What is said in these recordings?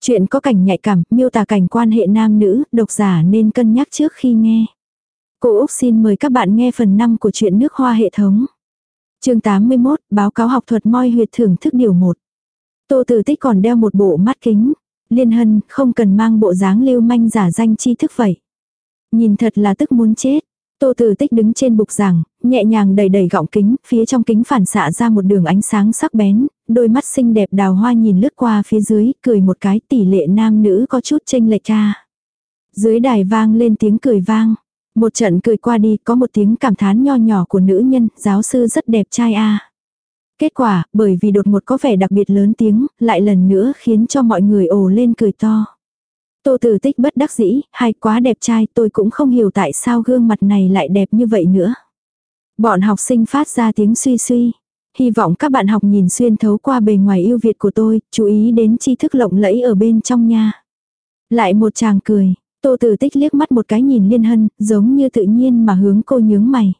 Chuyện có cảnh nhạy cảm, miêu tả cảnh quan hệ nam nữ, độc giả nên cân nhắc trước khi nghe. Cô Úc xin mời các bạn nghe phần 5 của truyện nước hoa hệ thống. chương 81, báo cáo học thuật moi huyệt thưởng thức điều 1. Tô Tử Tích còn đeo một bộ mắt kính. Liên Hân không cần mang bộ dáng lưu manh giả danh chi thức vậy. Nhìn thật là tức muốn chết. Tô Tử Tích đứng trên bục giảng, nhẹ nhàng đẩy đẩy gọng kính, phía trong kính phản xạ ra một đường ánh sáng sắc bén, đôi mắt xinh đẹp đào hoa nhìn lướt qua phía dưới, cười một cái tỷ lệ nam nữ có chút chênh lệch cha. Dưới đài vang lên tiếng cười vang. Một trận cười qua đi có một tiếng cảm thán nho nhỏ của nữ nhân, giáo sư rất đẹp trai a. Kết quả, bởi vì đột ngột có vẻ đặc biệt lớn tiếng, lại lần nữa khiến cho mọi người ồ lên cười to. Tô tử tích bất đắc dĩ, hay quá đẹp trai tôi cũng không hiểu tại sao gương mặt này lại đẹp như vậy nữa. Bọn học sinh phát ra tiếng suy suy. Hy vọng các bạn học nhìn xuyên thấu qua bề ngoài yêu Việt của tôi, chú ý đến tri thức lộng lẫy ở bên trong nha. Lại một chàng cười, tô tử tích liếc mắt một cái nhìn Liên Hân, giống như tự nhiên mà hướng cô nhướng mày.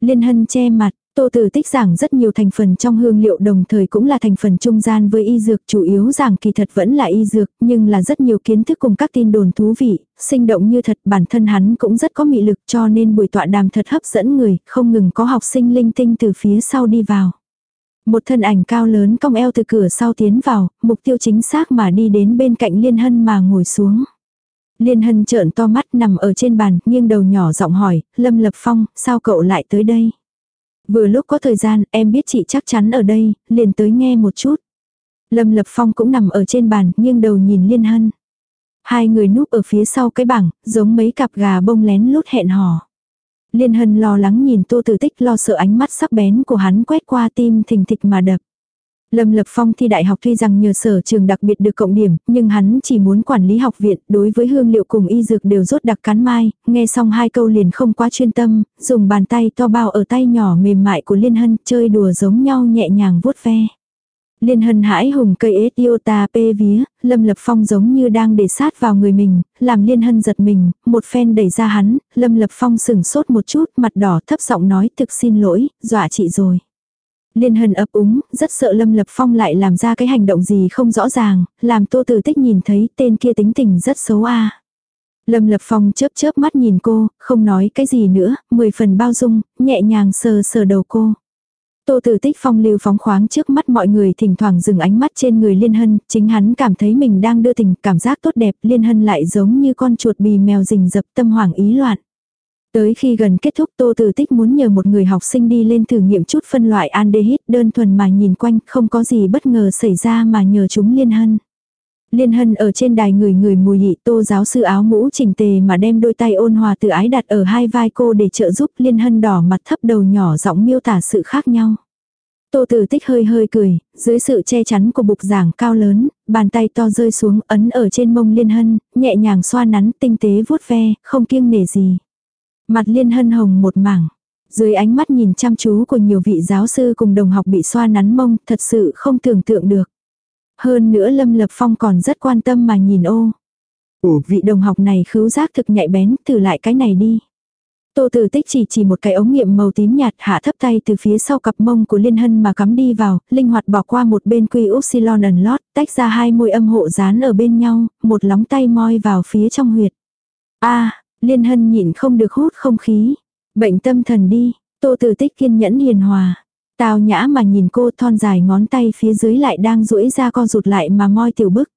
Liên Hân che mặt, Tô Tử Tích giảng rất nhiều thành phần trong hương liệu đồng thời cũng là thành phần trung gian với y dược chủ yếu giảng kỳ thật vẫn là y dược nhưng là rất nhiều kiến thức cùng các tin đồn thú vị, sinh động như thật bản thân hắn cũng rất có mị lực cho nên buổi tọa đàm thật hấp dẫn người, không ngừng có học sinh linh tinh từ phía sau đi vào. Một thân ảnh cao lớn cong eo từ cửa sau tiến vào, mục tiêu chính xác mà đi đến bên cạnh Liên Hân mà ngồi xuống. Liên Hân trợn to mắt nằm ở trên bàn, nghiêng đầu nhỏ giọng hỏi, Lâm Lập Phong, sao cậu lại tới đây? Vừa lúc có thời gian, em biết chị chắc chắn ở đây, liền tới nghe một chút. Lâm Lập Phong cũng nằm ở trên bàn, nghiêng đầu nhìn Liên Hân. Hai người núp ở phía sau cái bảng, giống mấy cặp gà bông lén lút hẹn hò. Liên Hân lo lắng nhìn Tô Tử Tích lo sợ ánh mắt sắc bén của hắn quét qua tim thình thịch mà đập. Lâm Lập Phong thi đại học tuy rằng nhờ sở trường đặc biệt được cộng điểm, nhưng hắn chỉ muốn quản lý học viện, đối với hương liệu cùng y dược đều rốt đặc cắn mai, nghe xong hai câu liền không quá chuyên tâm, dùng bàn tay to bao ở tay nhỏ mềm mại của Liên Hân chơi đùa giống nhau nhẹ nhàng vuốt ve. Liên Hân hãi hùng cây éo ta pê vía, Lâm Lập Phong giống như đang để sát vào người mình, làm Liên Hân giật mình, một phen đẩy ra hắn, Lâm Lập Phong sừng sốt một chút, mặt đỏ thấp giọng nói thực xin lỗi, dọa chị rồi. Liên hân ấp úng, rất sợ Lâm Lập Phong lại làm ra cái hành động gì không rõ ràng, làm tô tử tích nhìn thấy tên kia tính tình rất xấu a. Lâm Lập Phong chớp chớp mắt nhìn cô, không nói cái gì nữa, mười phần bao dung, nhẹ nhàng sờ sờ đầu cô. Tô Tử Tích phong lưu phóng khoáng trước mắt mọi người thỉnh thoảng dừng ánh mắt trên người Liên Hân, chính hắn cảm thấy mình đang đưa tình, cảm giác tốt đẹp, Liên Hân lại giống như con chuột bì mèo rình dập tâm hoảng ý loạn. Tới khi gần kết thúc Tô Tử Tích muốn nhờ một người học sinh đi lên thử nghiệm chút phân loại aldehyde đơn thuần mà nhìn quanh không có gì bất ngờ xảy ra mà nhờ chúng liên hân. Liên hân ở trên đài người người mùi nhị tô giáo sư áo mũ chỉnh tề mà đem đôi tay ôn hòa từ ái đặt ở hai vai cô để trợ giúp liên hân đỏ mặt thấp đầu nhỏ giọng miêu tả sự khác nhau. Tô tử tích hơi hơi cười, dưới sự che chắn của bục giảng cao lớn, bàn tay to rơi xuống ấn ở trên mông liên hân, nhẹ nhàng xoa nắn tinh tế vuốt ve, không kiêng nể gì. Mặt liên hân hồng một mảng. Dưới ánh mắt nhìn chăm chú của nhiều vị giáo sư cùng đồng học bị xoa nắn mông, thật sự không tưởng tượng được. Hơn nữa Lâm Lập Phong còn rất quan tâm mà nhìn ô. Ủa vị đồng học này khứu giác thực nhạy bén, thử lại cái này đi. Tô Tử Tích chỉ chỉ một cái ống nghiệm màu tím nhạt hạ thấp tay từ phía sau cặp mông của Liên Hân mà cắm đi vào, linh hoạt bỏ qua một bên quy upsilon ẩn lót, tách ra hai môi âm hộ dán ở bên nhau, một lóng tay moi vào phía trong huyệt. A, Liên hân nhịn không được hút không khí. Bệnh tâm thần đi, tô tử tích kiên nhẫn hiền hòa. Tào nhã mà nhìn cô thon dài ngón tay phía dưới lại đang duỗi ra co rụt lại mà moi tiểu bức.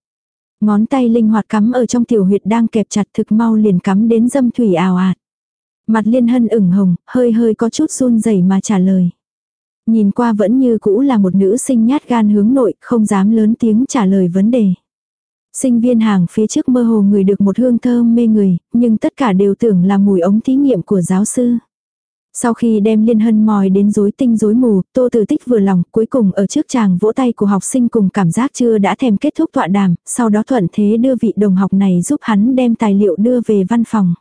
Ngón tay linh hoạt cắm ở trong tiểu huyệt đang kẹp chặt thực mau liền cắm đến dâm thủy ào ạt. Mặt liên hân ửng hồng, hơi hơi có chút run rẩy mà trả lời. Nhìn qua vẫn như cũ là một nữ sinh nhát gan hướng nội, không dám lớn tiếng trả lời vấn đề. Sinh viên hàng phía trước mơ hồ người được một hương thơm mê người, nhưng tất cả đều tưởng là mùi ống thí nghiệm của giáo sư. Sau khi đem liên hân mòi đến rối tinh rối mù, tô tử tích vừa lòng, cuối cùng ở trước chàng vỗ tay của học sinh cùng cảm giác chưa đã thèm kết thúc tọa đàm, sau đó thuận thế đưa vị đồng học này giúp hắn đem tài liệu đưa về văn phòng.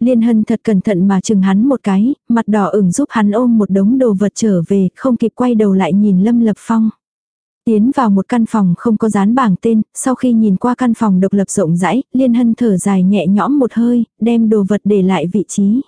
Liên hân thật cẩn thận mà chừng hắn một cái, mặt đỏ ửng giúp hắn ôm một đống đồ vật trở về, không kịp quay đầu lại nhìn Lâm Lập Phong. Tiến vào một căn phòng không có dán bảng tên, sau khi nhìn qua căn phòng độc lập rộng rãi, Liên Hân thở dài nhẹ nhõm một hơi, đem đồ vật để lại vị trí.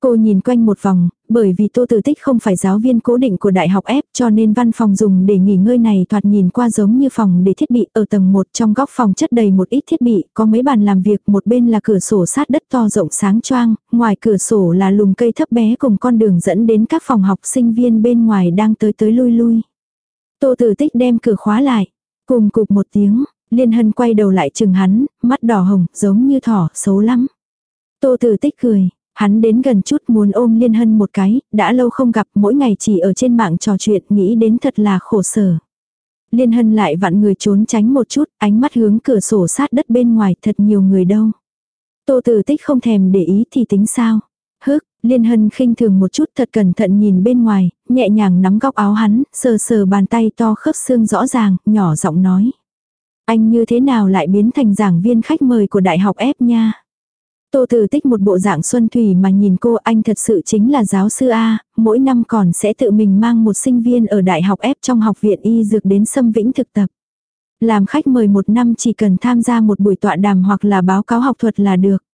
Cô nhìn quanh một vòng, bởi vì Tô Tử Tích không phải giáo viên cố định của Đại học F cho nên văn phòng dùng để nghỉ ngơi này thoạt nhìn qua giống như phòng để thiết bị ở tầng 1 trong góc phòng chất đầy một ít thiết bị, có mấy bàn làm việc, một bên là cửa sổ sát đất to rộng sáng choang, ngoài cửa sổ là lùm cây thấp bé cùng con đường dẫn đến các phòng học sinh viên bên ngoài đang tới tới lui lui. Tô Tử Tích đem cửa khóa lại, cùng cục một tiếng, Liên Hân quay đầu lại chừng hắn, mắt đỏ hồng, giống như thỏ, xấu lắm. Tô Tử Tích cười, Hắn đến gần chút muốn ôm Liên Hân một cái, đã lâu không gặp mỗi ngày chỉ ở trên mạng trò chuyện nghĩ đến thật là khổ sở. Liên Hân lại vặn người trốn tránh một chút, ánh mắt hướng cửa sổ sát đất bên ngoài thật nhiều người đâu. Tô Tử Tích không thèm để ý thì tính sao. Liên Hân khinh thường một chút thật cẩn thận nhìn bên ngoài, nhẹ nhàng nắm góc áo hắn, sờ sờ bàn tay to khớp xương rõ ràng, nhỏ giọng nói. Anh như thế nào lại biến thành giảng viên khách mời của đại học ép nha. Tô Tử Tích một bộ dạng xuân thủy mà nhìn cô anh thật sự chính là giáo sư A, mỗi năm còn sẽ tự mình mang một sinh viên ở đại học ép trong học viện y dược đến xâm vĩnh thực tập. Làm khách mời một năm chỉ cần tham gia một buổi tọa đàm hoặc là báo cáo học thuật là được.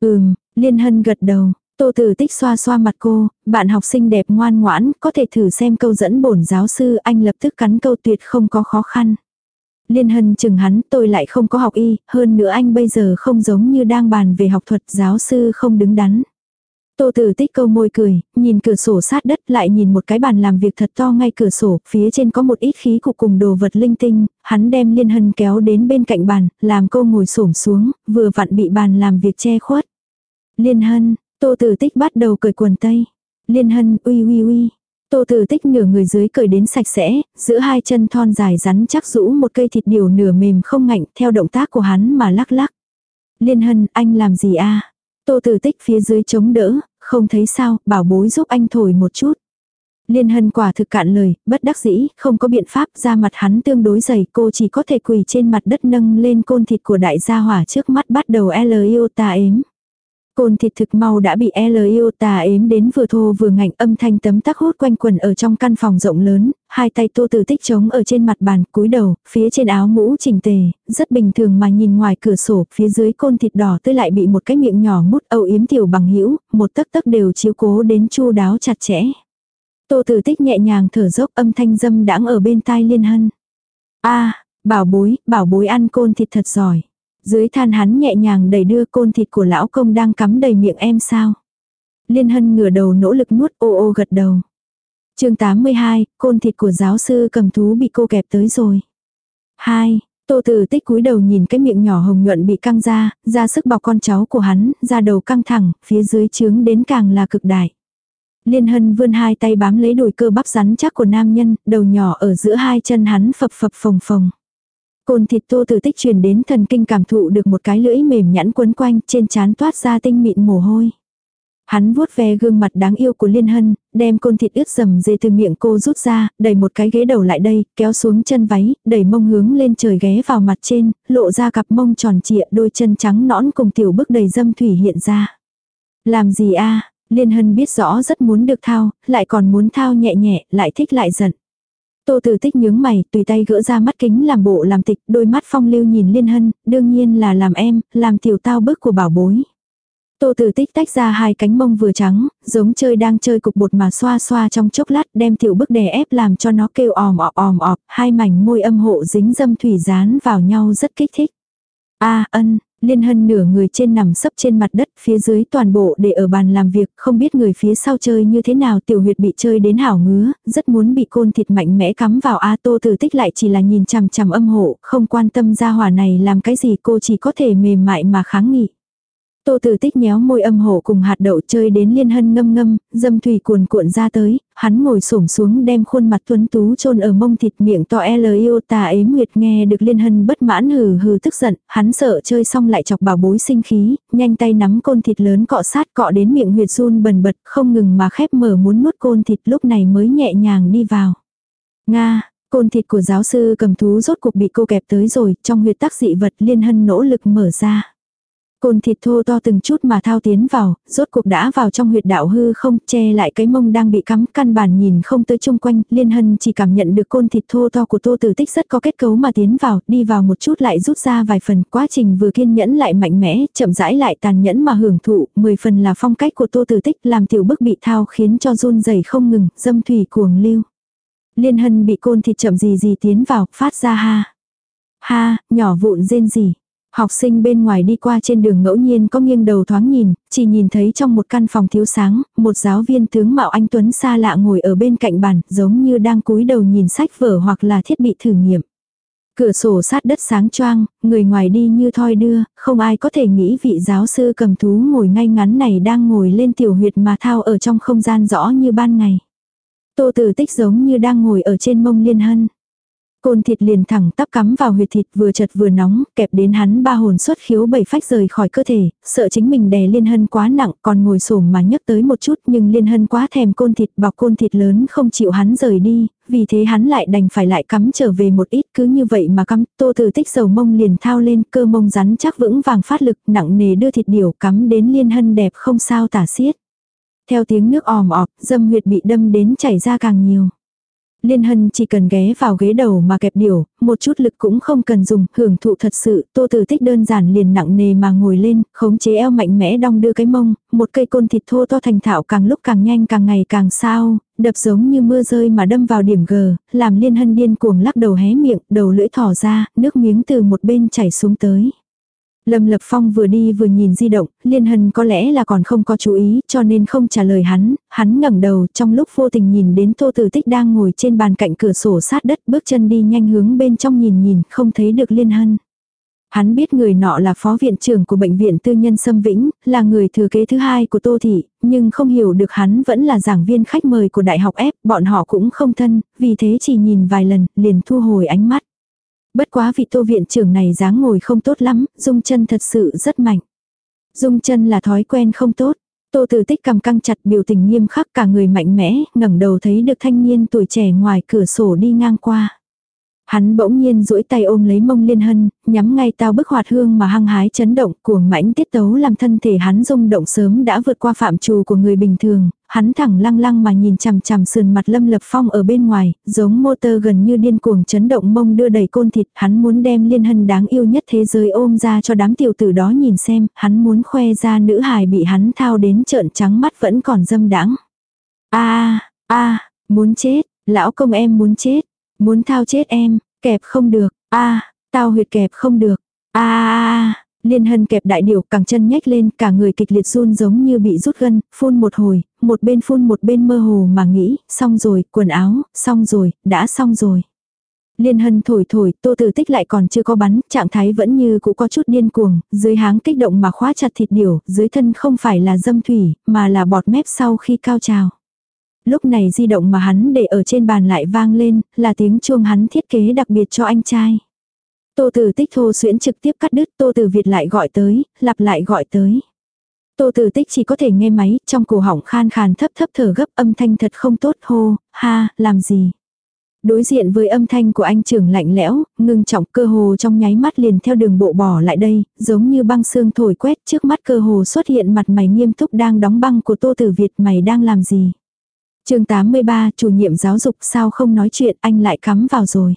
Ừm, Liên Hân gật đầu. Tô Tử Tích xoa xoa mặt cô, bạn học sinh đẹp ngoan ngoãn, có thể thử xem câu dẫn bổn giáo sư, anh lập tức cắn câu tuyệt không có khó khăn. Liên hân chừng hắn tôi lại không có học y, hơn nữa anh bây giờ không giống như đang bàn về học thuật giáo sư không đứng đắn. Tô tử tích câu môi cười, nhìn cửa sổ sát đất lại nhìn một cái bàn làm việc thật to ngay cửa sổ, phía trên có một ít khí cục cùng đồ vật linh tinh, hắn đem liên hân kéo đến bên cạnh bàn, làm cô ngồi xổm xuống, vừa vặn bị bàn làm việc che khuất. Liên hân, tô tử tích bắt đầu cởi quần tây. Liên hân, uy uy uy, Tô Tử Tích nửa người dưới cởi đến sạch sẽ, giữa hai chân thon dài rắn chắc rũ một cây thịt điều nửa mềm không ngạnh theo động tác của hắn mà lắc lắc. Liên Hân, anh làm gì a? Tô Tử Tích phía dưới chống đỡ, không thấy sao, bảo bối giúp anh thổi một chút. Liên Hân quả thực cạn lời, bất đắc dĩ, không có biện pháp ra mặt hắn tương đối dày, cô chỉ có thể quỳ trên mặt đất nâng lên côn thịt của đại gia hỏa trước mắt bắt đầu L yêu ta ếm. Côn thịt thực mau đã bị e yêu tà ếm đến vừa thô vừa ngạnh âm thanh tấm tắc hút quanh quần ở trong căn phòng rộng lớn, hai tay tô tử tích trống ở trên mặt bàn, cúi đầu, phía trên áo mũ chỉnh tề, rất bình thường mà nhìn ngoài cửa sổ, phía dưới côn thịt đỏ tươi lại bị một cái miệng nhỏ mút âu yếm tiểu bằng hữu một tấc tấc đều chiếu cố đến chu đáo chặt chẽ. Tô tử tích nhẹ nhàng thở dốc âm thanh dâm đãng ở bên tai liên hân. a bảo bối, bảo bối ăn côn thịt thật giỏi. Dưới than hắn nhẹ nhàng đẩy đưa côn thịt của lão công đang cắm đầy miệng em sao. Liên hân ngửa đầu nỗ lực nuốt ô ô gật đầu. chương 82, côn thịt của giáo sư cầm thú bị cô kẹp tới rồi. 2. Tô Tử Tích cúi đầu nhìn cái miệng nhỏ hồng nhuận bị căng ra, ra sức bọc con cháu của hắn, ra đầu căng thẳng, phía dưới trướng đến càng là cực đại. Liên Hân vươn hai tay bám lấy đùi cơ bắp rắn chắc của nam nhân, đầu nhỏ ở giữa hai chân hắn phập phập phồng phồng. Côn thịt tô từ tích truyền đến thần kinh cảm thụ được một cái lưỡi mềm nhẵn quấn quanh trên trán toát ra tinh mịn mồ hôi. Hắn vuốt ve gương mặt đáng yêu của Liên Hân, đem côn thịt ướt dầm dê từ miệng cô rút ra, đẩy một cái ghế đầu lại đây, kéo xuống chân váy, đẩy mông hướng lên trời ghé vào mặt trên, lộ ra cặp mông tròn trịa đôi chân trắng nõn cùng tiểu bức đầy dâm thủy hiện ra. Làm gì a Liên Hân biết rõ rất muốn được thao, lại còn muốn thao nhẹ nhẹ, lại thích lại giận. Tô Tử Tích nhướng mày, tùy tay gỡ ra mắt kính làm bộ làm tịch, đôi mắt phong lưu nhìn Liên Hân, đương nhiên là làm em, làm tiểu tao bức của bảo bối. Tô Tử Tích tách ra hai cánh mông vừa trắng, giống chơi đang chơi cục bột mà xoa xoa trong chốc lát, đem tiểu bức đè ép làm cho nó kêu òm ọp òm ọp, hai mảnh môi âm hộ dính dâm thủy dán vào nhau rất kích thích. A, ân, Liên hân nửa người trên nằm sấp trên mặt đất, phía dưới toàn bộ để ở bàn làm việc, không biết người phía sau chơi như thế nào tiểu huyệt bị chơi đến hảo ngứa, rất muốn bị côn thịt mạnh mẽ cắm vào A tô tử tích lại chỉ là nhìn chằm chằm âm hộ, không quan tâm ra hỏa này làm cái gì cô chỉ có thể mềm mại mà kháng nghị. Tô tử tích nhéo môi âm hổ cùng hạt đậu chơi đến liên hân ngâm ngâm, dâm thủy cuồn cuộn ra tới, hắn ngồi xổm xuống đem khuôn mặt tuấn tú chôn ở mông thịt miệng to L yêu tà ế nguyệt nghe được liên hân bất mãn hừ hừ tức giận, hắn sợ chơi xong lại chọc bảo bối sinh khí, nhanh tay nắm côn thịt lớn cọ sát cọ đến miệng huyệt run bần bật không ngừng mà khép mở muốn nuốt côn thịt lúc này mới nhẹ nhàng đi vào. Nga, côn thịt của giáo sư cầm thú rốt cuộc bị cô kẹp tới rồi, trong huyệt tác dị vật liên hân nỗ lực mở ra. Côn thịt thô to từng chút mà thao tiến vào, rốt cuộc đã vào trong huyệt đạo hư không che lại cái mông đang bị cắm căn bản nhìn không tới chung quanh, liên hân chỉ cảm nhận được côn thịt thô to của tô tử tích rất có kết cấu mà tiến vào, đi vào một chút lại rút ra vài phần, quá trình vừa kiên nhẫn lại mạnh mẽ, chậm rãi lại tàn nhẫn mà hưởng thụ, mười phần là phong cách của tô tử tích làm tiểu bức bị thao khiến cho run rẩy không ngừng, dâm thủy cuồng lưu. Liên hân bị côn thịt chậm gì gì tiến vào, phát ra ha. Ha, nhỏ vụn rên gì. Học sinh bên ngoài đi qua trên đường ngẫu nhiên có nghiêng đầu thoáng nhìn, chỉ nhìn thấy trong một căn phòng thiếu sáng, một giáo viên tướng mạo anh Tuấn xa lạ ngồi ở bên cạnh bàn, giống như đang cúi đầu nhìn sách vở hoặc là thiết bị thử nghiệm. Cửa sổ sát đất sáng choang, người ngoài đi như thoi đưa, không ai có thể nghĩ vị giáo sư cầm thú ngồi ngay ngắn này đang ngồi lên tiểu huyệt mà thao ở trong không gian rõ như ban ngày. Tô tử tích giống như đang ngồi ở trên mông liên hân. Côn thịt liền thẳng tắp cắm vào huyệt thịt vừa chật vừa nóng, kẹp đến hắn ba hồn xuất khiếu bảy phách rời khỏi cơ thể, sợ chính mình đè liên hân quá nặng, còn ngồi xổm mà nhấc tới một chút nhưng liên hân quá thèm côn thịt bọc côn thịt lớn không chịu hắn rời đi, vì thế hắn lại đành phải lại cắm trở về một ít cứ như vậy mà cắm, tô từ tích dầu mông liền thao lên cơ mông rắn chắc vững vàng phát lực nặng nề đưa thịt điểu cắm đến liên hân đẹp không sao tả xiết. Theo tiếng nước òm ọp, dâm huyệt bị đâm đến chảy ra càng nhiều. Liên Hân chỉ cần ghé vào ghế đầu mà kẹp điều, một chút lực cũng không cần dùng, hưởng thụ thật sự, tô tử tích đơn giản liền nặng nề mà ngồi lên, khống chế eo mạnh mẽ đong đưa cái mông, một cây côn thịt thô to thành thạo càng lúc càng nhanh càng ngày càng sao, đập giống như mưa rơi mà đâm vào điểm g, làm Liên Hân điên cuồng lắc đầu hé miệng, đầu lưỡi thỏ ra, nước miếng từ một bên chảy xuống tới. Lâm Lập Phong vừa đi vừa nhìn di động, Liên Hân có lẽ là còn không có chú ý cho nên không trả lời hắn, hắn ngẩng đầu trong lúc vô tình nhìn đến Tô Tử Tích đang ngồi trên bàn cạnh cửa sổ sát đất bước chân đi nhanh hướng bên trong nhìn nhìn không thấy được Liên Hân. Hắn biết người nọ là phó viện trưởng của bệnh viện tư nhân Sâm Vĩnh, là người thừa kế thứ hai của Tô Thị, nhưng không hiểu được hắn vẫn là giảng viên khách mời của Đại học F, bọn họ cũng không thân, vì thế chỉ nhìn vài lần, liền thu hồi ánh mắt. Bất quá vị tô viện trưởng này dáng ngồi không tốt lắm, dung chân thật sự rất mạnh. Dung chân là thói quen không tốt. Tô tử tích cầm căng chặt biểu tình nghiêm khắc cả người mạnh mẽ, ngẩng đầu thấy được thanh niên tuổi trẻ ngoài cửa sổ đi ngang qua. Hắn bỗng nhiên duỗi tay ôm lấy mông liên hân, nhắm ngay tao bức hoạt hương mà hăng hái chấn động, cuồng mãnh tiết tấu làm thân thể hắn rung động sớm đã vượt qua phạm trù của người bình thường, hắn thẳng lăng lăng mà nhìn chằm chằm sườn mặt lâm lập phong ở bên ngoài, giống motor gần như điên cuồng chấn động mông đưa đầy côn thịt, hắn muốn đem liên hân đáng yêu nhất thế giới ôm ra cho đám tiểu tử đó nhìn xem, hắn muốn khoe ra nữ hài bị hắn thao đến trợn trắng mắt vẫn còn dâm đãng a a muốn chết, lão công em muốn chết. Muốn thao chết em, kẹp không được, a tao huyệt kẹp không được, a a Liên hân kẹp đại điểu càng chân nhếch lên cả người kịch liệt run giống như bị rút gân, phun một hồi, một bên phun một bên mơ hồ mà nghĩ, xong rồi, quần áo, xong rồi, đã xong rồi. Liên hân thổi thổi, tô tử tích lại còn chưa có bắn, trạng thái vẫn như cũng có chút điên cuồng, dưới háng kích động mà khóa chặt thịt điểu, dưới thân không phải là dâm thủy, mà là bọt mép sau khi cao trào. Lúc này di động mà hắn để ở trên bàn lại vang lên, là tiếng chuông hắn thiết kế đặc biệt cho anh trai. Tô Tử Tích thô xuyễn trực tiếp cắt đứt, Tô Tử Việt lại gọi tới, lặp lại gọi tới. Tô Tử Tích chỉ có thể nghe máy, trong cổ họng khan khàn thấp thấp thở gấp âm thanh thật không tốt hô, ha, làm gì. Đối diện với âm thanh của anh trưởng lạnh lẽo, ngưng trọng cơ hồ trong nháy mắt liền theo đường bộ bỏ lại đây, giống như băng xương thổi quét trước mắt cơ hồ xuất hiện mặt mày nghiêm túc đang đóng băng của Tô Tử Việt mày đang làm gì chương 83, chủ nhiệm giáo dục sao không nói chuyện, anh lại cắm vào rồi.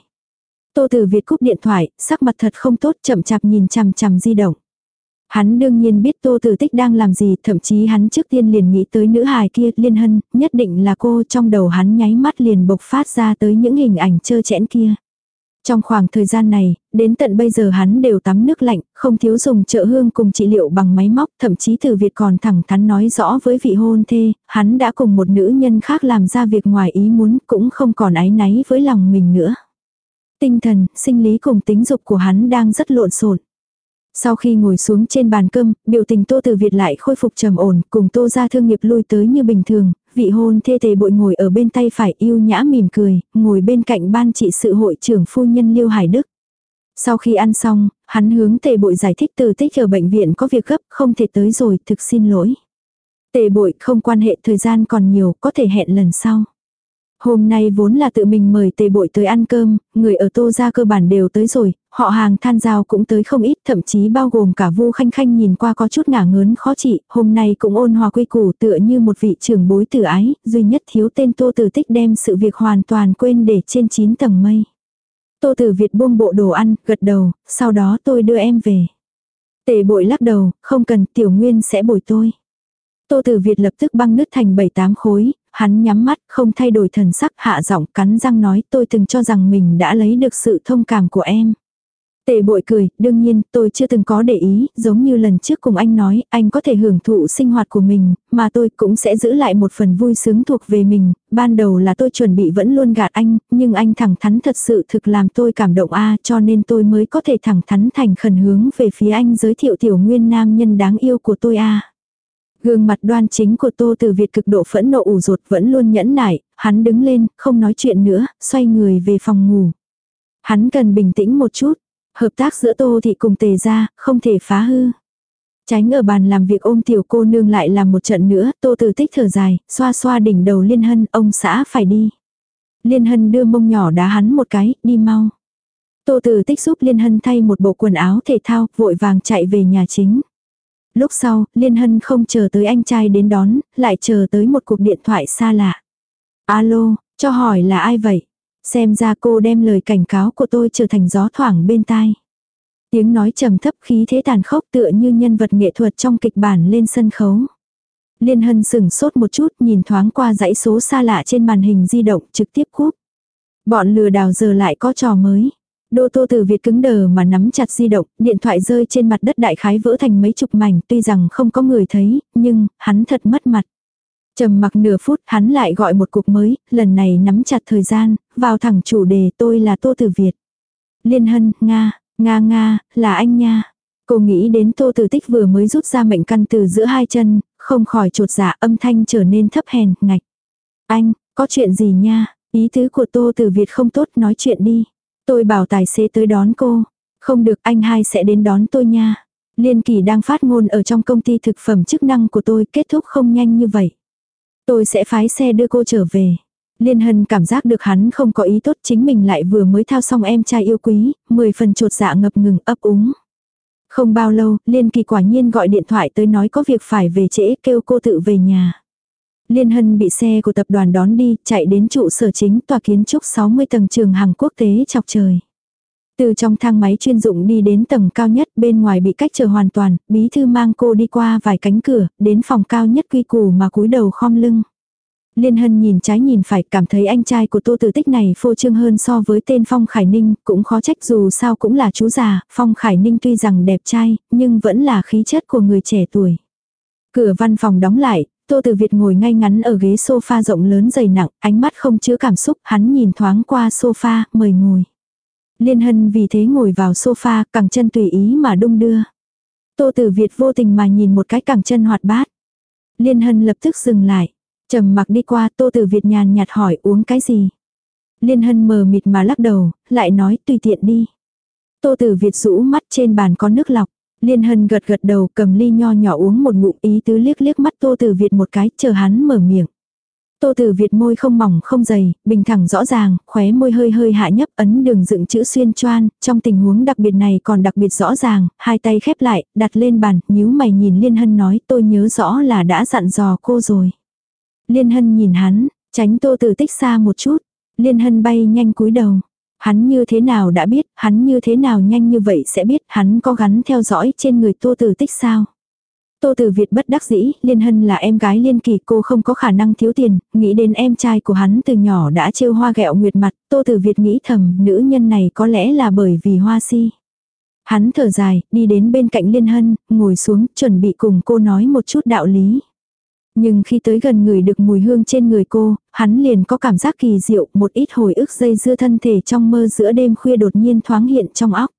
Tô Tử Việt cúp điện thoại, sắc mặt thật không tốt chậm chạp nhìn chằm chằm di động. Hắn đương nhiên biết Tô Tử Tích đang làm gì, thậm chí hắn trước tiên liền nghĩ tới nữ hài kia, Liên Hân, nhất định là cô, trong đầu hắn nháy mắt liền bộc phát ra tới những hình ảnh trơ chẽn kia. Trong khoảng thời gian này, đến tận bây giờ hắn đều tắm nước lạnh, không thiếu dùng trợ hương cùng trị liệu bằng máy móc, thậm chí từ Việt còn thẳng thắn nói rõ với vị hôn thê, hắn đã cùng một nữ nhân khác làm ra việc ngoài ý muốn, cũng không còn ái náy với lòng mình nữa. Tinh thần, sinh lý cùng tính dục của hắn đang rất lộn xộn. Sau khi ngồi xuống trên bàn cơm, biểu tình Tô Từ Việt lại khôi phục trầm ổn, cùng Tô gia thương nghiệp lui tới như bình thường, vị hôn thê tề bội ngồi ở bên tay phải yêu nhã mỉm cười, ngồi bên cạnh ban trị sự hội trưởng phu nhân Liêu Hải Đức. Sau khi ăn xong, hắn hướng tề bội giải thích từ tích ở bệnh viện có việc gấp, không thể tới rồi, thực xin lỗi. Tề bội không quan hệ thời gian còn nhiều, có thể hẹn lần sau. Hôm nay vốn là tự mình mời tề bội tới ăn cơm, người ở tô ra cơ bản đều tới rồi, họ hàng than giao cũng tới không ít, thậm chí bao gồm cả vu khanh khanh nhìn qua có chút ngả ngớn khó trị, hôm nay cũng ôn hòa quy củ tựa như một vị trưởng bối tử ái, duy nhất thiếu tên tô tử tích đem sự việc hoàn toàn quên để trên 9 tầng mây. Tô tử Việt buông bộ đồ ăn, gật đầu, sau đó tôi đưa em về. Tề bội lắc đầu, không cần, tiểu nguyên sẽ bồi tôi. Tô Tử Việt lập tức băng nứt thành bảy tám khối, hắn nhắm mắt, không thay đổi thần sắc, hạ giọng cắn răng nói tôi từng cho rằng mình đã lấy được sự thông cảm của em. Tề bội cười, đương nhiên, tôi chưa từng có để ý, giống như lần trước cùng anh nói, anh có thể hưởng thụ sinh hoạt của mình, mà tôi cũng sẽ giữ lại một phần vui sướng thuộc về mình, ban đầu là tôi chuẩn bị vẫn luôn gạt anh, nhưng anh thẳng thắn thật sự thực làm tôi cảm động a cho nên tôi mới có thể thẳng thắn thành khẩn hướng về phía anh giới thiệu tiểu nguyên nam nhân đáng yêu của tôi a Gương mặt đoan chính của Tô Từ Việt cực độ phẫn nộ ủ rột vẫn luôn nhẫn nại, hắn đứng lên, không nói chuyện nữa, xoay người về phòng ngủ. Hắn cần bình tĩnh một chút, hợp tác giữa Tô Thị cùng Tề ra, không thể phá hư. Tránh ở bàn làm việc ôm tiểu cô nương lại làm một trận nữa, Tô Từ tích thở dài, xoa xoa đỉnh đầu Liên Hân, ông xã phải đi. Liên Hân đưa mông nhỏ đá hắn một cái, đi mau. Tô Từ tích giúp Liên Hân thay một bộ quần áo thể thao, vội vàng chạy về nhà chính. Lúc sau, Liên Hân không chờ tới anh trai đến đón, lại chờ tới một cuộc điện thoại xa lạ. Alo, cho hỏi là ai vậy? Xem ra cô đem lời cảnh cáo của tôi trở thành gió thoảng bên tai. Tiếng nói trầm thấp khí thế tàn khốc tựa như nhân vật nghệ thuật trong kịch bản lên sân khấu. Liên Hân sửng sốt một chút nhìn thoáng qua dãy số xa lạ trên màn hình di động trực tiếp cúp. Bọn lừa đảo giờ lại có trò mới. Đô tô từ Việt cứng đờ mà nắm chặt di động, điện thoại rơi trên mặt đất đại khái vỡ thành mấy chục mảnh, tuy rằng không có người thấy, nhưng, hắn thật mất mặt. trầm mặc nửa phút, hắn lại gọi một cuộc mới, lần này nắm chặt thời gian, vào thẳng chủ đề tôi là Tô Tử Việt. Liên Hân, Nga, Nga Nga, là anh nha. Cô nghĩ đến Tô Tử Tích vừa mới rút ra mệnh căn từ giữa hai chân, không khỏi trột dạ âm thanh trở nên thấp hèn, ngạch. Anh, có chuyện gì nha, ý tứ của Tô Tử Việt không tốt nói chuyện đi. Tôi bảo tài xế tới đón cô. Không được anh hai sẽ đến đón tôi nha. Liên kỳ đang phát ngôn ở trong công ty thực phẩm chức năng của tôi kết thúc không nhanh như vậy. Tôi sẽ phái xe đưa cô trở về. Liên Hân cảm giác được hắn không có ý tốt chính mình lại vừa mới thao xong em trai yêu quý, mười phần trột dạ ngập ngừng ấp úng. Không bao lâu, Liên Kỳ quả nhiên gọi điện thoại tới nói có việc phải về trễ kêu cô tự về nhà. Liên Hân bị xe của tập đoàn đón đi, chạy đến trụ sở chính tòa kiến trúc 60 tầng trường hàng quốc tế chọc trời. Từ trong thang máy chuyên dụng đi đến tầng cao nhất bên ngoài bị cách trở hoàn toàn, bí thư mang cô đi qua vài cánh cửa, đến phòng cao nhất quy củ mà cúi đầu khom lưng. Liên Hân nhìn trái nhìn phải cảm thấy anh trai của Tô Tử Tích này phô trương hơn so với tên Phong Khải Ninh, cũng khó trách dù sao cũng là chú già, Phong Khải Ninh tuy rằng đẹp trai, nhưng vẫn là khí chất của người trẻ tuổi. Cửa văn phòng đóng lại, Tô Tử Việt ngồi ngay ngắn ở ghế sofa rộng lớn dày nặng, ánh mắt không chứa cảm xúc, hắn nhìn thoáng qua sofa, mời ngồi. Liên Hân vì thế ngồi vào sofa, cẳng chân tùy ý mà đung đưa. Tô Tử Việt vô tình mà nhìn một cái cẳng chân hoạt bát. Liên Hân lập tức dừng lại. Trầm mặc đi qua Tô Tử Việt nhàn nhạt hỏi uống cái gì. Liên Hân mờ mịt mà lắc đầu, lại nói tùy tiện đi. Tô Tử Việt rũ mắt trên bàn có nước lọc. Liên Hân gật gật đầu cầm ly nho nhỏ uống một ngụm ý tứ liếc liếc mắt Tô Tử Việt một cái chờ hắn mở miệng. Tô Tử Việt môi không mỏng không dày, bình thẳng rõ ràng, khóe môi hơi hơi hạ nhấp ấn đường dựng chữ xuyên choan, trong tình huống đặc biệt này còn đặc biệt rõ ràng, hai tay khép lại, đặt lên bàn, nhíu mày nhìn Liên Hân nói tôi nhớ rõ là đã dặn dò cô rồi. Liên Hân nhìn hắn, tránh Tô Tử tích xa một chút, Liên Hân bay nhanh cúi đầu. Hắn như thế nào đã biết, hắn như thế nào nhanh như vậy sẽ biết hắn có gắn theo dõi trên người Tô Tử Tích sao. Tô Tử Việt bất đắc dĩ, Liên Hân là em gái Liên Kỳ cô không có khả năng thiếu tiền, nghĩ đến em trai của hắn từ nhỏ đã trêu hoa gẹo nguyệt mặt, Tô Tử Việt nghĩ thầm nữ nhân này có lẽ là bởi vì hoa si. Hắn thở dài, đi đến bên cạnh Liên Hân, ngồi xuống, chuẩn bị cùng cô nói một chút đạo lý. Nhưng khi tới gần người được mùi hương trên người cô, hắn liền có cảm giác kỳ diệu, một ít hồi ức dây dưa thân thể trong mơ giữa đêm khuya đột nhiên thoáng hiện trong óc.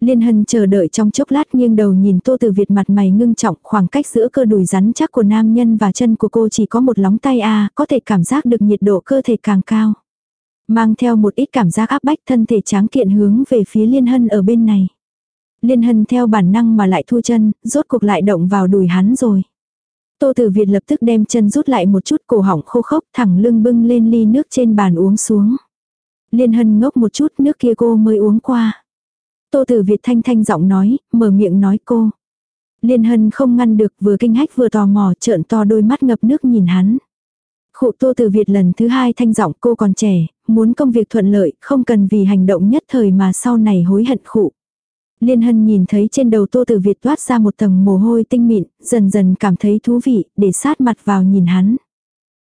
Liên Hân chờ đợi trong chốc lát nghiêng đầu nhìn Tô Từ Việt mặt mày ngưng trọng khoảng cách giữa cơ đùi rắn chắc của nam nhân và chân của cô chỉ có một lóng tay a có thể cảm giác được nhiệt độ cơ thể càng cao. Mang theo một ít cảm giác áp bách thân thể tráng kiện hướng về phía Liên Hân ở bên này. Liên Hân theo bản năng mà lại thu chân, rốt cuộc lại động vào đùi hắn rồi. Tô Tử Việt lập tức đem chân rút lại một chút cổ họng khô khốc thẳng lưng bưng lên ly nước trên bàn uống xuống. Liên hân ngốc một chút nước kia cô mới uống qua. Tô Tử Việt thanh thanh giọng nói, mở miệng nói cô. Liên hân không ngăn được vừa kinh hách vừa tò mò trợn to đôi mắt ngập nước nhìn hắn. Khụ Tô Tử Việt lần thứ hai thanh giọng cô còn trẻ, muốn công việc thuận lợi, không cần vì hành động nhất thời mà sau này hối hận khụ. Liên Hân nhìn thấy trên đầu Tô Tử Việt toát ra một tầng mồ hôi tinh mịn, dần dần cảm thấy thú vị, để sát mặt vào nhìn hắn.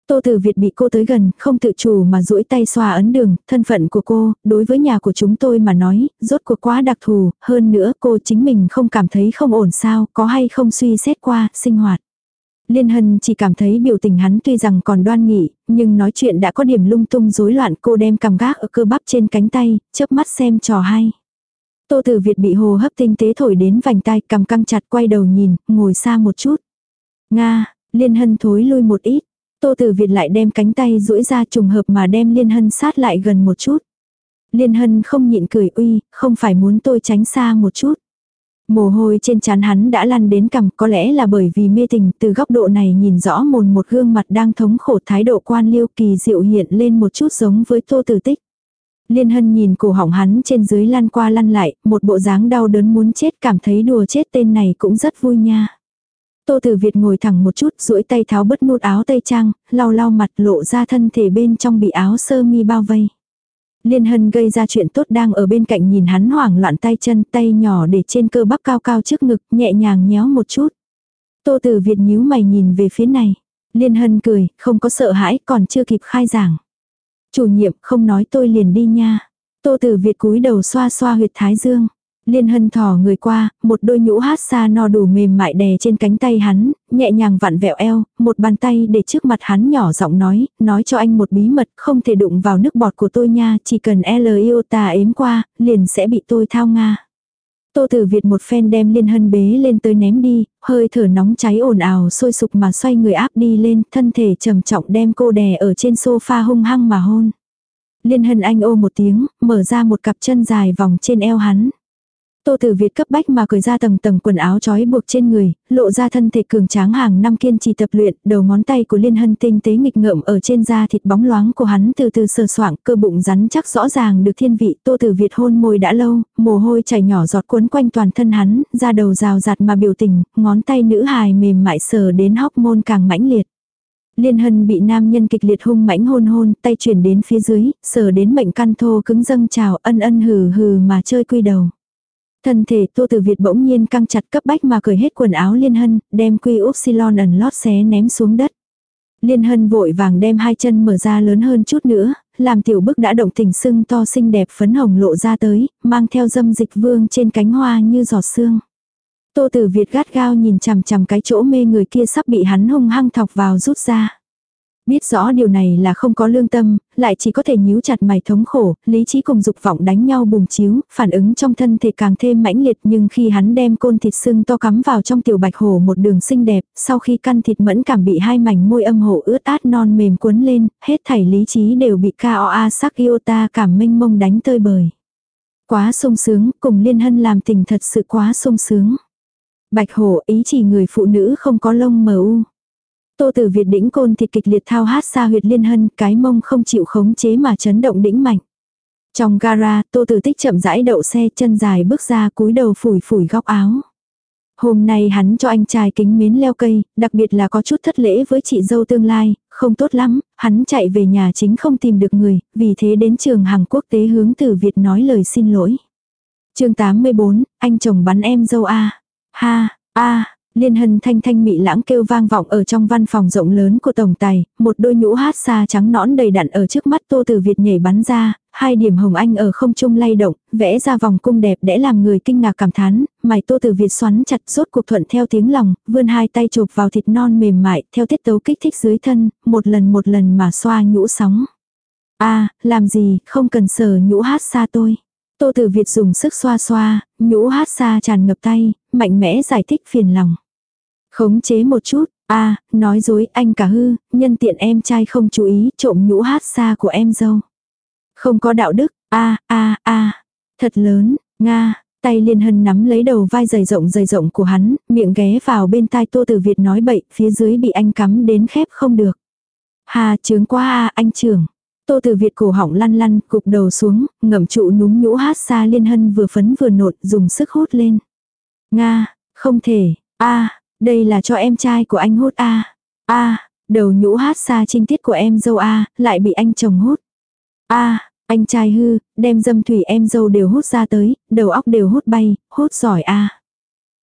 Tô Tử Việt bị cô tới gần, không tự chủ mà duỗi tay xoa ấn đường, thân phận của cô, đối với nhà của chúng tôi mà nói, rốt cuộc quá đặc thù, hơn nữa cô chính mình không cảm thấy không ổn sao, có hay không suy xét qua, sinh hoạt. Liên Hân chỉ cảm thấy biểu tình hắn tuy rằng còn đoan nghị, nhưng nói chuyện đã có điểm lung tung rối loạn cô đem cầm gác ở cơ bắp trên cánh tay, chớp mắt xem trò hay. Tô Tử Việt bị hồ hấp tinh tế thổi đến vành tai cầm căng chặt quay đầu nhìn, ngồi xa một chút. Nga, Liên Hân thối lui một ít. Tô Tử Việt lại đem cánh tay duỗi ra trùng hợp mà đem Liên Hân sát lại gần một chút. Liên Hân không nhịn cười uy, không phải muốn tôi tránh xa một chút. Mồ hôi trên trán hắn đã lăn đến cằm có lẽ là bởi vì mê tình từ góc độ này nhìn rõ mồn một gương mặt đang thống khổ thái độ quan liêu kỳ diệu hiện lên một chút giống với tô tử tích. Liên hân nhìn cổ hỏng hắn trên dưới lăn qua lăn lại, một bộ dáng đau đớn muốn chết cảm thấy đùa chết tên này cũng rất vui nha. Tô Tử Việt ngồi thẳng một chút, duỗi tay tháo bớt nút áo tây trang, lau lau mặt lộ ra thân thể bên trong bị áo sơ mi bao vây. Liên Hân gây ra chuyện tốt đang ở bên cạnh nhìn hắn hoảng loạn tay chân, tay nhỏ để trên cơ bắp cao cao trước ngực, nhẹ nhàng nhéo một chút. Tô Tử Việt nhíu mày nhìn về phía này. Liên Hân cười, không có sợ hãi, còn chưa kịp khai giảng. Chủ nhiệm không nói tôi liền đi nha. Tô Tử Việt cúi đầu xoa xoa huyệt thái dương. Liên hân thò người qua, một đôi nhũ hát xa no đủ mềm mại đè trên cánh tay hắn, nhẹ nhàng vặn vẹo eo, một bàn tay để trước mặt hắn nhỏ giọng nói, nói cho anh một bí mật, không thể đụng vào nước bọt của tôi nha, chỉ cần L iota ếm qua, liền sẽ bị tôi thao nga. Tô Tử Việt một phen đem Liên Hân bế lên tới ném đi, hơi thở nóng cháy ồn ào sôi sục mà xoay người áp đi lên, thân thể trầm trọng đem cô đè ở trên sofa hung hăng mà hôn. Liên Hân anh ô một tiếng, mở ra một cặp chân dài vòng trên eo hắn. Tô Tử Việt cấp bách mà cởi ra tầng tầng quần áo trói buộc trên người, lộ ra thân thể cường tráng hàng năm kiên trì tập luyện, đầu ngón tay của Liên Hân tinh tế nghịch ngợm ở trên da thịt bóng loáng của hắn từ từ sờ soạng, cơ bụng rắn chắc rõ ràng được thiên vị. Tô Tử Việt hôn môi đã lâu, mồ hôi chảy nhỏ giọt cuốn quanh toàn thân hắn, da đầu rào rạt mà biểu tình, ngón tay nữ hài mềm mại sờ đến hóc môn càng mãnh liệt. Liên Hân bị nam nhân kịch liệt hung mãnh hôn hôn, tay chuyển đến phía dưới, sờ đến mệnh căn thô cứng dâng trào ân ân hừ hừ mà chơi quy đầu. Thân thể Tô Tử Việt bỗng nhiên căng chặt cấp bách mà cởi hết quần áo Liên Hân, đem quy upsilon ẩn lót xé ném xuống đất. Liên Hân vội vàng đem hai chân mở ra lớn hơn chút nữa, làm tiểu bức đã động tình sưng to xinh đẹp phấn hồng lộ ra tới, mang theo dâm dịch vương trên cánh hoa như giọt sương. Tô Tử Việt gắt gao nhìn chằm chằm cái chỗ mê người kia sắp bị hắn hung hăng thọc vào rút ra. Biết rõ điều này là không có lương tâm, lại chỉ có thể nhíu chặt mày thống khổ, lý trí cùng dục vọng đánh nhau bùng chiếu, phản ứng trong thân thể càng thêm mãnh liệt nhưng khi hắn đem côn thịt sưng to cắm vào trong tiểu bạch hổ một đường xinh đẹp, sau khi căn thịt mẫn cảm bị hai mảnh môi âm hổ ướt át non mềm cuốn lên, hết thảy lý trí đều bị KOA sắc iota cảm minh mông đánh tơi bời. Quá sung sướng, cùng liên hân làm tình thật sự quá sung sướng. Bạch hổ ý chỉ người phụ nữ không có lông mờ u. Tô Tử Việt đĩnh côn thịt kịch liệt thao hát xa huyệt liên hân, cái mông không chịu khống chế mà chấn động đĩnh mạnh. Trong gara, Tô Tử Tích chậm rãi đậu xe chân dài bước ra cúi đầu phủi phủi góc áo. Hôm nay hắn cho anh trai kính mến leo cây, đặc biệt là có chút thất lễ với chị dâu tương lai, không tốt lắm, hắn chạy về nhà chính không tìm được người, vì thế đến trường hàng quốc tế hướng từ Việt nói lời xin lỗi. chương 84, anh chồng bắn em dâu A. Ha, A, Liên hân thanh thanh mị lãng kêu vang vọng ở trong văn phòng rộng lớn của tổng tài, một đôi nhũ hát xa trắng nõn đầy đặn ở trước mắt tô từ Việt nhảy bắn ra, hai điểm hồng anh ở không trung lay động, vẽ ra vòng cung đẹp để làm người kinh ngạc cảm thán, mày tô từ Việt xoắn chặt rốt cuộc thuận theo tiếng lòng, vươn hai tay chụp vào thịt non mềm mại, theo tiết tấu kích thích dưới thân, một lần một lần mà xoa nhũ sóng. a làm gì, không cần sờ nhũ hát xa tôi. Tô Tử Việt dùng sức xoa xoa, nhũ hát xa tràn ngập tay, mạnh mẽ giải thích phiền lòng. Khống chế một chút, a nói dối anh cả hư, nhân tiện em trai không chú ý trộm nhũ hát xa của em dâu. Không có đạo đức, a a a thật lớn, Nga, Tay liên hân nắm lấy đầu vai dày rộng dày rộng của hắn, miệng ghé vào bên tai Tô từ Việt nói bậy, phía dưới bị anh cắm đến khép không được. Hà trướng quá à, anh trưởng. Tô Tử Việt cổ họng lăn lăn, cục đầu xuống, ngậm trụ núm nhũ hát xa liên hân vừa phấn vừa nột, dùng sức hút lên. Nga, không thể, a đây là cho em trai của anh hút a a đầu nhũ hát xa trinh tiết của em dâu a lại bị anh chồng hút. a anh trai hư, đem dâm thủy em dâu đều hút ra tới, đầu óc đều hút bay, hút giỏi a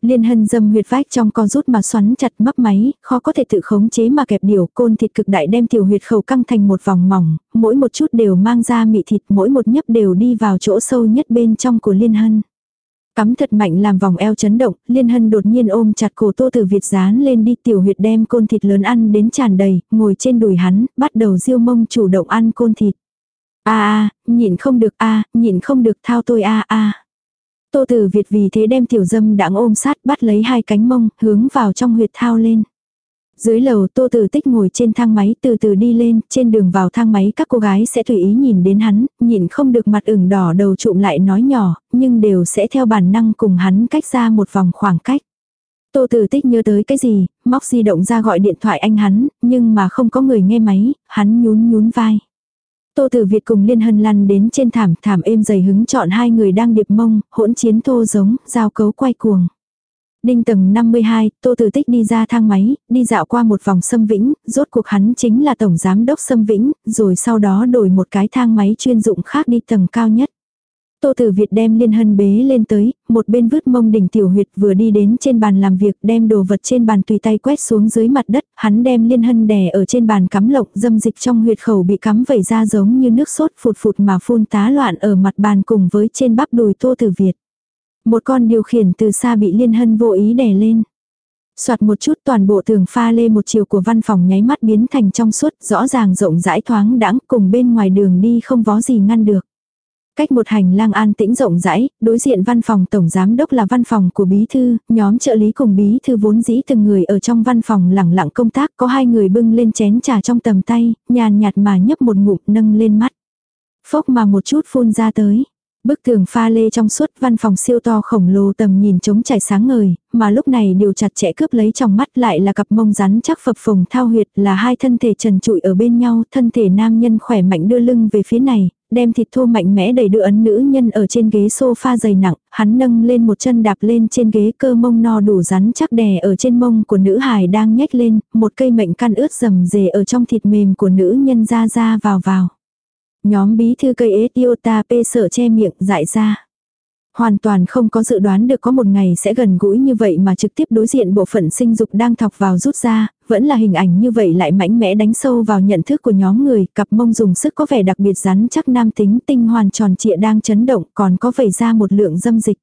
Liên hân dâm huyệt vách trong con rút mà xoắn chặt mấp máy, khó có thể tự khống chế mà kẹp điều, côn thịt cực đại đem tiểu huyệt khẩu căng thành một vòng mỏng, mỗi một chút đều mang ra mị thịt, mỗi một nhấp đều đi vào chỗ sâu nhất bên trong của liên hân. Cắm thật mạnh làm vòng eo chấn động, liên hân đột nhiên ôm chặt cổ tô từ Việt dán lên đi tiểu huyệt đem côn thịt lớn ăn đến tràn đầy, ngồi trên đùi hắn, bắt đầu diêu mông chủ động ăn côn thịt. a a nhịn không được a nhịn không được thao tôi a a Tô Tử Việt vì thế đem tiểu dâm đãng ôm sát bắt lấy hai cánh mông, hướng vào trong huyệt thao lên. Dưới lầu Tô Tử Tích ngồi trên thang máy từ từ đi lên, trên đường vào thang máy các cô gái sẽ tùy ý nhìn đến hắn, nhìn không được mặt ửng đỏ đầu trụm lại nói nhỏ, nhưng đều sẽ theo bản năng cùng hắn cách ra một vòng khoảng cách. Tô Tử Tích nhớ tới cái gì, móc di động ra gọi điện thoại anh hắn, nhưng mà không có người nghe máy, hắn nhún nhún vai. Tô Tử Việt cùng Liên Hân lăn đến trên thảm, thảm êm dày hứng chọn hai người đang điệp mông, hỗn chiến thô giống, giao cấu quay cuồng. Đinh tầng 52, Tô Tử Tích đi ra thang máy, đi dạo qua một vòng Sâm Vĩnh, rốt cuộc hắn chính là Tổng Giám Đốc Sâm Vĩnh, rồi sau đó đổi một cái thang máy chuyên dụng khác đi tầng cao nhất. Tô Tử Việt đem Liên Hân bế lên tới, một bên vứt mông đỉnh tiểu huyệt vừa đi đến trên bàn làm việc đem đồ vật trên bàn tùy tay quét xuống dưới mặt đất, hắn đem Liên Hân đè ở trên bàn cắm lộc, dâm dịch trong huyệt khẩu bị cắm vẩy ra giống như nước sốt phụt phụt mà phun tá loạn ở mặt bàn cùng với trên bắp đùi Tô Tử Việt. Một con điều khiển từ xa bị Liên Hân vô ý đè lên. Soạt một chút toàn bộ tường pha lê một chiều của văn phòng nháy mắt biến thành trong suốt, rõ ràng rộng rãi thoáng đãng cùng bên ngoài đường đi không vó gì ngăn được. Cách một hành lang an tĩnh rộng rãi, đối diện văn phòng tổng giám đốc là văn phòng của bí thư, nhóm trợ lý cùng bí thư vốn dĩ từng người ở trong văn phòng lẳng lặng công tác, có hai người bưng lên chén trà trong tầm tay, nhàn nhạt mà nhấp một ngụm nâng lên mắt. Phốc mà một chút phun ra tới. Bức tường pha lê trong suốt văn phòng siêu to khổng lồ tầm nhìn trống trải sáng ngời, mà lúc này điều chặt chẽ cướp lấy trong mắt lại là cặp mông rắn chắc phập phồng thao huyệt là hai thân thể trần trụi ở bên nhau, thân thể nam nhân khỏe mạnh đưa lưng về phía này, đem thịt thô mạnh mẽ đầy đưa ấn nữ nhân ở trên ghế sofa dày nặng, hắn nâng lên một chân đạp lên trên ghế cơ mông no đủ rắn chắc đè ở trên mông của nữ hài đang nhếch lên, một cây mệnh căn ướt rầm rề ở trong thịt mềm của nữ nhân ra ra vào vào. Nhóm bí thư cây Etiota P sợ che miệng dại ra. Hoàn toàn không có dự đoán được có một ngày sẽ gần gũi như vậy mà trực tiếp đối diện bộ phận sinh dục đang thọc vào rút ra, vẫn là hình ảnh như vậy lại mãnh mẽ đánh sâu vào nhận thức của nhóm người, cặp mông dùng sức có vẻ đặc biệt rắn chắc nam tính tinh hoàn tròn trịa đang chấn động còn có vẩy ra một lượng dâm dịch.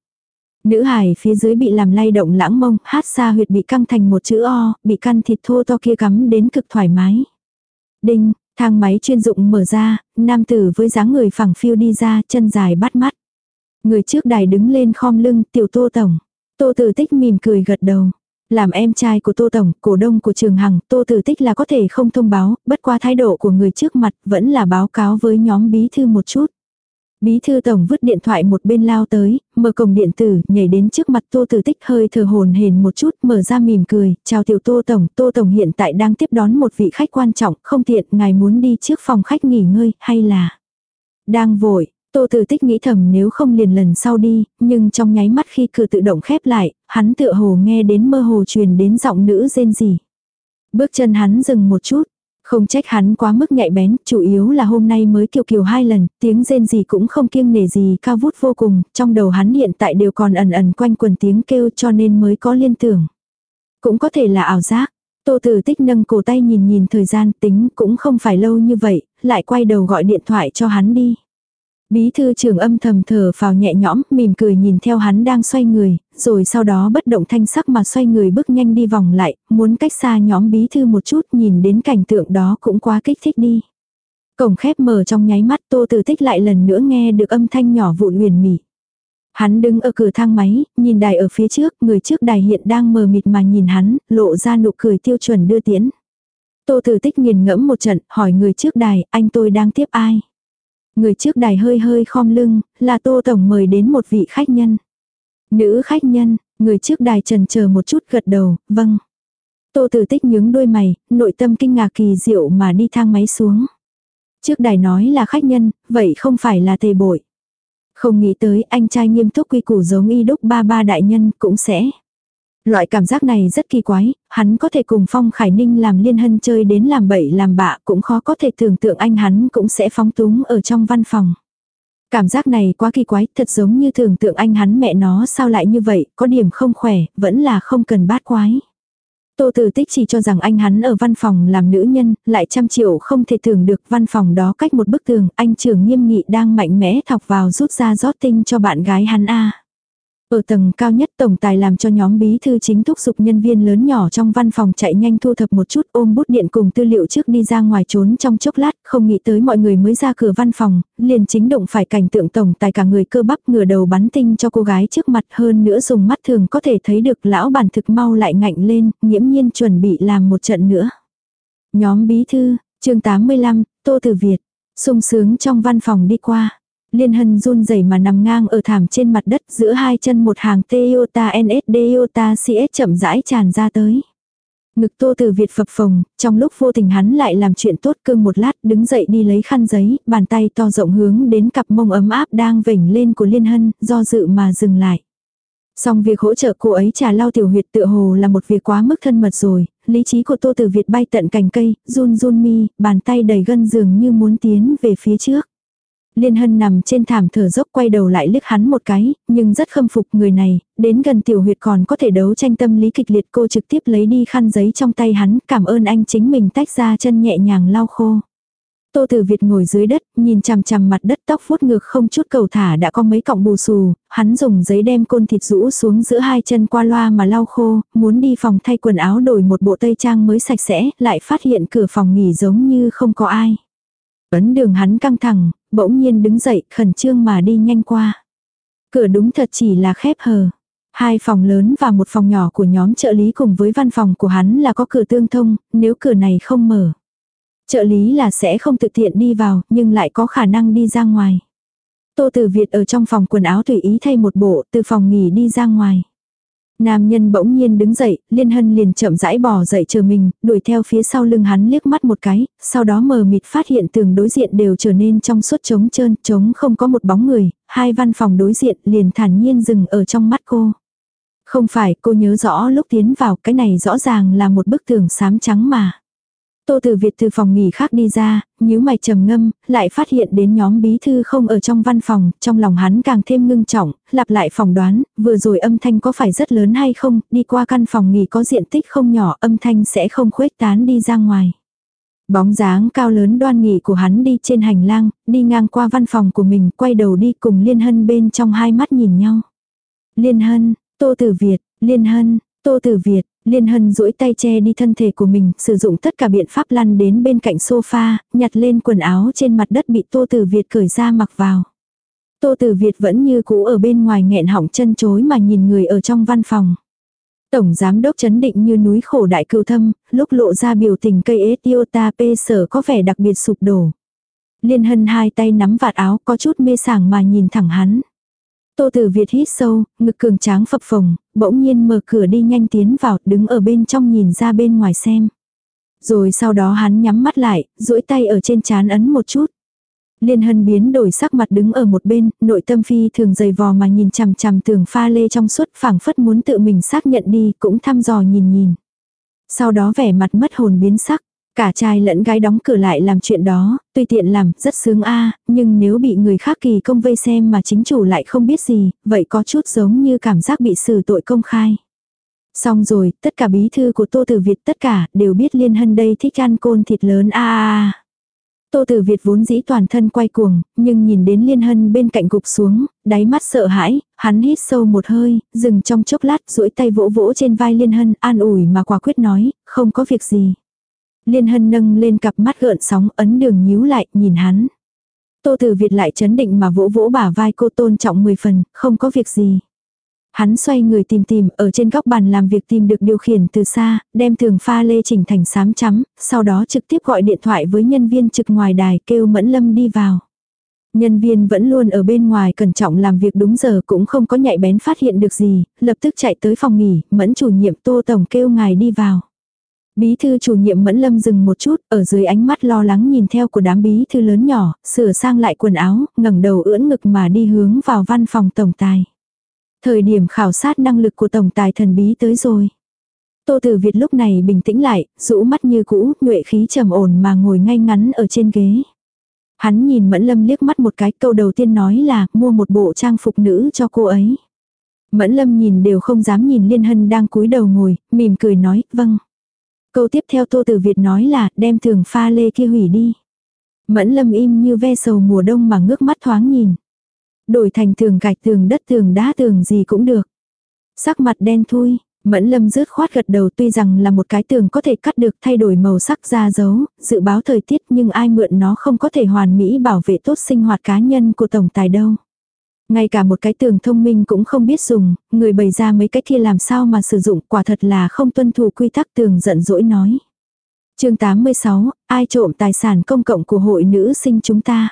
Nữ hài phía dưới bị làm lay động lãng mông, hát xa huyệt bị căng thành một chữ O, bị căn thịt thô to kia cắm đến cực thoải mái. Đinh, thang máy chuyên dụng mở ra, nam tử với dáng người phẳng phiêu đi ra, chân dài bắt mắt. Người trước đài đứng lên khom lưng, tiểu tô tổng. Tô tử tích mỉm cười gật đầu. Làm em trai của Tô Tổng, cổ đông của Trường Hằng, Tô Tử Tích là có thể không thông báo, bất qua thái độ của người trước mặt vẫn là báo cáo với nhóm bí thư một chút. Bí thư tổng vứt điện thoại một bên lao tới, mở cổng điện tử, nhảy đến trước mặt Tô Tử Tích hơi thở hồn hền một chút, mở ra mỉm cười, chào tiểu Tô Tổng, Tô Tổng hiện tại đang tiếp đón một vị khách quan trọng, không tiện, ngài muốn đi trước phòng khách nghỉ ngơi, hay là... Đang vội, Tô Tử Tích nghĩ thầm nếu không liền lần sau đi, nhưng trong nháy mắt khi cửa tự động khép lại, hắn tựa hồ nghe đến mơ hồ truyền đến giọng nữ rên rỉ. Bước chân hắn dừng một chút, không trách hắn quá mức nhạy bén, chủ yếu là hôm nay mới kiều kiều hai lần, tiếng rên gì cũng không kiêng nể gì cao vút vô cùng, trong đầu hắn hiện tại đều còn ẩn ẩn quanh quần tiếng kêu cho nên mới có liên tưởng. Cũng có thể là ảo giác. Tô Tử Tích nâng cổ tay nhìn nhìn thời gian tính cũng không phải lâu như vậy, lại quay đầu gọi điện thoại cho hắn đi. Bí thư trưởng âm thầm thở vào nhẹ nhõm, mỉm cười nhìn theo hắn đang xoay người, rồi sau đó bất động thanh sắc mà xoay người bước nhanh đi vòng lại, muốn cách xa nhóm bí thư một chút nhìn đến cảnh tượng đó cũng quá kích thích đi. Cổng khép mở trong nháy mắt tô từ tích lại lần nữa nghe được âm thanh nhỏ vụn huyền mỉ. Hắn đứng ở cửa thang máy, nhìn đài ở phía trước, người trước đài hiện đang mờ mịt mà nhìn hắn, lộ ra nụ cười tiêu chuẩn đưa tiễn. Tô Tử Tích nghiền ngẫm một trận, hỏi người trước đài, anh tôi đang tiếp ai? Người trước đài hơi hơi khom lưng, là Tô Tổng mời đến một vị khách nhân. Nữ khách nhân, người trước đài trần chờ một chút gật đầu, vâng. Tô Tử Tích nhướng đôi mày, nội tâm kinh ngạc kỳ diệu mà đi thang máy xuống. Trước đài nói là khách nhân, vậy không phải là tề bội. Không nghĩ tới anh trai nghiêm túc quy củ giống y đúc ba ba đại nhân cũng sẽ. Loại cảm giác này rất kỳ quái, hắn có thể cùng Phong Khải Ninh làm liên hân chơi đến làm bậy làm bạ cũng khó có thể tưởng tượng anh hắn cũng sẽ phóng túng ở trong văn phòng. Cảm giác này quá kỳ quái, thật giống như tưởng tượng anh hắn mẹ nó sao lại như vậy, có điểm không khỏe, vẫn là không cần bát quái. Tô Tử Tích chỉ cho rằng anh hắn ở văn phòng làm nữ nhân, lại trăm triệu không thể tưởng được văn phòng đó cách một bức tường, anh trưởng nghiêm nghị đang mạnh mẽ thọc vào rút ra rót tinh cho bạn gái hắn A. Ở tầng cao nhất tổng tài làm cho nhóm bí thư chính thúc giục nhân viên lớn nhỏ trong văn phòng chạy nhanh thu thập một chút ôm bút điện cùng tư liệu trước đi ra ngoài trốn trong chốc lát, không nghĩ tới mọi người mới ra cửa văn phòng, liền chính động phải cảnh tượng tổng tài cả người cơ bắp ngửa đầu bắn tinh cho cô gái trước mặt hơn nữa dùng mắt thường có thể thấy được lão bản thực mau lại ngạnh lên, nghiễm nhiên chuẩn bị làm một trận nữa. Nhóm bí thư, chương 85, Tô Tử Việt, sung sướng trong văn phòng đi qua. Liên hân run rẩy mà nằm ngang ở thảm trên mặt đất giữa hai chân một hàng Toyota NS Toyota CS chậm rãi tràn ra tới. Ngực tô từ Việt phập phồng, trong lúc vô tình hắn lại làm chuyện tốt cương một lát đứng dậy đi lấy khăn giấy, bàn tay to rộng hướng đến cặp mông ấm áp đang vểnh lên của Liên Hân, do dự mà dừng lại. Xong việc hỗ trợ cô ấy trà lau tiểu huyệt tựa hồ là một việc quá mức thân mật rồi, lý trí của tô từ Việt bay tận cành cây, run run mi, bàn tay đầy gân dường như muốn tiến về phía trước. Liên Hân nằm trên thảm thở dốc quay đầu lại liếc hắn một cái, nhưng rất khâm phục người này, đến gần tiểu huyệt còn có thể đấu tranh tâm lý kịch liệt cô trực tiếp lấy đi khăn giấy trong tay hắn, cảm ơn anh chính mình tách ra chân nhẹ nhàng lau khô. Tô Tử Việt ngồi dưới đất, nhìn chằm chằm mặt đất tóc vuốt ngược không chút cầu thả đã có mấy cọng bù xù, hắn dùng giấy đem côn thịt rũ xuống giữa hai chân qua loa mà lau khô, muốn đi phòng thay quần áo đổi một bộ tây trang mới sạch sẽ, lại phát hiện cửa phòng nghỉ giống như không có ai. Ấn đường hắn căng thẳng, bỗng nhiên đứng dậy, khẩn trương mà đi nhanh qua. Cửa đúng thật chỉ là khép hờ. Hai phòng lớn và một phòng nhỏ của nhóm trợ lý cùng với văn phòng của hắn là có cửa tương thông, nếu cửa này không mở. Trợ lý là sẽ không tự tiện đi vào, nhưng lại có khả năng đi ra ngoài. Tô Tử Việt ở trong phòng quần áo tùy ý thay một bộ, từ phòng nghỉ đi ra ngoài. Nam nhân bỗng nhiên đứng dậy, liên hân liền chậm rãi bò dậy chờ mình, đuổi theo phía sau lưng hắn liếc mắt một cái, sau đó mờ mịt phát hiện tường đối diện đều trở nên trong suốt trống trơn, trống không có một bóng người, hai văn phòng đối diện liền thản nhiên dừng ở trong mắt cô. Không phải, cô nhớ rõ lúc tiến vào cái này rõ ràng là một bức tường xám trắng mà. Tô Tử Việt từ phòng nghỉ khác đi ra, nhíu mày trầm ngâm, lại phát hiện đến nhóm bí thư không ở trong văn phòng, trong lòng hắn càng thêm ngưng trọng, lặp lại phòng đoán, vừa rồi âm thanh có phải rất lớn hay không, đi qua căn phòng nghỉ có diện tích không nhỏ, âm thanh sẽ không khuếch tán đi ra ngoài. Bóng dáng cao lớn đoan nghị của hắn đi trên hành lang, đi ngang qua văn phòng của mình, quay đầu đi cùng Liên Hân bên trong hai mắt nhìn nhau. Liên Hân, Tô Tử Việt, Liên Hân, Tô Tử Việt, Liên Hân duỗi tay che đi thân thể của mình, sử dụng tất cả biện pháp lăn đến bên cạnh sofa, nhặt lên quần áo trên mặt đất bị Tô Tử Việt cởi ra mặc vào. Tô Tử Việt vẫn như cũ ở bên ngoài nghẹn họng chân chối mà nhìn người ở trong văn phòng. Tổng giám đốc chấn định như núi khổ đại cưu thâm, lúc lộ ra biểu tình cây Etiota P sở có vẻ đặc biệt sụp đổ. Liên Hân hai tay nắm vạt áo có chút mê sảng mà nhìn thẳng hắn. Tô Tử Việt hít sâu, ngực cường tráng phập phồng, bỗng nhiên mở cửa đi nhanh tiến vào, đứng ở bên trong nhìn ra bên ngoài xem. Rồi sau đó hắn nhắm mắt lại, duỗi tay ở trên chán ấn một chút. Liên hân biến đổi sắc mặt đứng ở một bên, nội tâm phi thường dày vò mà nhìn chằm chằm tường pha lê trong suốt phảng phất muốn tự mình xác nhận đi, cũng thăm dò nhìn nhìn. Sau đó vẻ mặt mất hồn biến sắc, Cả trai lẫn gái đóng cửa lại làm chuyện đó, tuy tiện làm, rất sướng a nhưng nếu bị người khác kỳ công vây xem mà chính chủ lại không biết gì, vậy có chút giống như cảm giác bị xử tội công khai. Xong rồi, tất cả bí thư của Tô Tử Việt tất cả đều biết Liên Hân đây thích ăn côn thịt lớn a a Tô Tử Việt vốn dĩ toàn thân quay cuồng, nhưng nhìn đến Liên Hân bên cạnh gục xuống, đáy mắt sợ hãi, hắn hít sâu một hơi, dừng trong chốc lát duỗi tay vỗ vỗ trên vai Liên Hân an ủi mà quả quyết nói, không có việc gì. Liên hân nâng lên cặp mắt gợn sóng ấn đường nhíu lại nhìn hắn. Tô Tử Việt lại chấn định mà vỗ vỗ bả vai cô tôn trọng 10 phần, không có việc gì. Hắn xoay người tìm tìm, ở trên góc bàn làm việc tìm được điều khiển từ xa, đem thường pha lê chỉnh thành sám chấm, sau đó trực tiếp gọi điện thoại với nhân viên trực ngoài đài kêu Mẫn Lâm đi vào. Nhân viên vẫn luôn ở bên ngoài cẩn trọng làm việc đúng giờ cũng không có nhạy bén phát hiện được gì, lập tức chạy tới phòng nghỉ, mẫn chủ nhiệm tô tổng kêu ngài đi vào. Bí thư chủ nhiệm Mẫn Lâm dừng một chút, ở dưới ánh mắt lo lắng nhìn theo của đám bí thư lớn nhỏ, sửa sang lại quần áo, ngẩng đầu ưỡn ngực mà đi hướng vào văn phòng tổng tài. Thời điểm khảo sát năng lực của tổng tài thần bí tới rồi. Tô Tử Việt lúc này bình tĩnh lại, rũ mắt như cũ, nhuệ khí trầm ổn mà ngồi ngay ngắn ở trên ghế. Hắn nhìn Mẫn Lâm liếc mắt một cái, câu đầu tiên nói là mua một bộ trang phục nữ cho cô ấy. Mẫn Lâm nhìn đều không dám nhìn Liên Hân đang cúi đầu ngồi, mỉm cười nói, vâng. Câu tiếp theo Tô Tử Việt nói là đem thường pha lê kia hủy đi. Mẫn lâm im như ve sầu mùa đông mà ngước mắt thoáng nhìn. Đổi thành tường gạch tường đất tường đá tường gì cũng được. Sắc mặt đen thui, Mẫn lâm rớt khoát gật đầu tuy rằng là một cái tường có thể cắt được thay đổi màu sắc ra dấu, dự báo thời tiết nhưng ai mượn nó không có thể hoàn mỹ bảo vệ tốt sinh hoạt cá nhân của tổng tài đâu. Ngay cả một cái tường thông minh cũng không biết dùng, người bày ra mấy cái kia làm sao mà sử dụng quả thật là không tuân thủ quy tắc tường giận dỗi nói. chương 86, ai trộm tài sản công cộng của hội nữ sinh chúng ta.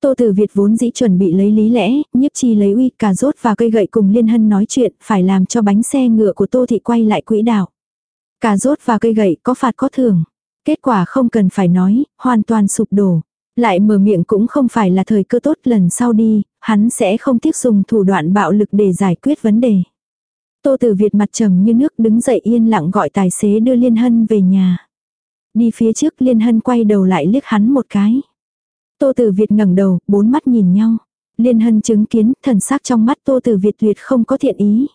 Tô Tử Việt vốn dĩ chuẩn bị lấy lý lẽ, nhiếp chi lấy uy cà rốt và cây gậy cùng Liên Hân nói chuyện, phải làm cho bánh xe ngựa của Tô Thị quay lại quỹ đạo. Cà rốt và cây gậy có phạt có thưởng. Kết quả không cần phải nói, hoàn toàn sụp đổ. Lại mở miệng cũng không phải là thời cơ tốt lần sau đi, hắn sẽ không tiếc dùng thủ đoạn bạo lực để giải quyết vấn đề. Tô Tử Việt mặt trầm như nước đứng dậy yên lặng gọi tài xế đưa Liên Hân về nhà. Đi phía trước Liên Hân quay đầu lại liếc hắn một cái. Tô Tử Việt ngẩng đầu, bốn mắt nhìn nhau. Liên Hân chứng kiến thần sắc trong mắt Tô Tử Việt tuyệt không có thiện ý.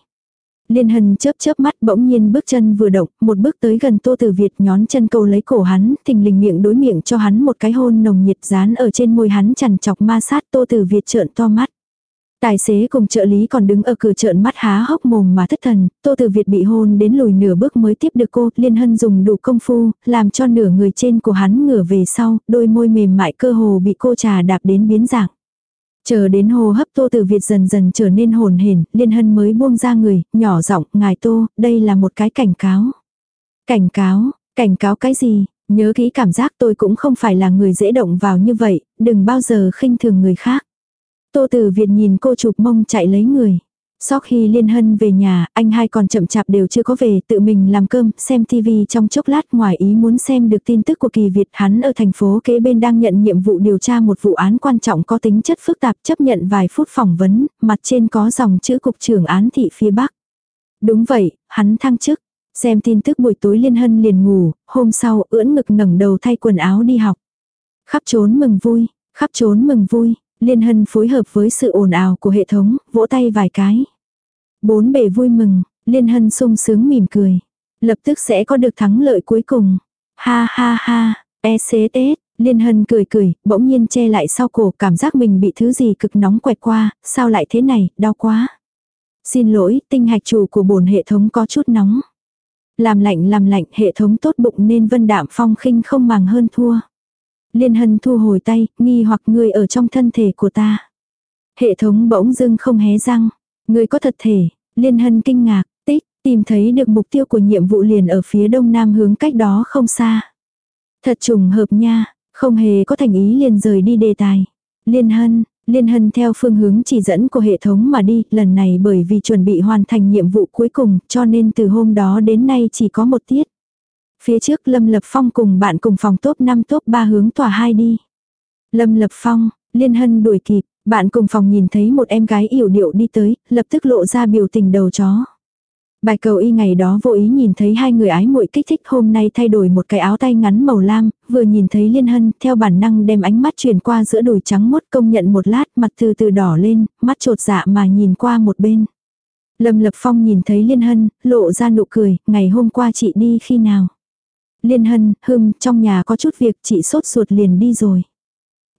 Liên Hân chớp chớp mắt bỗng nhiên bước chân vừa động, một bước tới gần Tô Tử Việt nhón chân câu lấy cổ hắn, thình lình miệng đối miệng cho hắn một cái hôn nồng nhiệt dán ở trên môi hắn chằn chọc ma sát Tô Tử Việt trợn to mắt. Tài xế cùng trợ lý còn đứng ở cửa trợn mắt há hốc mồm mà thất thần, Tô Tử Việt bị hôn đến lùi nửa bước mới tiếp được cô, Liên Hân dùng đủ công phu, làm cho nửa người trên của hắn ngửa về sau, đôi môi mềm mại cơ hồ bị cô trà đạp đến biến dạng. Chờ đến hô hấp Tô Tử Việt dần dần trở nên hồn hển, Liên Hân mới buông ra người, nhỏ giọng, "Ngài Tô, đây là một cái cảnh cáo." "Cảnh cáo? Cảnh cáo cái gì?" Nhớ kỹ cảm giác tôi cũng không phải là người dễ động vào như vậy, đừng bao giờ khinh thường người khác. Tô Tử Việt nhìn cô chụp mông chạy lấy người. Sau khi Liên Hân về nhà, anh hai còn chậm chạp đều chưa có về, tự mình làm cơm, xem TV trong chốc lát ngoài ý muốn xem được tin tức của kỳ Việt hắn ở thành phố kế bên đang nhận nhiệm vụ điều tra một vụ án quan trọng có tính chất phức tạp chấp nhận vài phút phỏng vấn, mặt trên có dòng chữ cục trưởng án thị phía Bắc. Đúng vậy, hắn thăng chức. Xem tin tức buổi tối Liên Hân liền ngủ, hôm sau ưỡn ngực ngẩng đầu thay quần áo đi học. Khắp trốn mừng vui, khắp trốn mừng vui, Liên Hân phối hợp với sự ồn ào của hệ thống, vỗ tay vài cái. Bốn bề vui mừng, Liên Hân sung sướng mỉm cười. Lập tức sẽ có được thắng lợi cuối cùng. Ha ha ha, é xế tết Liên Hân cười cười, bỗng nhiên che lại sau cổ cảm giác mình bị thứ gì cực nóng quẹt qua, sao lại thế này, đau quá. Xin lỗi, tinh hạch chủ của bổn hệ thống có chút nóng. Làm lạnh làm lạnh hệ thống tốt bụng nên vân đạm phong khinh không màng hơn thua. Liên hân thu hồi tay, nghi hoặc người ở trong thân thể của ta. Hệ thống bỗng dưng không hé răng. Người có thật thể, liên hân kinh ngạc, tích, tìm thấy được mục tiêu của nhiệm vụ liền ở phía đông nam hướng cách đó không xa. Thật trùng hợp nha, không hề có thành ý liền rời đi đề tài. Liên hân, liên hân theo phương hướng chỉ dẫn của hệ thống mà đi, lần này bởi vì chuẩn bị hoàn thành nhiệm vụ cuối cùng, cho nên từ hôm đó đến nay chỉ có một tiết. Phía trước Lâm Lập Phong cùng bạn cùng phòng top 5 top 3 hướng tòa 2 đi. Lâm Lập Phong, Liên Hân đuổi kịp, bạn cùng phòng nhìn thấy một em gái yểu điệu đi tới, lập tức lộ ra biểu tình đầu chó. Bài cầu y ngày đó vô ý nhìn thấy hai người ái muội kích thích hôm nay thay đổi một cái áo tay ngắn màu lam, vừa nhìn thấy Liên Hân, theo bản năng đem ánh mắt truyền qua giữa đùi trắng mốt công nhận một lát, mặt từ từ đỏ lên, mắt trột dạ mà nhìn qua một bên. Lâm Lập Phong nhìn thấy Liên Hân, lộ ra nụ cười, ngày hôm qua chị đi khi nào. Liên hân, hưng, trong nhà có chút việc chị sốt ruột liền đi rồi.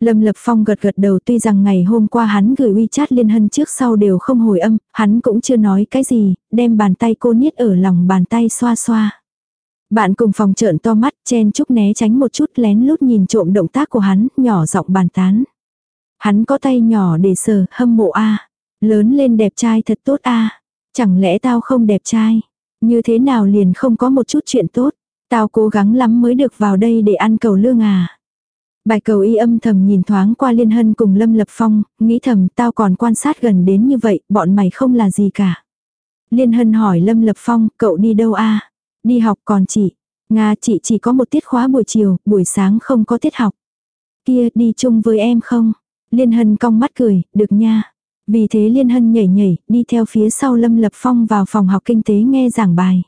Lâm Lập Phong gật gật đầu tuy rằng ngày hôm qua hắn gửi WeChat Liên Hân trước sau đều không hồi âm, hắn cũng chưa nói cái gì, đem bàn tay cô niết ở lòng bàn tay xoa xoa. Bạn cùng phòng trợn to mắt, chen chúc né tránh một chút lén lút nhìn trộm động tác của hắn, nhỏ giọng bàn tán. Hắn có tay nhỏ để sờ, hâm mộ a Lớn lên đẹp trai thật tốt a Chẳng lẽ tao không đẹp trai? Như thế nào liền không có một chút chuyện tốt? Tao cố gắng lắm mới được vào đây để ăn cầu lương à. Bài cầu y âm thầm nhìn thoáng qua Liên Hân cùng Lâm Lập Phong, nghĩ thầm tao còn quan sát gần đến như vậy, bọn mày không là gì cả. Liên Hân hỏi Lâm Lập Phong, cậu đi đâu a Đi học còn chị. Nga chị chỉ có một tiết khóa buổi chiều, buổi sáng không có tiết học. Kia đi chung với em không? Liên Hân cong mắt cười, được nha. Vì thế Liên Hân nhảy nhảy, đi theo phía sau Lâm Lập Phong vào phòng học kinh tế nghe giảng bài.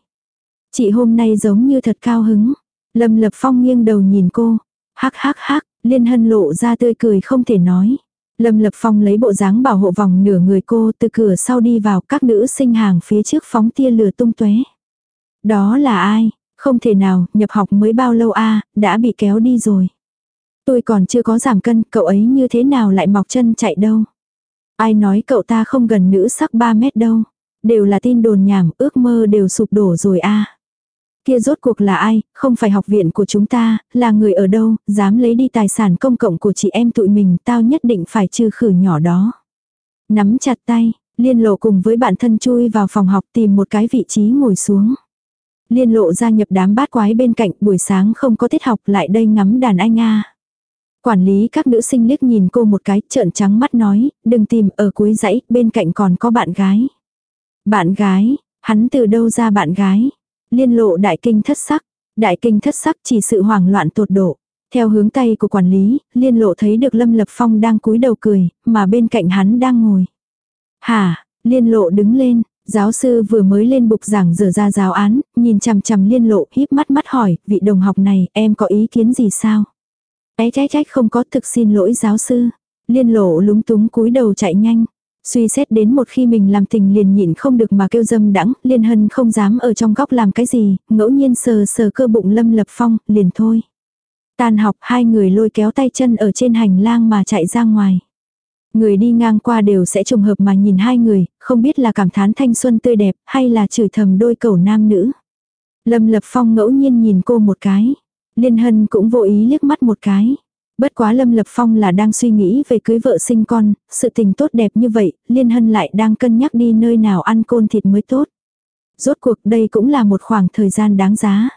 Chị hôm nay giống như thật cao hứng. Lâm Lập Phong nghiêng đầu nhìn cô. Hắc hắc hắc, Liên Hân lộ ra tươi cười không thể nói. Lâm Lập Phong lấy bộ dáng bảo hộ vòng nửa người cô từ cửa sau đi vào các nữ sinh hàng phía trước phóng tia lửa tung tóe. Đó là ai? Không thể nào, nhập học mới bao lâu a đã bị kéo đi rồi. Tôi còn chưa có giảm cân, cậu ấy như thế nào lại mọc chân chạy đâu. Ai nói cậu ta không gần nữ sắc 3 mét đâu. Đều là tin đồn nhảm, ước mơ đều sụp đổ rồi a Kia rốt cuộc là ai, không phải học viện của chúng ta, là người ở đâu, dám lấy đi tài sản công cộng của chị em tụi mình, tao nhất định phải trừ khử nhỏ đó. Nắm chặt tay, liên lộ cùng với bạn thân chui vào phòng học tìm một cái vị trí ngồi xuống. Liên lộ gia nhập đám bát quái bên cạnh buổi sáng không có tiết học lại đây ngắm đàn anh a Quản lý các nữ sinh liếc nhìn cô một cái trợn trắng mắt nói, đừng tìm ở cuối dãy, bên cạnh còn có bạn gái. Bạn gái, hắn từ đâu ra bạn gái? Liên lộ đại kinh thất sắc. Đại kinh thất sắc chỉ sự hoảng loạn tột độ. Theo hướng tay của quản lý, liên lộ thấy được Lâm Lập Phong đang cúi đầu cười, mà bên cạnh hắn đang ngồi. Hả, liên lộ đứng lên, giáo sư vừa mới lên bục giảng dở ra giáo án, nhìn chằm chằm liên lộ híp mắt mắt hỏi, vị đồng học này, em có ý kiến gì sao? Ê trách trách không có thực xin lỗi giáo sư. Liên lộ lúng túng cúi đầu chạy nhanh. Suy xét đến một khi mình làm tình liền nhịn không được mà kêu dâm đắng, liên hân không dám ở trong góc làm cái gì, ngẫu nhiên sờ sờ cơ bụng lâm lập phong, liền thôi. Tan học hai người lôi kéo tay chân ở trên hành lang mà chạy ra ngoài. Người đi ngang qua đều sẽ trùng hợp mà nhìn hai người, không biết là cảm thán thanh xuân tươi đẹp hay là chửi thầm đôi cầu nam nữ. Lâm Lập Phong ngẫu nhiên nhìn cô một cái. Liên Hân cũng vô ý liếc mắt một cái. Bất quá Lâm Lập Phong là đang suy nghĩ về cưới vợ sinh con, sự tình tốt đẹp như vậy, Liên Hân lại đang cân nhắc đi nơi nào ăn côn thịt mới tốt. Rốt cuộc đây cũng là một khoảng thời gian đáng giá.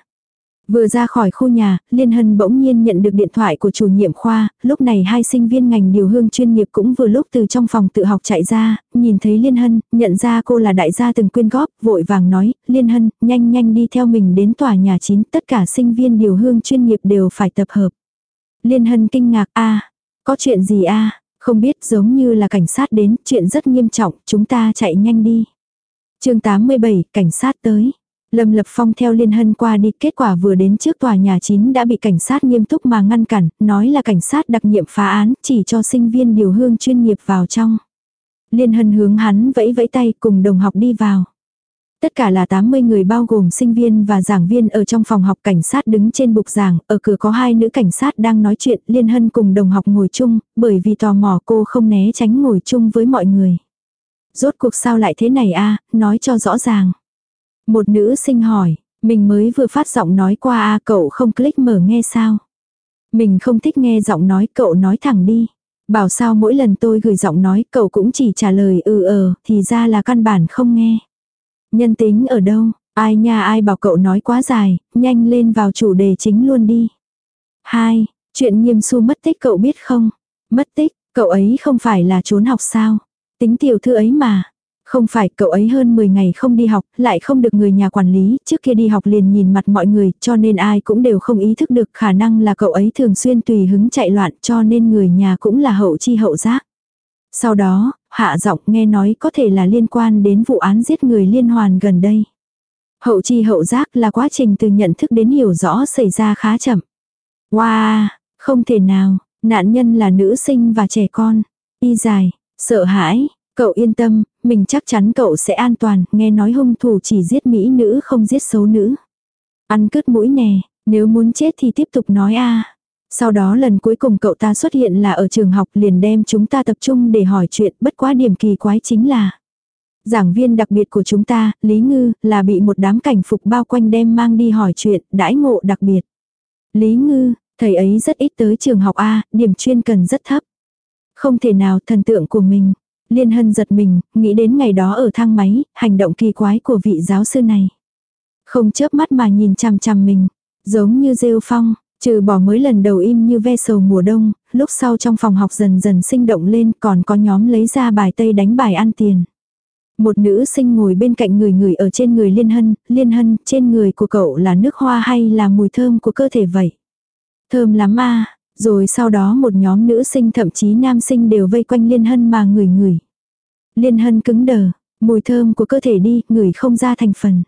Vừa ra khỏi khu nhà, Liên Hân bỗng nhiên nhận được điện thoại của chủ nhiệm khoa, lúc này hai sinh viên ngành điều hương chuyên nghiệp cũng vừa lúc từ trong phòng tự học chạy ra, nhìn thấy Liên Hân, nhận ra cô là đại gia từng quyên góp, vội vàng nói, Liên Hân, nhanh nhanh đi theo mình đến tòa nhà 9, tất cả sinh viên điều hương chuyên nghiệp đều phải tập hợp. Liên Hân kinh ngạc, a có chuyện gì a không biết giống như là cảnh sát đến, chuyện rất nghiêm trọng, chúng ta chạy nhanh đi. chương 87, cảnh sát tới. Lâm Lập Phong theo Liên Hân qua đi, kết quả vừa đến trước tòa nhà 9 đã bị cảnh sát nghiêm túc mà ngăn cản, nói là cảnh sát đặc nhiệm phá án, chỉ cho sinh viên điều hương chuyên nghiệp vào trong. Liên Hân hướng hắn vẫy vẫy tay cùng đồng học đi vào. Tất cả là 80 người bao gồm sinh viên và giảng viên ở trong phòng học cảnh sát đứng trên bục giảng, ở cửa có hai nữ cảnh sát đang nói chuyện, Liên Hân cùng đồng học ngồi chung, bởi vì tò mò cô không né tránh ngồi chung với mọi người. Rốt cuộc sao lại thế này a nói cho rõ ràng. Một nữ sinh hỏi, mình mới vừa phát giọng nói qua a cậu không click mở nghe sao. Mình không thích nghe giọng nói cậu nói thẳng đi. Bảo sao mỗi lần tôi gửi giọng nói cậu cũng chỉ trả lời ừ ờ, thì ra là căn bản không nghe. Nhân tính ở đâu, ai nha ai bảo cậu nói quá dài, nhanh lên vào chủ đề chính luôn đi. Hai, chuyện nghiêm su mất tích cậu biết không? Mất tích, cậu ấy không phải là trốn học sao? Tính tiểu thư ấy mà. Không phải cậu ấy hơn 10 ngày không đi học, lại không được người nhà quản lý, trước kia đi học liền nhìn mặt mọi người, cho nên ai cũng đều không ý thức được khả năng là cậu ấy thường xuyên tùy hứng chạy loạn cho nên người nhà cũng là hậu chi hậu giác. Sau đó, hạ giọng nghe nói có thể là liên quan đến vụ án giết người liên hoàn gần đây. Hậu chi hậu giác là quá trình từ nhận thức đến hiểu rõ xảy ra khá chậm. Wow, không thể nào, nạn nhân là nữ sinh và trẻ con. Y dài, sợ hãi, cậu yên tâm, mình chắc chắn cậu sẽ an toàn, nghe nói hung thủ chỉ giết mỹ nữ không giết xấu nữ. Ăn cứt mũi nè, nếu muốn chết thì tiếp tục nói a. Sau đó lần cuối cùng cậu ta xuất hiện là ở trường học liền đem chúng ta tập trung để hỏi chuyện bất quá điểm kỳ quái chính là. Giảng viên đặc biệt của chúng ta, Lý Ngư, là bị một đám cảnh phục bao quanh đem mang đi hỏi chuyện, đãi ngộ đặc biệt. Lý Ngư, thầy ấy rất ít tới trường học A, điểm chuyên cần rất thấp. Không thể nào thần tượng của mình. Liên Hân giật mình, nghĩ đến ngày đó ở thang máy, hành động kỳ quái của vị giáo sư này. Không chớp mắt mà nhìn chằm chằm mình, giống như rêu phong, Trừ bỏ mới lần đầu im như ve sầu mùa đông, lúc sau trong phòng học dần dần sinh động lên còn có nhóm lấy ra bài tây đánh bài ăn tiền. Một nữ sinh ngồi bên cạnh người người ở trên người liên hân, liên hân trên người của cậu là nước hoa hay là mùi thơm của cơ thể vậy? Thơm lắm à? rồi sau đó một nhóm nữ sinh thậm chí nam sinh đều vây quanh liên hân mà người người. Liên hân cứng đờ, mùi thơm của cơ thể đi, người không ra thành phần.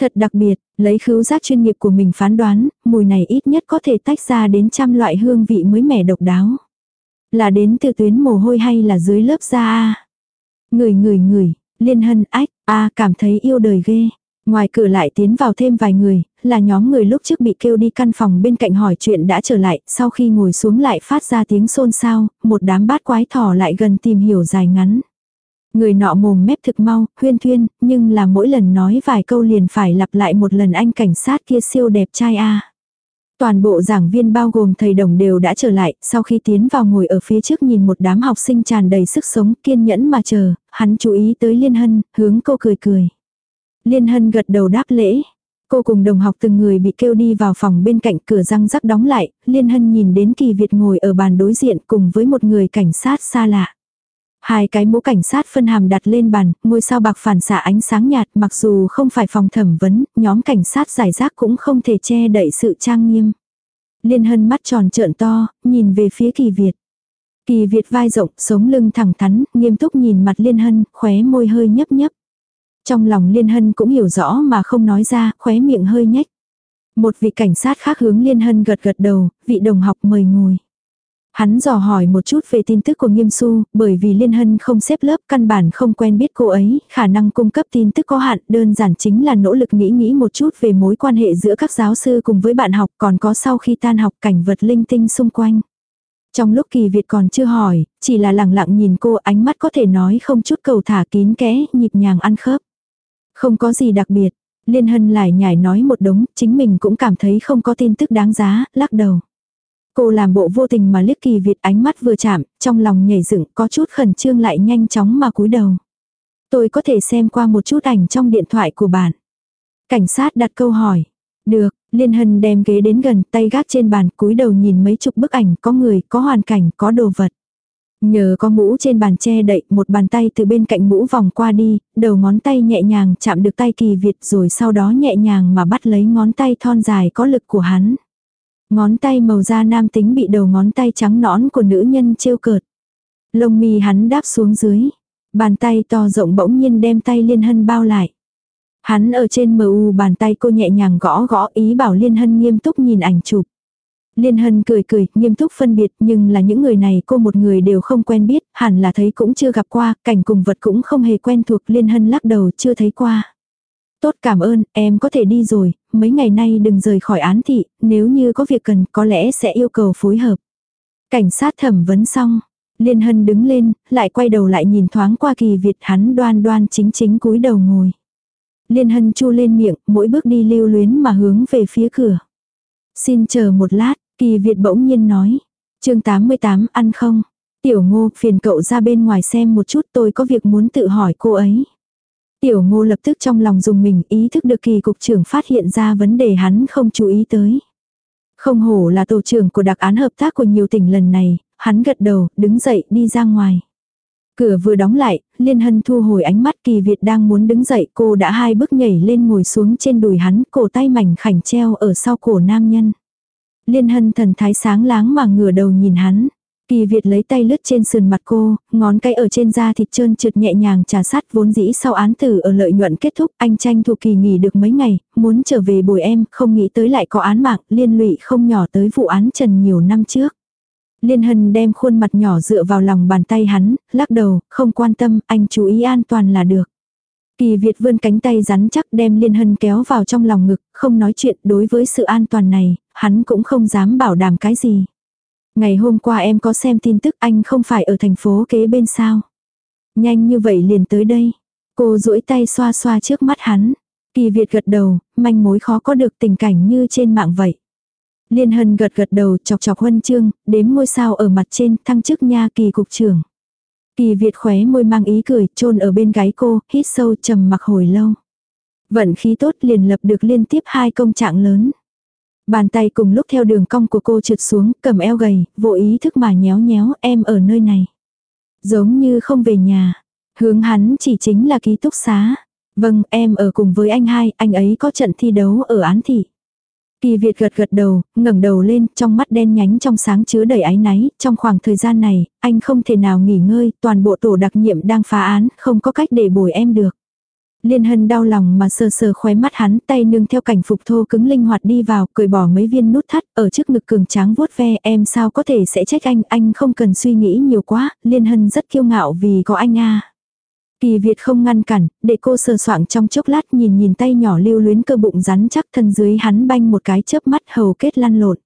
Thật đặc biệt, lấy khứu giác chuyên nghiệp của mình phán đoán, mùi này ít nhất có thể tách ra đến trăm loại hương vị mới mẻ độc đáo. Là đến từ tuyến mồ hôi hay là dưới lớp da a Người người người, liên hân ách, a cảm thấy yêu đời ghê. Ngoài cửa lại tiến vào thêm vài người, là nhóm người lúc trước bị kêu đi căn phòng bên cạnh hỏi chuyện đã trở lại, sau khi ngồi xuống lại phát ra tiếng xôn xao, một đám bát quái thỏ lại gần tìm hiểu dài ngắn. Người nọ mồm mép thực mau, huyên thuyên, nhưng là mỗi lần nói vài câu liền phải lặp lại một lần anh cảnh sát kia siêu đẹp trai a. Toàn bộ giảng viên bao gồm thầy đồng đều đã trở lại, sau khi tiến vào ngồi ở phía trước nhìn một đám học sinh tràn đầy sức sống, kiên nhẫn mà chờ, hắn chú ý tới Liên Hân, hướng cô cười cười. Liên Hân gật đầu đáp lễ. Cô cùng đồng học từng người bị kêu đi vào phòng bên cạnh cửa răng rắc đóng lại, Liên Hân nhìn đến Kỳ Việt ngồi ở bàn đối diện cùng với một người cảnh sát xa lạ. Hai cái mũ cảnh sát phân hàm đặt lên bàn, ngôi sao bạc phản xạ ánh sáng nhạt mặc dù không phải phòng thẩm vấn, nhóm cảnh sát giải rác cũng không thể che đậy sự trang nghiêm. Liên hân mắt tròn trợn to, nhìn về phía kỳ Việt. Kỳ Việt vai rộng, sống lưng thẳng thắn, nghiêm túc nhìn mặt liên hân, khóe môi hơi nhấp nhấp. Trong lòng liên hân cũng hiểu rõ mà không nói ra, khóe miệng hơi nhếch. Một vị cảnh sát khác hướng liên hân gật gật đầu, vị đồng học mời ngồi. Hắn dò hỏi một chút về tin tức của Nghiêm Su, bởi vì Liên Hân không xếp lớp căn bản không quen biết cô ấy, khả năng cung cấp tin tức có hạn, đơn giản chính là nỗ lực nghĩ nghĩ một chút về mối quan hệ giữa các giáo sư cùng với bạn học còn có sau khi tan học cảnh vật linh tinh xung quanh. Trong lúc kỳ Việt còn chưa hỏi, chỉ là lặng lặng nhìn cô ánh mắt có thể nói không chút cầu thả kín kẽ, nhịp nhàng ăn khớp. Không có gì đặc biệt, Liên Hân lại nhảy nói một đống, chính mình cũng cảm thấy không có tin tức đáng giá, lắc đầu. Cô làm bộ vô tình mà liếc kỳ Việt ánh mắt vừa chạm, trong lòng nhảy dựng có chút khẩn trương lại nhanh chóng mà cúi đầu. Tôi có thể xem qua một chút ảnh trong điện thoại của bạn. Cảnh sát đặt câu hỏi. Được, Liên Hân đem ghế đến gần tay gác trên bàn cúi đầu nhìn mấy chục bức ảnh có người, có hoàn cảnh, có đồ vật. Nhờ có mũ trên bàn che đậy, một bàn tay từ bên cạnh mũ vòng qua đi, đầu ngón tay nhẹ nhàng chạm được tay kỳ Việt rồi sau đó nhẹ nhàng mà bắt lấy ngón tay thon dài có lực của hắn. Ngón tay màu da nam tính bị đầu ngón tay trắng nõn của nữ nhân trêu cợt. Lông mi hắn đáp xuống dưới. Bàn tay to rộng bỗng nhiên đem tay liên hân bao lại. Hắn ở trên mờ u bàn tay cô nhẹ nhàng gõ gõ ý bảo liên hân nghiêm túc nhìn ảnh chụp. Liên hân cười cười, nghiêm túc phân biệt nhưng là những người này cô một người đều không quen biết, hẳn là thấy cũng chưa gặp qua, cảnh cùng vật cũng không hề quen thuộc liên hân lắc đầu chưa thấy qua. Tốt cảm ơn, em có thể đi rồi, mấy ngày nay đừng rời khỏi án thị, nếu như có việc cần có lẽ sẽ yêu cầu phối hợp. Cảnh sát thẩm vấn xong, Liên Hân đứng lên, lại quay đầu lại nhìn thoáng qua kỳ Việt hắn đoan đoan chính chính cúi đầu ngồi. Liên Hân chu lên miệng, mỗi bước đi lưu luyến mà hướng về phía cửa. Xin chờ một lát, kỳ Việt bỗng nhiên nói. chương 88 ăn không? Tiểu ngô phiền cậu ra bên ngoài xem một chút tôi có việc muốn tự hỏi cô ấy. Tiểu ngô lập tức trong lòng dùng mình ý thức được kỳ cục trưởng phát hiện ra vấn đề hắn không chú ý tới. Không hổ là tổ trưởng của đặc án hợp tác của nhiều tỉnh lần này, hắn gật đầu, đứng dậy đi ra ngoài. Cửa vừa đóng lại, Liên Hân thu hồi ánh mắt kỳ Việt đang muốn đứng dậy cô đã hai bước nhảy lên ngồi xuống trên đùi hắn, cổ tay mảnh khảnh treo ở sau cổ nam nhân. Liên Hân thần thái sáng láng mà ngửa đầu nhìn hắn. Kỳ Việt lấy tay lướt trên sườn mặt cô, ngón cái ở trên da thịt trơn trượt nhẹ nhàng trà sát vốn dĩ sau án tử ở lợi nhuận kết thúc, anh tranh thuộc kỳ nghỉ được mấy ngày, muốn trở về bồi em, không nghĩ tới lại có án mạng, liên lụy không nhỏ tới vụ án trần nhiều năm trước. Liên Hân đem khuôn mặt nhỏ dựa vào lòng bàn tay hắn, lắc đầu, không quan tâm, anh chú ý an toàn là được. Kỳ Việt vươn cánh tay rắn chắc đem Liên Hân kéo vào trong lòng ngực, không nói chuyện đối với sự an toàn này, hắn cũng không dám bảo đảm cái gì. Ngày hôm qua em có xem tin tức anh không phải ở thành phố kế bên sao. Nhanh như vậy liền tới đây. Cô duỗi tay xoa xoa trước mắt hắn. Kỳ Việt gật đầu, manh mối khó có được tình cảnh như trên mạng vậy. Liên Hân gật gật đầu chọc chọc huân chương, đếm ngôi sao ở mặt trên, thăng chức nha kỳ cục trưởng. Kỳ Việt khóe môi mang ý cười, chôn ở bên gáy cô, hít sâu trầm mặc hồi lâu. Vận khí tốt liền lập được liên tiếp hai công trạng lớn. Bàn tay cùng lúc theo đường cong của cô trượt xuống, cầm eo gầy, vô ý thức mà nhéo nhéo em ở nơi này. Giống như không về nhà. Hướng hắn chỉ chính là ký túc xá. Vâng, em ở cùng với anh hai, anh ấy có trận thi đấu ở án thị. Kỳ Việt gật gật đầu, ngẩng đầu lên, trong mắt đen nhánh trong sáng chứa đầy áy náy, trong khoảng thời gian này, anh không thể nào nghỉ ngơi, toàn bộ tổ đặc nhiệm đang phá án, không có cách để bồi em được. Liên hân đau lòng mà sờ sờ khóe mắt hắn tay nương theo cảnh phục thô cứng linh hoạt đi vào, cởi bỏ mấy viên nút thắt, ở trước ngực cường tráng vuốt ve em sao có thể sẽ trách anh, anh không cần suy nghĩ nhiều quá, liên hân rất kiêu ngạo vì có anh a Kỳ Việt không ngăn cản, để cô sờ soạng trong chốc lát nhìn nhìn tay nhỏ lưu luyến cơ bụng rắn chắc thân dưới hắn banh một cái chớp mắt hầu kết lăn lộn.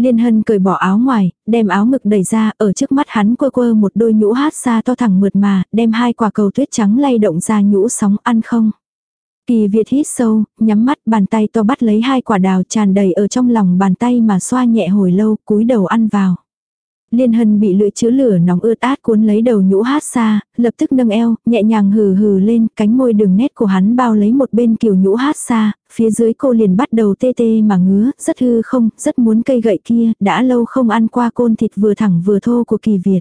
Liên hân cởi bỏ áo ngoài, đem áo ngực đẩy ra, ở trước mắt hắn quơ quơ một đôi nhũ hát xa to thẳng mượt mà, đem hai quả cầu tuyết trắng lay động ra nhũ sóng ăn không. Kỳ Việt hít sâu, nhắm mắt bàn tay to bắt lấy hai quả đào tràn đầy ở trong lòng bàn tay mà xoa nhẹ hồi lâu, cúi đầu ăn vào. Liên hân bị lưỡi chứa lửa nóng ướt át cuốn lấy đầu nhũ hát xa, lập tức nâng eo, nhẹ nhàng hừ hừ lên, cánh môi đường nét của hắn bao lấy một bên kiểu nhũ hát xa, phía dưới cô liền bắt đầu tê tê mà ngứa, rất hư không, rất muốn cây gậy kia, đã lâu không ăn qua côn thịt vừa thẳng vừa thô của kỳ Việt.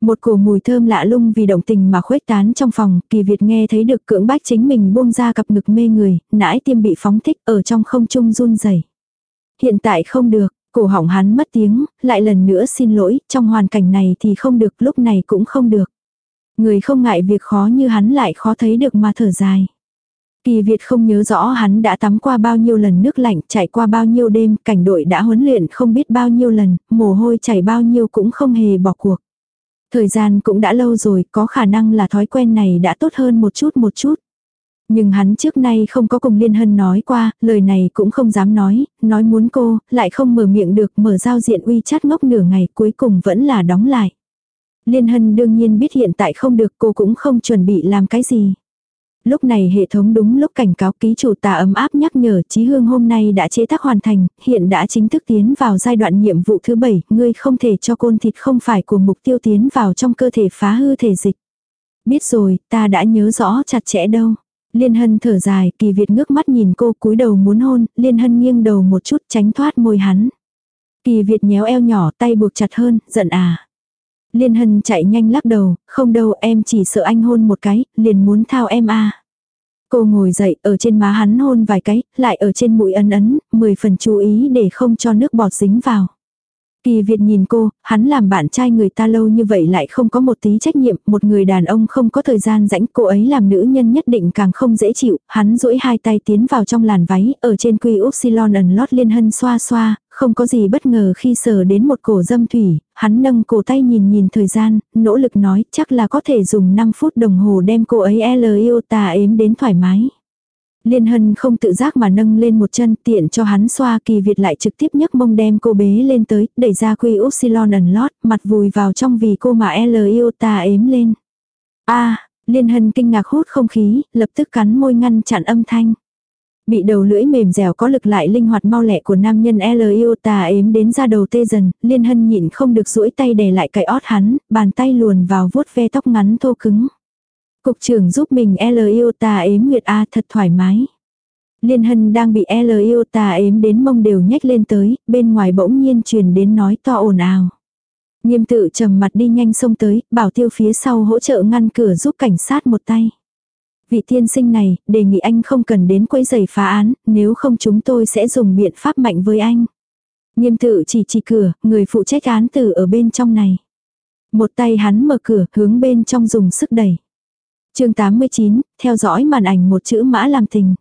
Một cổ mùi thơm lạ lung vì động tình mà khuếch tán trong phòng, kỳ Việt nghe thấy được cưỡng bách chính mình buông ra cặp ngực mê người, nãi tiêm bị phóng thích ở trong không trung run rẩy Hiện tại không được, Cổ họng hắn mất tiếng, lại lần nữa xin lỗi, trong hoàn cảnh này thì không được, lúc này cũng không được. Người không ngại việc khó như hắn lại khó thấy được mà thở dài. Kỳ Việt không nhớ rõ hắn đã tắm qua bao nhiêu lần nước lạnh, chạy qua bao nhiêu đêm, cảnh đội đã huấn luyện không biết bao nhiêu lần, mồ hôi chảy bao nhiêu cũng không hề bỏ cuộc. Thời gian cũng đã lâu rồi, có khả năng là thói quen này đã tốt hơn một chút một chút. Nhưng hắn trước nay không có cùng Liên Hân nói qua, lời này cũng không dám nói, nói muốn cô, lại không mở miệng được mở giao diện uy chát ngốc nửa ngày cuối cùng vẫn là đóng lại. Liên Hân đương nhiên biết hiện tại không được cô cũng không chuẩn bị làm cái gì. Lúc này hệ thống đúng lúc cảnh cáo ký chủ tà ấm áp nhắc nhở Chí Hương hôm nay đã chế tác hoàn thành, hiện đã chính thức tiến vào giai đoạn nhiệm vụ thứ bảy, ngươi không thể cho côn thịt không phải của mục tiêu tiến vào trong cơ thể phá hư thể dịch. Biết rồi, ta đã nhớ rõ chặt chẽ đâu. Liên Hân thở dài, kỳ Việt ngước mắt nhìn cô cúi đầu muốn hôn, Liên Hân nghiêng đầu một chút tránh thoát môi hắn. Kỳ Việt nhéo eo nhỏ tay buộc chặt hơn, giận à. Liên Hân chạy nhanh lắc đầu, không đâu em chỉ sợ anh hôn một cái, liền muốn thao em à. Cô ngồi dậy, ở trên má hắn hôn vài cái, lại ở trên mũi ấn ấn, mười phần chú ý để không cho nước bọt dính vào. Kỳ Việt nhìn cô, hắn làm bạn trai người ta lâu như vậy lại không có một tí trách nhiệm, một người đàn ông không có thời gian rãnh cô ấy làm nữ nhân nhất định càng không dễ chịu, hắn duỗi hai tay tiến vào trong làn váy, ở trên quy upsilon ẩn lót liên hân xoa xoa, không có gì bất ngờ khi sờ đến một cổ dâm thủy, hắn nâng cổ tay nhìn nhìn thời gian, nỗ lực nói chắc là có thể dùng 5 phút đồng hồ đem cô ấy L yêu tà ếm đến thoải mái. Liên Hân không tự giác mà nâng lên một chân tiện cho hắn xoa kỳ Việt lại trực tiếp nhấc mông đem cô bế lên tới, đẩy ra quy upsilon ẩn lót, mặt vùi vào trong vì cô mà L yêu ta ếm lên. a Liên Hân kinh ngạc hút không khí, lập tức cắn môi ngăn chặn âm thanh. Bị đầu lưỡi mềm dẻo có lực lại linh hoạt mau lẹ của nam nhân L yêu ta ếm đến ra đầu tê dần, Liên Hân nhịn không được duỗi tay đè lại cái ót hắn, bàn tay luồn vào vuốt ve tóc ngắn thô cứng. Cục trưởng giúp mình L yêu ta ếm nguyệt A thật thoải mái. Liên hân đang bị L yêu ta ếm đến mông đều nhếch lên tới, bên ngoài bỗng nhiên truyền đến nói to ồn ào. Nghiêm tự trầm mặt đi nhanh xông tới, bảo tiêu phía sau hỗ trợ ngăn cửa giúp cảnh sát một tay. Vị tiên sinh này, đề nghị anh không cần đến quấy giày phá án, nếu không chúng tôi sẽ dùng biện pháp mạnh với anh. Nghiêm tự chỉ chỉ cửa, người phụ trách án tử ở bên trong này. Một tay hắn mở cửa, hướng bên trong dùng sức đẩy chương 89, theo dõi màn ảnh một chữ mã làm tình.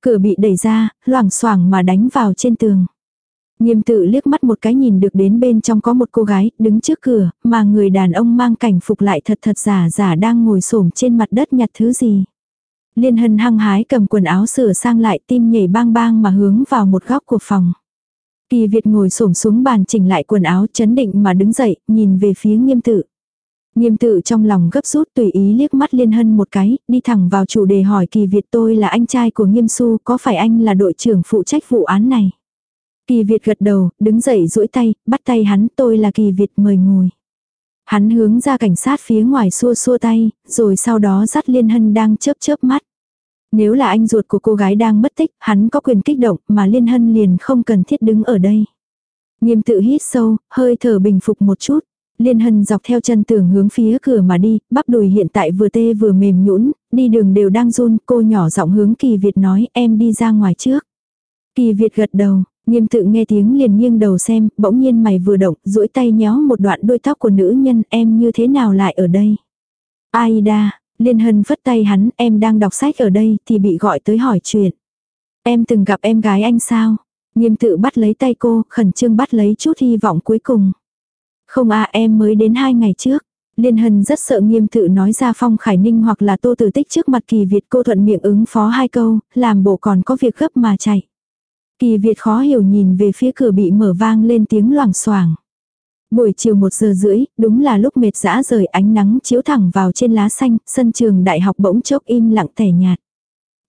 Cửa bị đẩy ra, loảng xoảng mà đánh vào trên tường. Nghiêm tự liếc mắt một cái nhìn được đến bên trong có một cô gái đứng trước cửa, mà người đàn ông mang cảnh phục lại thật thật giả giả đang ngồi xổm trên mặt đất nhặt thứ gì. Liên hân hăng hái cầm quần áo sửa sang lại tim nhảy bang bang mà hướng vào một góc của phòng. Kỳ Việt ngồi xổm xuống bàn chỉnh lại quần áo chấn định mà đứng dậy, nhìn về phía nghiêm tự. Nghiêm tự trong lòng gấp rút tùy ý liếc mắt liên hân một cái, đi thẳng vào chủ đề hỏi kỳ Việt tôi là anh trai của nghiêm su, có phải anh là đội trưởng phụ trách vụ án này? Kỳ Việt gật đầu, đứng dậy duỗi tay, bắt tay hắn, tôi là kỳ Việt mời ngồi. Hắn hướng ra cảnh sát phía ngoài xua xua tay, rồi sau đó dắt liên hân đang chớp chớp mắt. Nếu là anh ruột của cô gái đang mất tích, hắn có quyền kích động mà Liên Hân liền không cần thiết đứng ở đây. Nghiêm tự hít sâu, hơi thở bình phục một chút. Liên Hân dọc theo chân tường hướng phía cửa mà đi, bắp đùi hiện tại vừa tê vừa mềm nhũn, đi đường đều đang run, cô nhỏ giọng hướng Kỳ Việt nói em đi ra ngoài trước. Kỳ Việt gật đầu, nghiêm tự nghe tiếng liền nghiêng đầu xem, bỗng nhiên mày vừa động, duỗi tay nhéo một đoạn đôi tóc của nữ nhân, em như thế nào lại ở đây? Aida, Liên Hân phất tay hắn, em đang đọc sách ở đây thì bị gọi tới hỏi chuyện. Em từng gặp em gái anh sao? Nghiêm tự bắt lấy tay cô, khẩn trương bắt lấy chút hy vọng cuối cùng. Không à em mới đến hai ngày trước. Liên Hân rất sợ nghiêm tự nói ra Phong Khải Ninh hoặc là Tô Tử Tích trước mặt Kỳ Việt cô thuận miệng ứng phó hai câu, làm bộ còn có việc gấp mà chạy. Kỳ Việt khó hiểu nhìn về phía cửa bị mở vang lên tiếng loảng xoảng. Buổi chiều một giờ rưỡi, đúng là lúc mệt dã rời ánh nắng chiếu thẳng vào trên lá xanh, sân trường đại học bỗng chốc im lặng tẻ nhạt.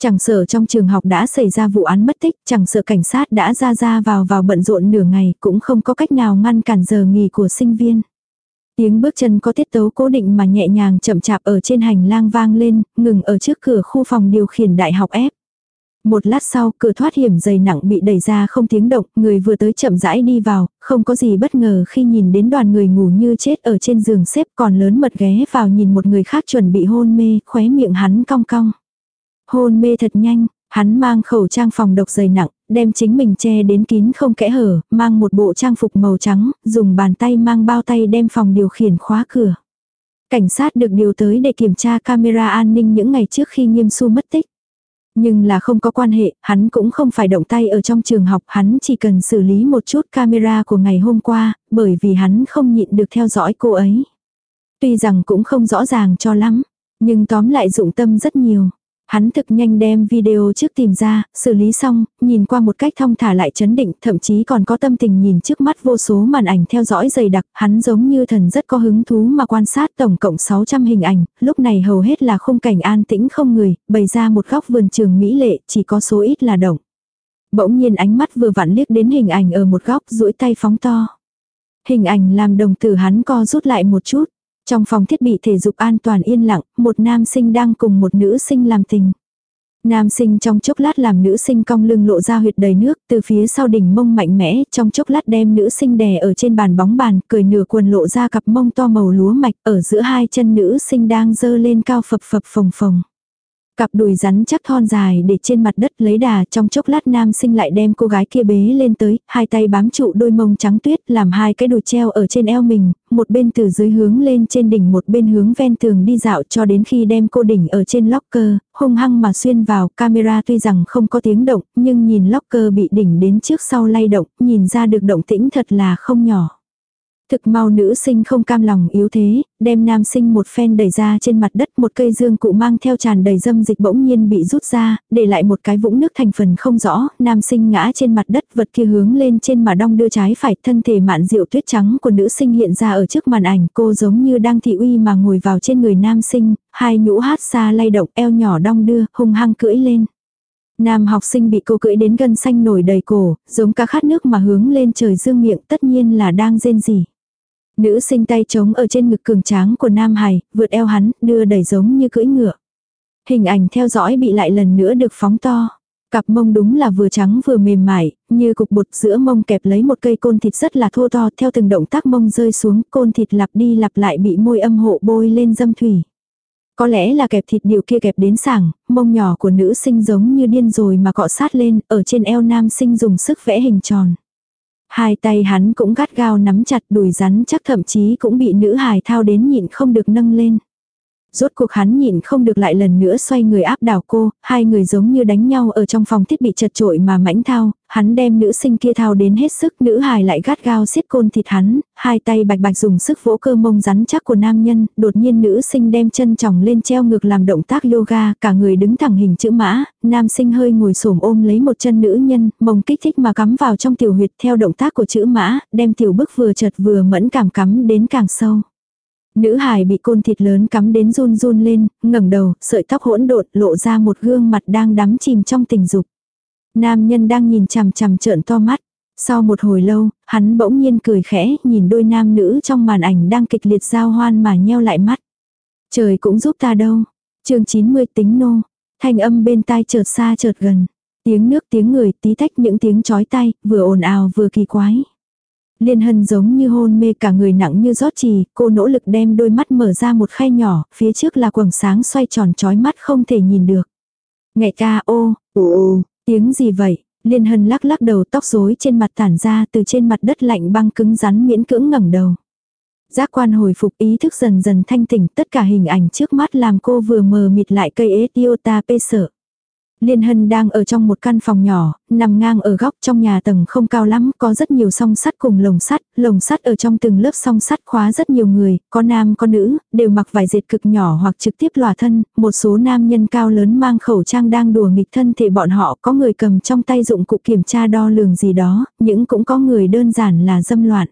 Chẳng sợ trong trường học đã xảy ra vụ án mất tích, chẳng sợ cảnh sát đã ra ra vào vào bận rộn nửa ngày, cũng không có cách nào ngăn cản giờ nghỉ của sinh viên. Tiếng bước chân có tiết tấu cố định mà nhẹ nhàng chậm chạp ở trên hành lang vang lên, ngừng ở trước cửa khu phòng điều khiển đại học ép. Một lát sau, cửa thoát hiểm dày nặng bị đẩy ra không tiếng động, người vừa tới chậm rãi đi vào, không có gì bất ngờ khi nhìn đến đoàn người ngủ như chết ở trên giường xếp còn lớn mật ghé vào nhìn một người khác chuẩn bị hôn mê, khóe miệng hắn cong cong. Hôn mê thật nhanh, hắn mang khẩu trang phòng độc dày nặng, đem chính mình che đến kín không kẽ hở, mang một bộ trang phục màu trắng, dùng bàn tay mang bao tay đem phòng điều khiển khóa cửa. Cảnh sát được điều tới để kiểm tra camera an ninh những ngày trước khi nghiêm su mất tích. Nhưng là không có quan hệ, hắn cũng không phải động tay ở trong trường học, hắn chỉ cần xử lý một chút camera của ngày hôm qua, bởi vì hắn không nhịn được theo dõi cô ấy. Tuy rằng cũng không rõ ràng cho lắm, nhưng tóm lại dụng tâm rất nhiều. Hắn thực nhanh đem video trước tìm ra, xử lý xong, nhìn qua một cách thong thả lại chấn định, thậm chí còn có tâm tình nhìn trước mắt vô số màn ảnh theo dõi dày đặc, hắn giống như thần rất có hứng thú mà quan sát tổng cộng 600 hình ảnh, lúc này hầu hết là khung cảnh an tĩnh không người, bày ra một góc vườn trường mỹ lệ, chỉ có số ít là động. Bỗng nhiên ánh mắt vừa vặn liếc đến hình ảnh ở một góc duỗi tay phóng to. Hình ảnh làm đồng tử hắn co rút lại một chút. Trong phòng thiết bị thể dục an toàn yên lặng, một nam sinh đang cùng một nữ sinh làm tình. Nam sinh trong chốc lát làm nữ sinh cong lưng lộ ra huyệt đầy nước, từ phía sau đỉnh mông mạnh mẽ, trong chốc lát đem nữ sinh đè ở trên bàn bóng bàn, cười nửa quần lộ ra cặp mông to màu lúa mạch, ở giữa hai chân nữ sinh đang dơ lên cao phập phập phồng phồng. Cặp đùi rắn chắc thon dài để trên mặt đất lấy đà trong chốc lát nam sinh lại đem cô gái kia bế lên tới, hai tay bám trụ đôi mông trắng tuyết làm hai cái đùi treo ở trên eo mình, một bên từ dưới hướng lên trên đỉnh một bên hướng ven tường đi dạo cho đến khi đem cô đỉnh ở trên locker, hung hăng mà xuyên vào camera tuy rằng không có tiếng động nhưng nhìn locker bị đỉnh đến trước sau lay động, nhìn ra được động tĩnh thật là không nhỏ. Thực mau nữ sinh không cam lòng yếu thế, đem nam sinh một phen đẩy ra trên mặt đất một cây dương cụ mang theo tràn đầy dâm dịch bỗng nhiên bị rút ra, để lại một cái vũng nước thành phần không rõ, nam sinh ngã trên mặt đất vật kia hướng lên trên mà đong đưa trái phải thân thể mạn rượu tuyết trắng của nữ sinh hiện ra ở trước màn ảnh cô giống như đang thị uy mà ngồi vào trên người nam sinh, hai nhũ hát xa lay động eo nhỏ đong đưa, hung hăng cưỡi lên. Nam học sinh bị cô cưỡi đến gần xanh nổi đầy cổ, giống cá khát nước mà hướng lên trời dương miệng tất nhiên là đang rên rỉ. Nữ sinh tay trống ở trên ngực cường tráng của Nam Hải, vượt eo hắn, đưa đẩy giống như cưỡi ngựa. Hình ảnh theo dõi bị lại lần nữa được phóng to. Cặp mông đúng là vừa trắng vừa mềm mại, như cục bột giữa mông kẹp lấy một cây côn thịt rất là thô to theo từng động tác mông rơi xuống, côn thịt lặp đi lặp lại bị môi âm hộ bôi lên dâm thủy. Có lẽ là kẹp thịt điều kia kẹp đến sảng, mông nhỏ của nữ sinh giống như điên rồi mà cọ sát lên, ở trên eo nam sinh dùng sức vẽ hình tròn. Hai tay hắn cũng gắt gao nắm chặt, đùi rắn chắc thậm chí cũng bị nữ hài thao đến nhịn không được nâng lên. Rốt cuộc hắn nhịn không được lại lần nữa xoay người áp đảo cô, hai người giống như đánh nhau ở trong phòng thiết bị chật trội mà mãnh thao, hắn đem nữ sinh kia thao đến hết sức, nữ hài lại gắt gao siết côn thịt hắn, hai tay bạch bạch dùng sức vỗ cơ mông rắn chắc của nam nhân, đột nhiên nữ sinh đem chân tròng lên treo ngược làm động tác yoga, cả người đứng thẳng hình chữ mã, nam sinh hơi ngồi xổm ôm lấy một chân nữ nhân, mông kích thích mà cắm vào trong tiểu huyệt theo động tác của chữ mã, đem tiểu bức vừa chật vừa mẫn cảm cắm đến càng sâu. Nữ hài bị côn thịt lớn cắm đến run run lên, ngẩng đầu, sợi tóc hỗn độn lộ ra một gương mặt đang đắm chìm trong tình dục. Nam nhân đang nhìn chằm chằm trợn to mắt. Sau một hồi lâu, hắn bỗng nhiên cười khẽ, nhìn đôi nam nữ trong màn ảnh đang kịch liệt giao hoan mà nheo lại mắt. Trời cũng giúp ta đâu. chương 90 tính nô. Thanh âm bên tai chợt xa chợt gần. Tiếng nước tiếng người tí tách những tiếng chói tay, vừa ồn ào vừa kỳ quái. Liên hân giống như hôn mê cả người nặng như rót trì, cô nỗ lực đem đôi mắt mở ra một khay nhỏ, phía trước là quầng sáng xoay tròn trói mắt không thể nhìn được. nghệ ca ô, ồ, tiếng gì vậy? Liên hân lắc lắc đầu tóc rối trên mặt tản ra từ trên mặt đất lạnh băng cứng rắn miễn cưỡng ngẩng đầu. Giác quan hồi phục ý thức dần dần thanh tỉnh tất cả hình ảnh trước mắt làm cô vừa mờ mịt lại cây etiota pê sợ. Liên Hân đang ở trong một căn phòng nhỏ, nằm ngang ở góc trong nhà tầng không cao lắm, có rất nhiều song sắt cùng lồng sắt, lồng sắt ở trong từng lớp song sắt khóa rất nhiều người, có nam có nữ, đều mặc vải dệt cực nhỏ hoặc trực tiếp lòa thân, một số nam nhân cao lớn mang khẩu trang đang đùa nghịch thân thể bọn họ có người cầm trong tay dụng cụ kiểm tra đo lường gì đó, những cũng có người đơn giản là dâm loạn.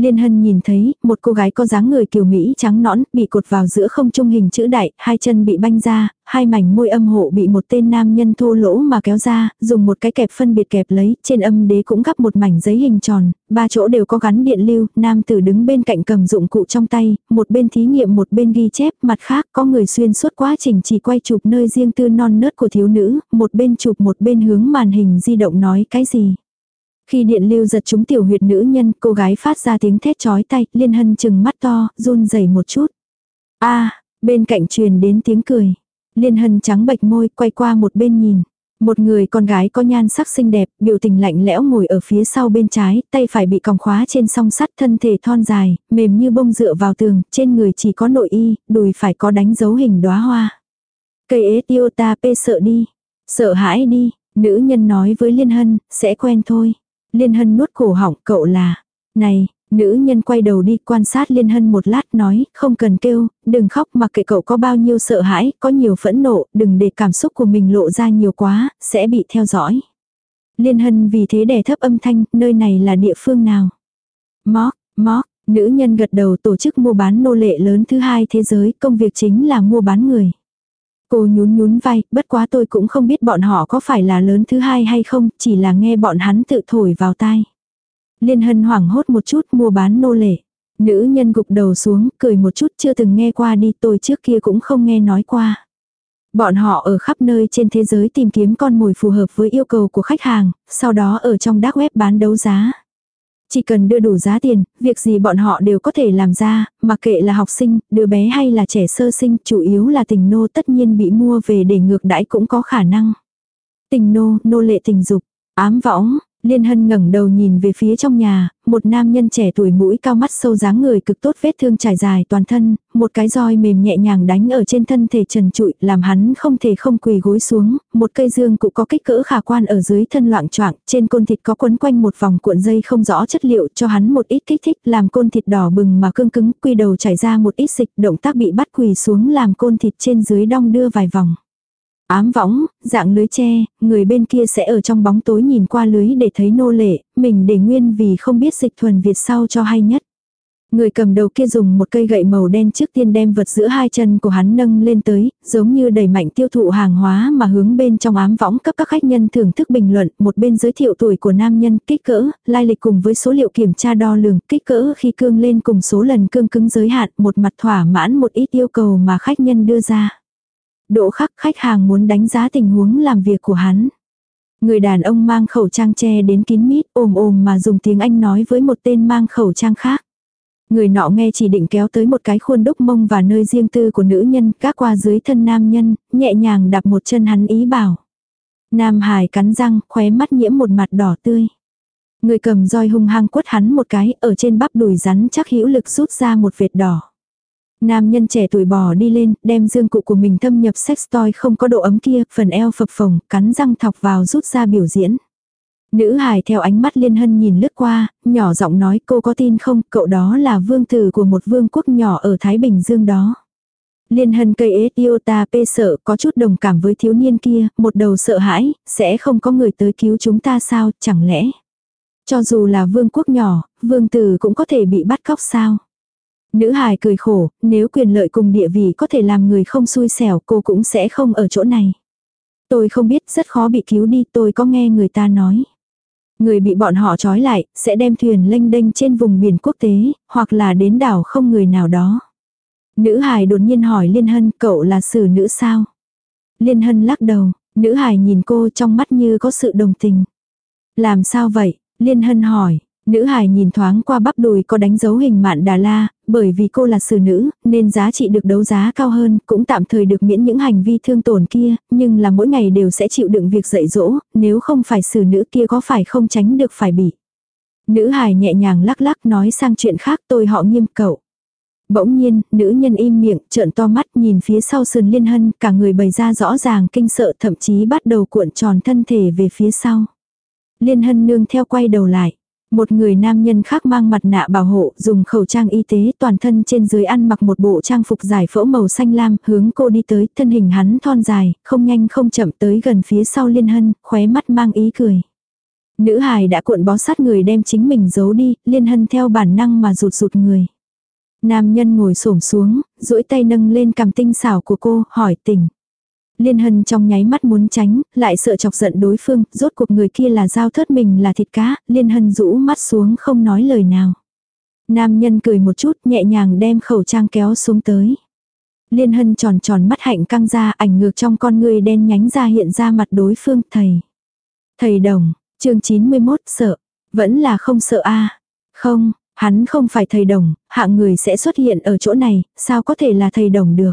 Liên Hân nhìn thấy, một cô gái có dáng người kiều Mỹ trắng nõn, bị cột vào giữa không trung hình chữ đại, hai chân bị banh ra, hai mảnh môi âm hộ bị một tên nam nhân thô lỗ mà kéo ra, dùng một cái kẹp phân biệt kẹp lấy, trên âm đế cũng gắp một mảnh giấy hình tròn, ba chỗ đều có gắn điện lưu, nam tử đứng bên cạnh cầm dụng cụ trong tay, một bên thí nghiệm một bên ghi chép, mặt khác có người xuyên suốt quá trình chỉ quay chụp nơi riêng tư non nớt của thiếu nữ, một bên chụp một bên hướng màn hình di động nói cái gì. Khi điện lưu giật chúng tiểu huyệt nữ nhân, cô gái phát ra tiếng thét chói tay, liên hân chừng mắt to, run rẩy một chút. a bên cạnh truyền đến tiếng cười. Liên hân trắng bệch môi, quay qua một bên nhìn. Một người con gái có nhan sắc xinh đẹp, biểu tình lạnh lẽo ngồi ở phía sau bên trái, tay phải bị còng khóa trên song sắt thân thể thon dài, mềm như bông dựa vào tường, trên người chỉ có nội y, đùi phải có đánh dấu hình đóa hoa. Cây ế tiêu ta pê sợ đi. Sợ hãi đi, nữ nhân nói với Liên Hân, sẽ quen thôi. Liên Hân nuốt cổ họng cậu là. Này, nữ nhân quay đầu đi quan sát Liên Hân một lát nói, không cần kêu, đừng khóc mà kệ cậu có bao nhiêu sợ hãi, có nhiều phẫn nộ, đừng để cảm xúc của mình lộ ra nhiều quá, sẽ bị theo dõi. Liên Hân vì thế đè thấp âm thanh, nơi này là địa phương nào? Móc, móc, nữ nhân gật đầu tổ chức mua bán nô lệ lớn thứ hai thế giới, công việc chính là mua bán người. Cô nhún nhún vai, bất quá tôi cũng không biết bọn họ có phải là lớn thứ hai hay không, chỉ là nghe bọn hắn tự thổi vào tai. Liên hân hoảng hốt một chút mua bán nô lệ. Nữ nhân gục đầu xuống, cười một chút chưa từng nghe qua đi tôi trước kia cũng không nghe nói qua. Bọn họ ở khắp nơi trên thế giới tìm kiếm con mồi phù hợp với yêu cầu của khách hàng, sau đó ở trong dark web bán đấu giá. Chỉ cần đưa đủ giá tiền, việc gì bọn họ đều có thể làm ra, mà kệ là học sinh, đứa bé hay là trẻ sơ sinh, chủ yếu là tình nô tất nhiên bị mua về để ngược đãi cũng có khả năng. Tình nô, nô lệ tình dục, ám võng, Liên Hân ngẩng đầu nhìn về phía trong nhà, một nam nhân trẻ tuổi mũi cao mắt sâu dáng người cực tốt vết thương trải dài toàn thân, một cái roi mềm nhẹ nhàng đánh ở trên thân thể trần trụi, làm hắn không thể không quỳ gối xuống, một cây dương cụ có kích cỡ khả quan ở dưới thân loạn choạng, trên côn thịt có quấn quanh một vòng cuộn dây không rõ chất liệu cho hắn một ít kích thích, làm côn thịt đỏ bừng mà cương cứng, quy đầu chảy ra một ít dịch, động tác bị bắt quỳ xuống làm côn thịt trên dưới đong đưa vài vòng. Ám võng, dạng lưới tre, người bên kia sẽ ở trong bóng tối nhìn qua lưới để thấy nô lệ, mình để nguyên vì không biết dịch thuần Việt sau cho hay nhất. Người cầm đầu kia dùng một cây gậy màu đen trước tiên đem vật giữa hai chân của hắn nâng lên tới, giống như đẩy mạnh tiêu thụ hàng hóa mà hướng bên trong ám võng cấp các khách nhân thưởng thức bình luận, một bên giới thiệu tuổi của nam nhân, kích cỡ, lai lịch cùng với số liệu kiểm tra đo lường, kích cỡ khi cương lên cùng số lần cương cứng giới hạn, một mặt thỏa mãn một ít yêu cầu mà khách nhân đưa ra đỗ khắc khách hàng muốn đánh giá tình huống làm việc của hắn. Người đàn ông mang khẩu trang che đến kín mít ồm ồm mà dùng tiếng Anh nói với một tên mang khẩu trang khác. Người nọ nghe chỉ định kéo tới một cái khuôn đúc mông và nơi riêng tư của nữ nhân, các qua dưới thân nam nhân, nhẹ nhàng đạp một chân hắn ý bảo. Nam Hải cắn răng, khóe mắt nhiễm một mặt đỏ tươi. Người cầm roi hung hăng quất hắn một cái, ở trên bắp đùi rắn chắc hữu lực rút ra một vệt đỏ. Nam nhân trẻ tuổi bò đi lên, đem dương cụ của mình thâm nhập sex toy không có độ ấm kia, phần eo phập phồng, cắn răng thọc vào rút ra biểu diễn. Nữ hài theo ánh mắt liên hân nhìn lướt qua, nhỏ giọng nói cô có tin không, cậu đó là vương tử của một vương quốc nhỏ ở Thái Bình Dương đó. Liên hân cây ế ta pê sợ có chút đồng cảm với thiếu niên kia, một đầu sợ hãi, sẽ không có người tới cứu chúng ta sao, chẳng lẽ. Cho dù là vương quốc nhỏ, vương tử cũng có thể bị bắt cóc sao. Nữ hài cười khổ, nếu quyền lợi cùng địa vị có thể làm người không xui xẻo cô cũng sẽ không ở chỗ này. Tôi không biết rất khó bị cứu đi tôi có nghe người ta nói. Người bị bọn họ trói lại, sẽ đem thuyền lênh đênh trên vùng biển quốc tế, hoặc là đến đảo không người nào đó. Nữ hài đột nhiên hỏi Liên Hân, cậu là xử nữ sao? Liên Hân lắc đầu, nữ hài nhìn cô trong mắt như có sự đồng tình. Làm sao vậy? Liên Hân hỏi, Nữ hài nhìn thoáng qua bắp đùi có đánh dấu hình mạn Đà La, bởi vì cô là xử nữ, nên giá trị được đấu giá cao hơn, cũng tạm thời được miễn những hành vi thương tổn kia, nhưng là mỗi ngày đều sẽ chịu đựng việc dạy dỗ, nếu không phải xử nữ kia có phải không tránh được phải bị. Nữ hài nhẹ nhàng lắc lắc nói sang chuyện khác tôi họ nghiêm cậu. Bỗng nhiên, nữ nhân im miệng, trợn to mắt nhìn phía sau sườn liên hân, cả người bày ra rõ ràng kinh sợ thậm chí bắt đầu cuộn tròn thân thể về phía sau. Liên hân nương theo quay đầu lại. Một người nam nhân khác mang mặt nạ bảo hộ, dùng khẩu trang y tế toàn thân trên dưới ăn mặc một bộ trang phục giải phẫu màu xanh lam, hướng cô đi tới, thân hình hắn thon dài, không nhanh không chậm tới gần phía sau liên hân, khóe mắt mang ý cười. Nữ hài đã cuộn bó sát người đem chính mình giấu đi, liên hân theo bản năng mà rụt rụt người. Nam nhân ngồi xổm xuống, duỗi tay nâng lên cầm tinh xảo của cô, hỏi tỉnh. Liên Hân trong nháy mắt muốn tránh, lại sợ chọc giận đối phương, rốt cuộc người kia là dao thớt mình là thịt cá, Liên Hân rũ mắt xuống không nói lời nào. Nam nhân cười một chút nhẹ nhàng đem khẩu trang kéo xuống tới. Liên Hân tròn tròn mắt hạnh căng ra ảnh ngược trong con người đen nhánh ra hiện ra mặt đối phương thầy. Thầy đồng, chương 91 sợ, vẫn là không sợ a Không, hắn không phải thầy đồng, hạng người sẽ xuất hiện ở chỗ này, sao có thể là thầy đồng được.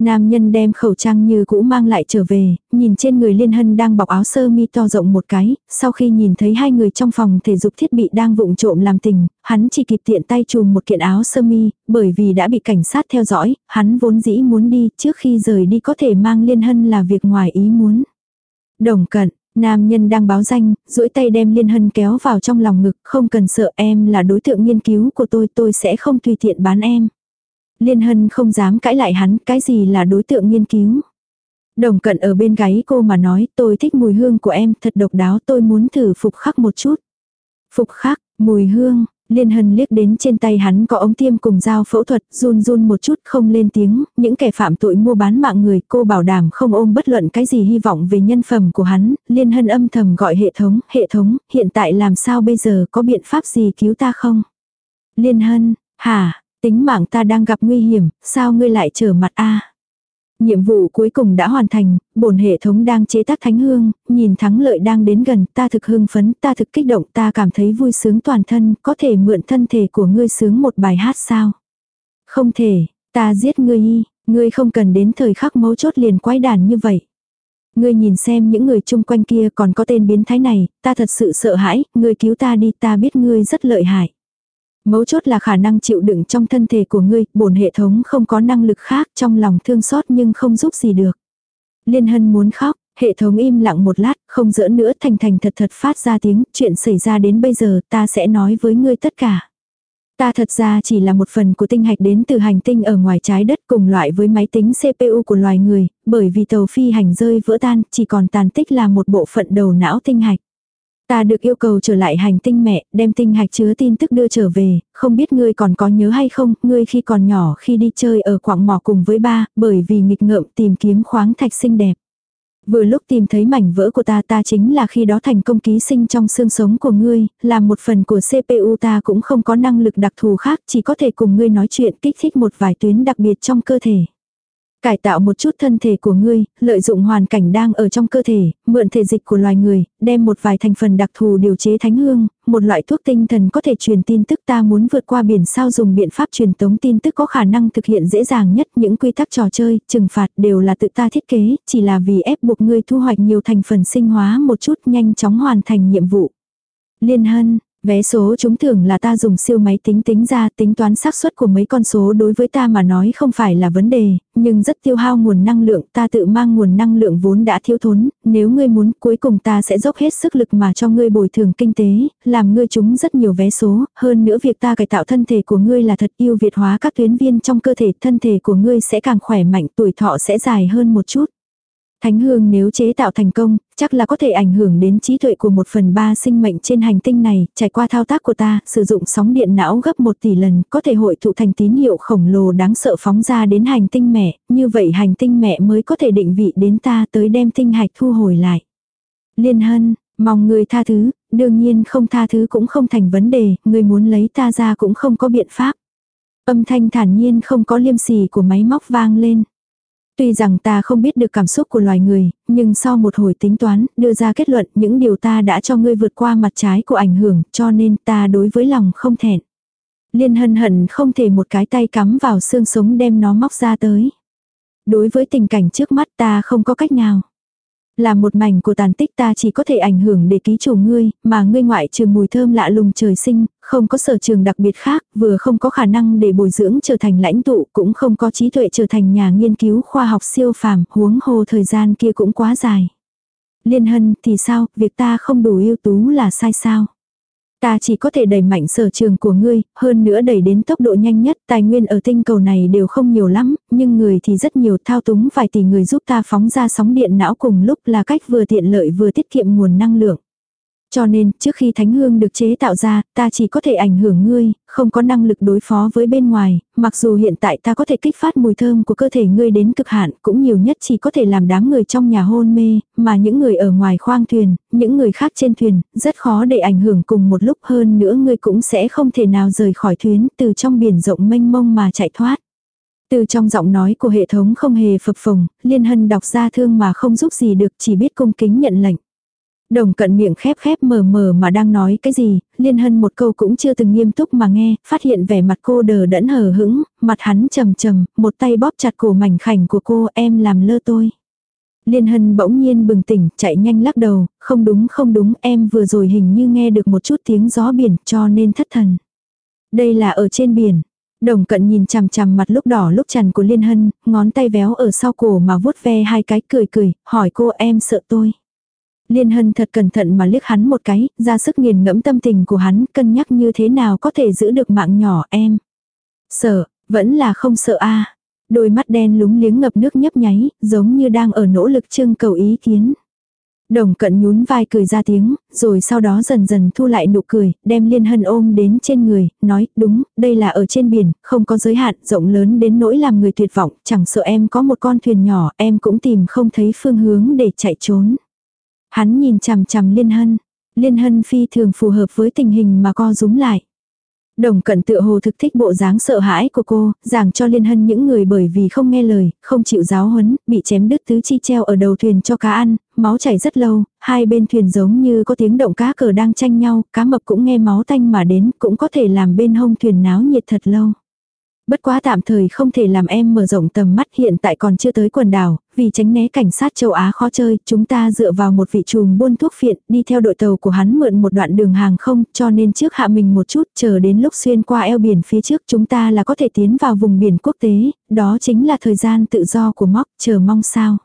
Nam nhân đem khẩu trang như cũ mang lại trở về, nhìn trên người Liên Hân đang bọc áo sơ mi to rộng một cái, sau khi nhìn thấy hai người trong phòng thể dục thiết bị đang vụng trộm làm tình, hắn chỉ kịp tiện tay chùm một kiện áo sơ mi, bởi vì đã bị cảnh sát theo dõi, hắn vốn dĩ muốn đi, trước khi rời đi có thể mang Liên Hân là việc ngoài ý muốn. Đồng cận, Nam nhân đang báo danh, duỗi tay đem Liên Hân kéo vào trong lòng ngực, không cần sợ em là đối tượng nghiên cứu của tôi, tôi sẽ không tùy tiện bán em. Liên Hân không dám cãi lại hắn, cái gì là đối tượng nghiên cứu. Đồng cận ở bên gáy cô mà nói, tôi thích mùi hương của em, thật độc đáo, tôi muốn thử phục khắc một chút. Phục khắc, mùi hương, Liên Hân liếc đến trên tay hắn có ống tiêm cùng dao phẫu thuật, run run một chút không lên tiếng, những kẻ phạm tội mua bán mạng người, cô bảo đảm không ôm bất luận cái gì hy vọng về nhân phẩm của hắn, Liên Hân âm thầm gọi hệ thống, hệ thống, hiện tại làm sao bây giờ, có biện pháp gì cứu ta không? Liên Hân, hả, Tính mạng ta đang gặp nguy hiểm, sao ngươi lại trở mặt a? Nhiệm vụ cuối cùng đã hoàn thành, bổn hệ thống đang chế tác thánh hương, nhìn thắng lợi đang đến gần, ta thực hưng phấn, ta thực kích động, ta cảm thấy vui sướng toàn thân, có thể mượn thân thể của ngươi sướng một bài hát sao? Không thể, ta giết ngươi ngươi không cần đến thời khắc mấu chốt liền quái đàn như vậy. Ngươi nhìn xem những người chung quanh kia còn có tên biến thái này, ta thật sự sợ hãi, ngươi cứu ta đi, ta biết ngươi rất lợi hại. Mấu chốt là khả năng chịu đựng trong thân thể của ngươi, bổn hệ thống không có năng lực khác trong lòng thương xót nhưng không giúp gì được. Liên hân muốn khóc, hệ thống im lặng một lát, không giỡn nữa thành thành thật thật phát ra tiếng, chuyện xảy ra đến bây giờ ta sẽ nói với ngươi tất cả. Ta thật ra chỉ là một phần của tinh hạch đến từ hành tinh ở ngoài trái đất cùng loại với máy tính CPU của loài người, bởi vì tàu phi hành rơi vỡ tan, chỉ còn tàn tích là một bộ phận đầu não tinh hạch. Ta được yêu cầu trở lại hành tinh mẹ, đem tinh hạch chứa tin tức đưa trở về, không biết ngươi còn có nhớ hay không, ngươi khi còn nhỏ khi đi chơi ở quảng mỏ cùng với ba, bởi vì nghịch ngợm tìm kiếm khoáng thạch xinh đẹp. Vừa lúc tìm thấy mảnh vỡ của ta ta chính là khi đó thành công ký sinh trong xương sống của ngươi, làm một phần của CPU ta cũng không có năng lực đặc thù khác, chỉ có thể cùng ngươi nói chuyện kích thích một vài tuyến đặc biệt trong cơ thể. Cải tạo một chút thân thể của ngươi, lợi dụng hoàn cảnh đang ở trong cơ thể, mượn thể dịch của loài người, đem một vài thành phần đặc thù điều chế thánh hương, một loại thuốc tinh thần có thể truyền tin tức ta muốn vượt qua biển sao dùng biện pháp truyền tống tin tức có khả năng thực hiện dễ dàng nhất những quy tắc trò chơi, trừng phạt đều là tự ta thiết kế, chỉ là vì ép buộc ngươi thu hoạch nhiều thành phần sinh hóa một chút nhanh chóng hoàn thành nhiệm vụ. Liên hân, Vé số trúng thưởng là ta dùng siêu máy tính tính ra tính toán xác suất của mấy con số đối với ta mà nói không phải là vấn đề, nhưng rất tiêu hao nguồn năng lượng, ta tự mang nguồn năng lượng vốn đã thiếu thốn, nếu ngươi muốn cuối cùng ta sẽ dốc hết sức lực mà cho ngươi bồi thường kinh tế, làm ngươi trúng rất nhiều vé số, hơn nữa việc ta cải tạo thân thể của ngươi là thật yêu việt hóa các tuyến viên trong cơ thể, thân thể của ngươi sẽ càng khỏe mạnh, tuổi thọ sẽ dài hơn một chút. Thánh hương nếu chế tạo thành công, chắc là có thể ảnh hưởng đến trí tuệ của một phần ba sinh mệnh trên hành tinh này, trải qua thao tác của ta, sử dụng sóng điện não gấp một tỷ lần, có thể hội tụ thành tín hiệu khổng lồ đáng sợ phóng ra đến hành tinh mẹ, như vậy hành tinh mẹ mới có thể định vị đến ta tới đem tinh hạch thu hồi lại. Liên hân, mong người tha thứ, đương nhiên không tha thứ cũng không thành vấn đề, người muốn lấy ta ra cũng không có biện pháp. Âm thanh thản nhiên không có liêm sỉ của máy móc vang lên. Tuy rằng ta không biết được cảm xúc của loài người, nhưng sau một hồi tính toán, đưa ra kết luận những điều ta đã cho ngươi vượt qua mặt trái của ảnh hưởng, cho nên ta đối với lòng không thẹn. Liên hân hận không thể một cái tay cắm vào xương sống đem nó móc ra tới. Đối với tình cảnh trước mắt ta không có cách nào. Là một mảnh của tàn tích ta chỉ có thể ảnh hưởng để ký chủ ngươi, mà ngươi ngoại trừ mùi thơm lạ lùng trời sinh, không có sở trường đặc biệt khác, vừa không có khả năng để bồi dưỡng trở thành lãnh tụ, cũng không có trí tuệ trở thành nhà nghiên cứu khoa học siêu phàm, huống hồ thời gian kia cũng quá dài. Liên hân thì sao, việc ta không đủ ưu tú là sai sao? Ta chỉ có thể đẩy mạnh sở trường của ngươi, hơn nữa đẩy đến tốc độ nhanh nhất, tài nguyên ở tinh cầu này đều không nhiều lắm, nhưng người thì rất nhiều thao túng vài tỷ người giúp ta phóng ra sóng điện não cùng lúc là cách vừa tiện lợi vừa tiết kiệm nguồn năng lượng. Cho nên, trước khi thánh hương được chế tạo ra, ta chỉ có thể ảnh hưởng ngươi, không có năng lực đối phó với bên ngoài, mặc dù hiện tại ta có thể kích phát mùi thơm của cơ thể ngươi đến cực hạn, cũng nhiều nhất chỉ có thể làm đám người trong nhà hôn mê, mà những người ở ngoài khoang thuyền, những người khác trên thuyền, rất khó để ảnh hưởng cùng một lúc hơn nữa ngươi cũng sẽ không thể nào rời khỏi thuyền từ trong biển rộng mênh mông mà chạy thoát. Từ trong giọng nói của hệ thống không hề phập phồng, liên hân đọc ra thương mà không giúp gì được chỉ biết cung kính nhận lệnh. Đồng cận miệng khép khép mờ mờ mà đang nói cái gì, liên hân một câu cũng chưa từng nghiêm túc mà nghe, phát hiện vẻ mặt cô đờ đẫn hờ hững, mặt hắn trầm trầm, một tay bóp chặt cổ mảnh khảnh của cô em làm lơ tôi. Liên hân bỗng nhiên bừng tỉnh, chạy nhanh lắc đầu, không đúng không đúng em vừa rồi hình như nghe được một chút tiếng gió biển cho nên thất thần. Đây là ở trên biển. Đồng cận nhìn chằm chằm mặt lúc đỏ lúc chằn của Liên hân, ngón tay véo ở sau cổ mà vuốt ve hai cái cười cười, hỏi cô em sợ tôi. Liên hân thật cẩn thận mà liếc hắn một cái, ra sức nghiền ngẫm tâm tình của hắn, cân nhắc như thế nào có thể giữ được mạng nhỏ em. Sợ, vẫn là không sợ a Đôi mắt đen lúng liếng ngập nước nhấp nháy, giống như đang ở nỗ lực trưng cầu ý kiến. Đồng cận nhún vai cười ra tiếng, rồi sau đó dần dần thu lại nụ cười, đem liên hân ôm đến trên người, nói, đúng, đây là ở trên biển, không có giới hạn, rộng lớn đến nỗi làm người tuyệt vọng, chẳng sợ em có một con thuyền nhỏ, em cũng tìm không thấy phương hướng để chạy trốn. Hắn nhìn chằm chằm Liên Hân. Liên Hân phi thường phù hợp với tình hình mà co rúm lại. Đồng cận tựa hồ thực thích bộ dáng sợ hãi của cô, giảng cho Liên Hân những người bởi vì không nghe lời, không chịu giáo huấn, bị chém đứt tứ chi treo ở đầu thuyền cho cá ăn, máu chảy rất lâu, hai bên thuyền giống như có tiếng động cá cờ đang tranh nhau, cá mập cũng nghe máu tanh mà đến, cũng có thể làm bên hông thuyền náo nhiệt thật lâu. Bất quá tạm thời không thể làm em mở rộng tầm mắt hiện tại còn chưa tới quần đảo, vì tránh né cảnh sát châu Á khó chơi, chúng ta dựa vào một vị trùm buôn thuốc phiện, đi theo đội tàu của hắn mượn một đoạn đường hàng không, cho nên trước hạ mình một chút, chờ đến lúc xuyên qua eo biển phía trước chúng ta là có thể tiến vào vùng biển quốc tế, đó chính là thời gian tự do của móc, chờ mong sao.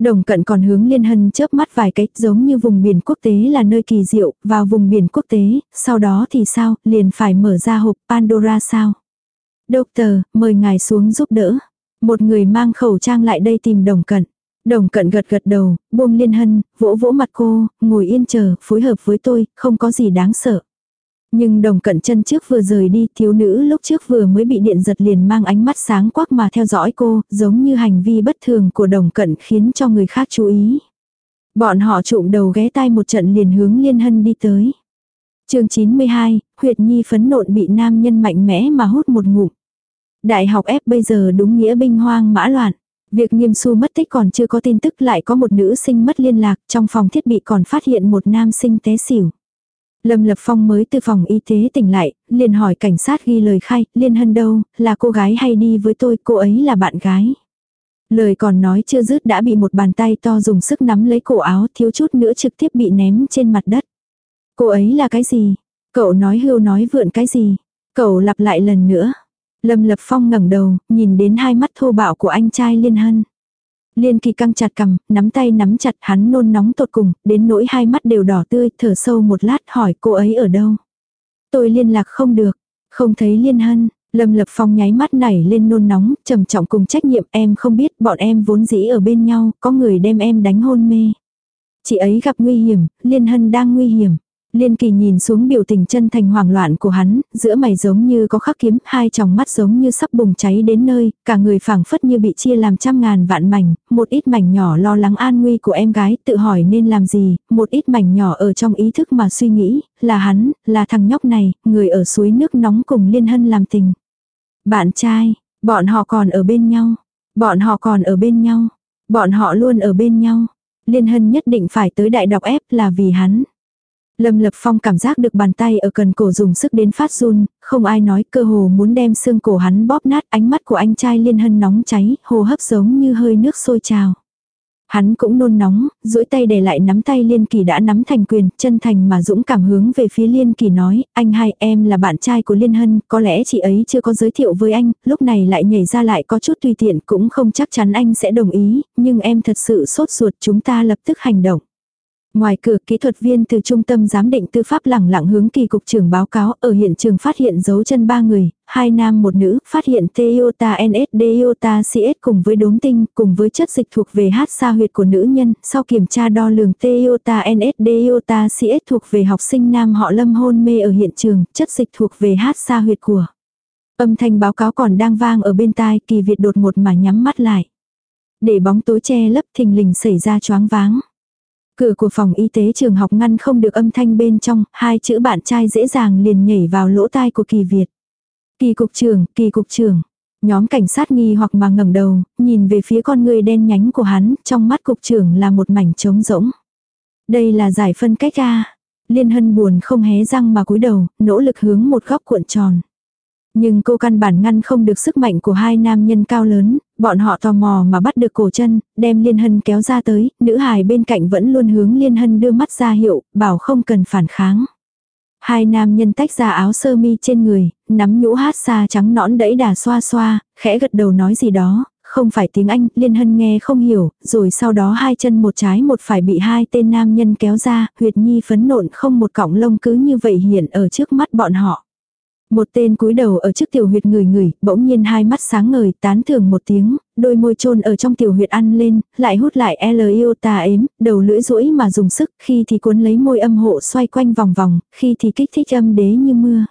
Đồng cận còn hướng liên hân chớp mắt vài cách giống như vùng biển quốc tế là nơi kỳ diệu, vào vùng biển quốc tế, sau đó thì sao, liền phải mở ra hộp Pandora sao. Doctor, mời ngài xuống giúp đỡ. Một người mang khẩu trang lại đây tìm đồng cận. Đồng cận gật gật đầu, buông liên hân, vỗ vỗ mặt cô, ngồi yên chờ, phối hợp với tôi, không có gì đáng sợ. Nhưng đồng cận chân trước vừa rời đi, thiếu nữ lúc trước vừa mới bị điện giật liền mang ánh mắt sáng quắc mà theo dõi cô, giống như hành vi bất thường của đồng cận khiến cho người khác chú ý. Bọn họ trụm đầu ghé tai một trận liền hướng liên hân đi tới. chương 92, Huyệt Nhi phấn nộn bị nam nhân mạnh mẽ mà hút một ngụm. Đại học ép bây giờ đúng nghĩa binh hoang mã loạn. Việc nghiêm su mất tích còn chưa có tin tức lại có một nữ sinh mất liên lạc, trong phòng thiết bị còn phát hiện một nam sinh té xỉu. Lâm Lập Phong mới từ phòng y tế tỉnh lại, liền hỏi cảnh sát ghi lời khai, Liên Hân đâu, là cô gái hay đi với tôi, cô ấy là bạn gái. Lời còn nói chưa dứt đã bị một bàn tay to dùng sức nắm lấy cổ áo thiếu chút nữa trực tiếp bị ném trên mặt đất. Cô ấy là cái gì? Cậu nói hưu nói vượn cái gì? Cậu lặp lại lần nữa. Lâm Lập Phong ngẩng đầu, nhìn đến hai mắt thô bạo của anh trai Liên Hân. Liên kỳ căng chặt cầm, nắm tay nắm chặt hắn nôn nóng tột cùng, đến nỗi hai mắt đều đỏ tươi, thở sâu một lát hỏi cô ấy ở đâu. Tôi liên lạc không được, không thấy Liên Hân, Lâm Lập Phong nháy mắt nảy lên nôn nóng, trầm trọng cùng trách nhiệm em không biết bọn em vốn dĩ ở bên nhau, có người đem em đánh hôn mê. Chị ấy gặp nguy hiểm, Liên Hân đang nguy hiểm. Liên kỳ nhìn xuống biểu tình chân thành hoảng loạn của hắn, giữa mày giống như có khắc kiếm, hai tròng mắt giống như sắp bùng cháy đến nơi, cả người phảng phất như bị chia làm trăm ngàn vạn mảnh, một ít mảnh nhỏ lo lắng an nguy của em gái, tự hỏi nên làm gì, một ít mảnh nhỏ ở trong ý thức mà suy nghĩ, là hắn, là thằng nhóc này, người ở suối nước nóng cùng Liên Hân làm tình. Bạn trai, bọn họ còn ở bên nhau. Bọn họ còn ở bên nhau. Bọn họ luôn ở bên nhau. Liên Hân nhất định phải tới đại đọc ép là vì hắn. Lâm Lập Phong cảm giác được bàn tay ở cần cổ dùng sức đến phát run, không ai nói cơ hồ muốn đem xương cổ hắn bóp nát ánh mắt của anh trai Liên Hân nóng cháy, hồ hấp giống như hơi nước sôi trào. Hắn cũng nôn nóng, duỗi tay để lại nắm tay Liên Kỳ đã nắm thành quyền, chân thành mà dũng cảm hướng về phía Liên Kỳ nói, anh hai em là bạn trai của Liên Hân, có lẽ chị ấy chưa có giới thiệu với anh, lúc này lại nhảy ra lại có chút tùy tiện cũng không chắc chắn anh sẽ đồng ý, nhưng em thật sự sốt ruột chúng ta lập tức hành động. Ngoài cửa kỹ thuật viên từ trung tâm giám định tư pháp lẳng lặng hướng kỳ cục trưởng báo cáo ở hiện trường phát hiện dấu chân ba người, hai nam một nữ, phát hiện Toyota nsdota CS cùng với đốm tinh, cùng với chất dịch thuộc về hát sa huyệt của nữ nhân, sau kiểm tra đo lường Toyota nsdota CS thuộc về học sinh nam họ lâm hôn mê ở hiện trường, chất dịch thuộc về hát sa huyệt của. Âm thanh báo cáo còn đang vang ở bên tai, kỳ Việt đột ngột mà nhắm mắt lại. Để bóng tối che lấp thình lình xảy ra choáng váng. Cửa của phòng y tế trường học ngăn không được âm thanh bên trong, hai chữ bạn trai dễ dàng liền nhảy vào lỗ tai của kỳ Việt. Kỳ cục trưởng, kỳ cục trưởng. Nhóm cảnh sát nghi hoặc mà ngẩng đầu, nhìn về phía con người đen nhánh của hắn, trong mắt cục trưởng là một mảnh trống rỗng. Đây là giải phân cách A. Liên hân buồn không hé răng mà cúi đầu, nỗ lực hướng một góc cuộn tròn. Nhưng cô căn bản ngăn không được sức mạnh của hai nam nhân cao lớn, bọn họ tò mò mà bắt được cổ chân, đem Liên Hân kéo ra tới, nữ hài bên cạnh vẫn luôn hướng Liên Hân đưa mắt ra hiệu, bảo không cần phản kháng. Hai nam nhân tách ra áo sơ mi trên người, nắm nhũ hát xa trắng nõn đẫy đà xoa xoa, khẽ gật đầu nói gì đó, không phải tiếng Anh, Liên Hân nghe không hiểu, rồi sau đó hai chân một trái một phải bị hai tên nam nhân kéo ra, huyệt nhi phấn nộn không một cọng lông cứ như vậy hiện ở trước mắt bọn họ. Một tên cúi đầu ở trước tiểu huyệt người người, bỗng nhiên hai mắt sáng ngời, tán thưởng một tiếng, đôi môi trôn ở trong tiểu huyệt ăn lên, lại hút lại L yêu tà ếm, đầu lưỡi rũi mà dùng sức, khi thì cuốn lấy môi âm hộ xoay quanh vòng vòng, khi thì kích thích âm đế như mưa.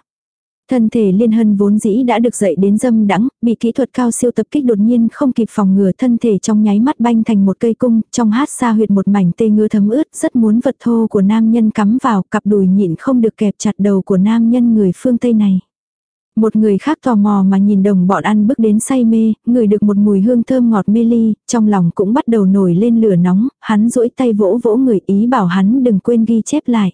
Thân thể liên hân vốn dĩ đã được dậy đến dâm đắng, bị kỹ thuật cao siêu tập kích đột nhiên không kịp phòng ngừa thân thể trong nháy mắt banh thành một cây cung, trong hát xa huyệt một mảnh tê ngứa thấm ướt, rất muốn vật thô của nam nhân cắm vào, cặp đùi nhịn không được kẹp chặt đầu của nam nhân người phương Tây này. Một người khác tò mò mà nhìn đồng bọn ăn bước đến say mê, người được một mùi hương thơm ngọt mê ly, trong lòng cũng bắt đầu nổi lên lửa nóng, hắn duỗi tay vỗ vỗ người ý bảo hắn đừng quên ghi chép lại.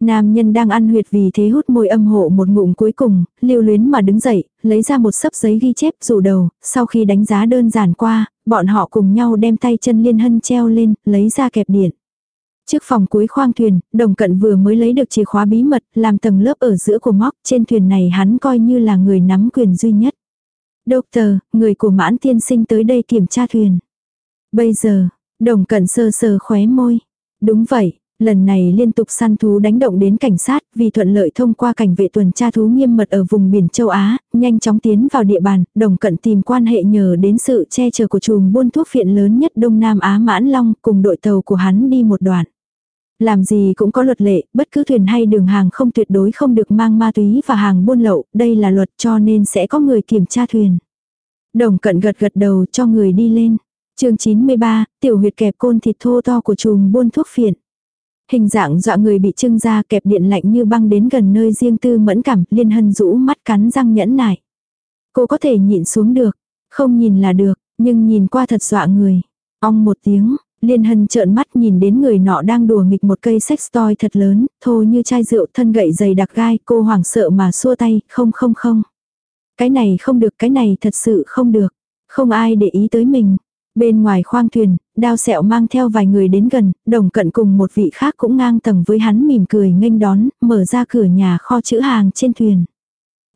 Nam nhân đang ăn huyệt vì thế hút môi âm hộ một ngụm cuối cùng, lưu luyến mà đứng dậy, lấy ra một sấp giấy ghi chép rủ đầu, sau khi đánh giá đơn giản qua, bọn họ cùng nhau đem tay chân liên hân treo lên, lấy ra kẹp điện. Trước phòng cuối khoang thuyền, đồng cận vừa mới lấy được chìa khóa bí mật, làm tầng lớp ở giữa của móc, trên thuyền này hắn coi như là người nắm quyền duy nhất. Doctor, người của mãn tiên sinh tới đây kiểm tra thuyền. Bây giờ, đồng cận sơ sơ khóe môi. Đúng vậy, lần này liên tục săn thú đánh động đến cảnh sát vì thuận lợi thông qua cảnh vệ tuần tra thú nghiêm mật ở vùng biển châu Á, nhanh chóng tiến vào địa bàn, đồng cận tìm quan hệ nhờ đến sự che chở của chùm buôn thuốc phiện lớn nhất Đông Nam Á Mãn Long cùng đội tàu của hắn đi một đoạn. Làm gì cũng có luật lệ, bất cứ thuyền hay đường hàng không tuyệt đối không được mang ma túy và hàng buôn lậu, đây là luật cho nên sẽ có người kiểm tra thuyền. Đồng cận gật gật đầu cho người đi lên. chương 93, tiểu huyệt kẹp côn thịt thô to của chùm buôn thuốc phiện. Hình dạng dọa người bị trưng ra kẹp điện lạnh như băng đến gần nơi riêng tư mẫn cảm, liên hân rũ mắt cắn răng nhẫn nại. Cô có thể nhịn xuống được, không nhìn là được, nhưng nhìn qua thật dọa người. Ong một tiếng, Liên hân trợn mắt nhìn đến người nọ đang đùa nghịch một cây sex toy thật lớn, thô như chai rượu thân gậy dày đặc gai, cô hoảng sợ mà xua tay, không không không. Cái này không được, cái này thật sự không được. Không ai để ý tới mình. Bên ngoài khoang thuyền, đao sẹo mang theo vài người đến gần, đồng cận cùng một vị khác cũng ngang tầng với hắn mỉm cười nghênh đón, mở ra cửa nhà kho chữ hàng trên thuyền.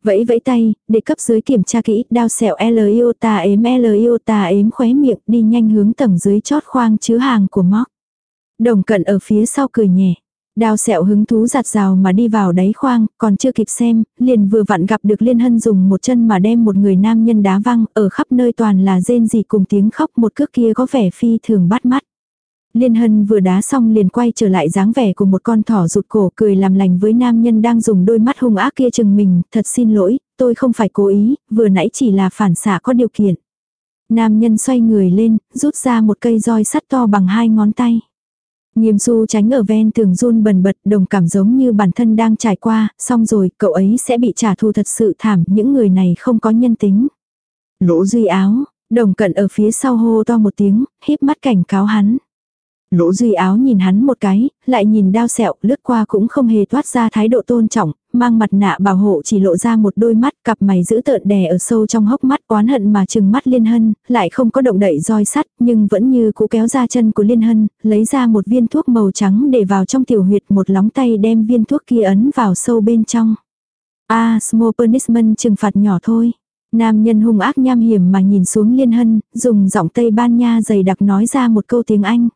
Vẫy vẫy tay, để cấp dưới kiểm tra kỹ, đao sẹo L iota ếm L iota ếm khóe miệng đi nhanh hướng tầng dưới chót khoang chứa hàng của móc. Đồng cận ở phía sau cười nhẹ. Đao sẹo hứng thú giặt rào mà đi vào đáy khoang, còn chưa kịp xem, liền vừa vặn gặp được Liên Hân dùng một chân mà đem một người nam nhân đá văng, ở khắp nơi toàn là rên gì cùng tiếng khóc một cước kia có vẻ phi thường bắt mắt. Liên Hân vừa đá xong liền quay trở lại dáng vẻ của một con thỏ rụt cổ cười làm lành với nam nhân đang dùng đôi mắt hung ác kia chừng mình, thật xin lỗi, tôi không phải cố ý, vừa nãy chỉ là phản xạ có điều kiện. Nam nhân xoay người lên, rút ra một cây roi sắt to bằng hai ngón tay. Nghiêm su tránh ở ven tường run bần bật đồng cảm giống như bản thân đang trải qua, xong rồi cậu ấy sẽ bị trả thù thật sự thảm, những người này không có nhân tính. Lỗ duy áo, Đồng cận ở phía sau hô to một tiếng, híp mắt cảnh cáo hắn. Lỗ duy áo nhìn hắn một cái, lại nhìn đao sẹo, lướt qua cũng không hề toát ra thái độ tôn trọng, mang mặt nạ bảo hộ chỉ lộ ra một đôi mắt, cặp mày giữ tợn đè ở sâu trong hốc mắt oán hận mà chừng mắt liên hân, lại không có động đậy roi sắt, nhưng vẫn như cũ kéo ra chân của liên hân, lấy ra một viên thuốc màu trắng để vào trong tiểu huyệt một lóng tay đem viên thuốc kia ấn vào sâu bên trong. A small punishment trừng phạt nhỏ thôi. Nam nhân hung ác nham hiểm mà nhìn xuống liên hân, dùng giọng Tây Ban Nha dày đặc nói ra một câu tiếng Anh.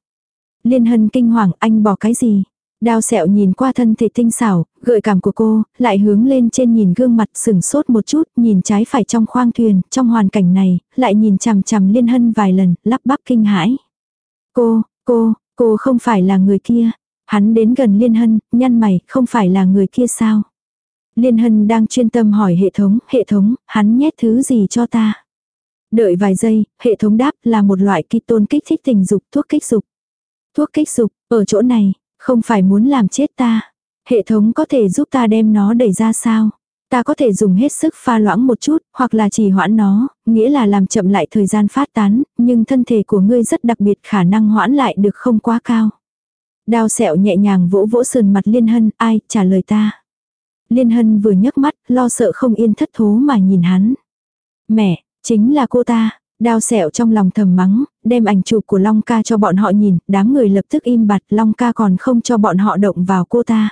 Liên hân kinh hoàng, anh bỏ cái gì? Đao sẹo nhìn qua thân thể tinh xảo, gợi cảm của cô, lại hướng lên trên nhìn gương mặt sừng sốt một chút, nhìn trái phải trong khoang thuyền, trong hoàn cảnh này, lại nhìn chằm chằm liên hân vài lần, lắp bắp kinh hãi. Cô, cô, cô không phải là người kia. Hắn đến gần liên hân, nhăn mày, không phải là người kia sao? Liên hân đang chuyên tâm hỏi hệ thống, hệ thống, hắn nhét thứ gì cho ta? Đợi vài giây, hệ thống đáp là một loại tôn kích thích tình dục, thuốc kích dục. Thuốc kích dục, ở chỗ này, không phải muốn làm chết ta. Hệ thống có thể giúp ta đem nó đẩy ra sao? Ta có thể dùng hết sức pha loãng một chút, hoặc là chỉ hoãn nó, nghĩa là làm chậm lại thời gian phát tán, nhưng thân thể của ngươi rất đặc biệt khả năng hoãn lại được không quá cao. Đao sẹo nhẹ nhàng vỗ vỗ sườn mặt Liên Hân, ai, trả lời ta. Liên Hân vừa nhấc mắt, lo sợ không yên thất thố mà nhìn hắn. Mẹ, chính là cô ta, Đao sẹo trong lòng thầm mắng, đem ảnh chụp của Long ca cho bọn họ nhìn, đám người lập tức im bặt, Long ca còn không cho bọn họ động vào cô ta.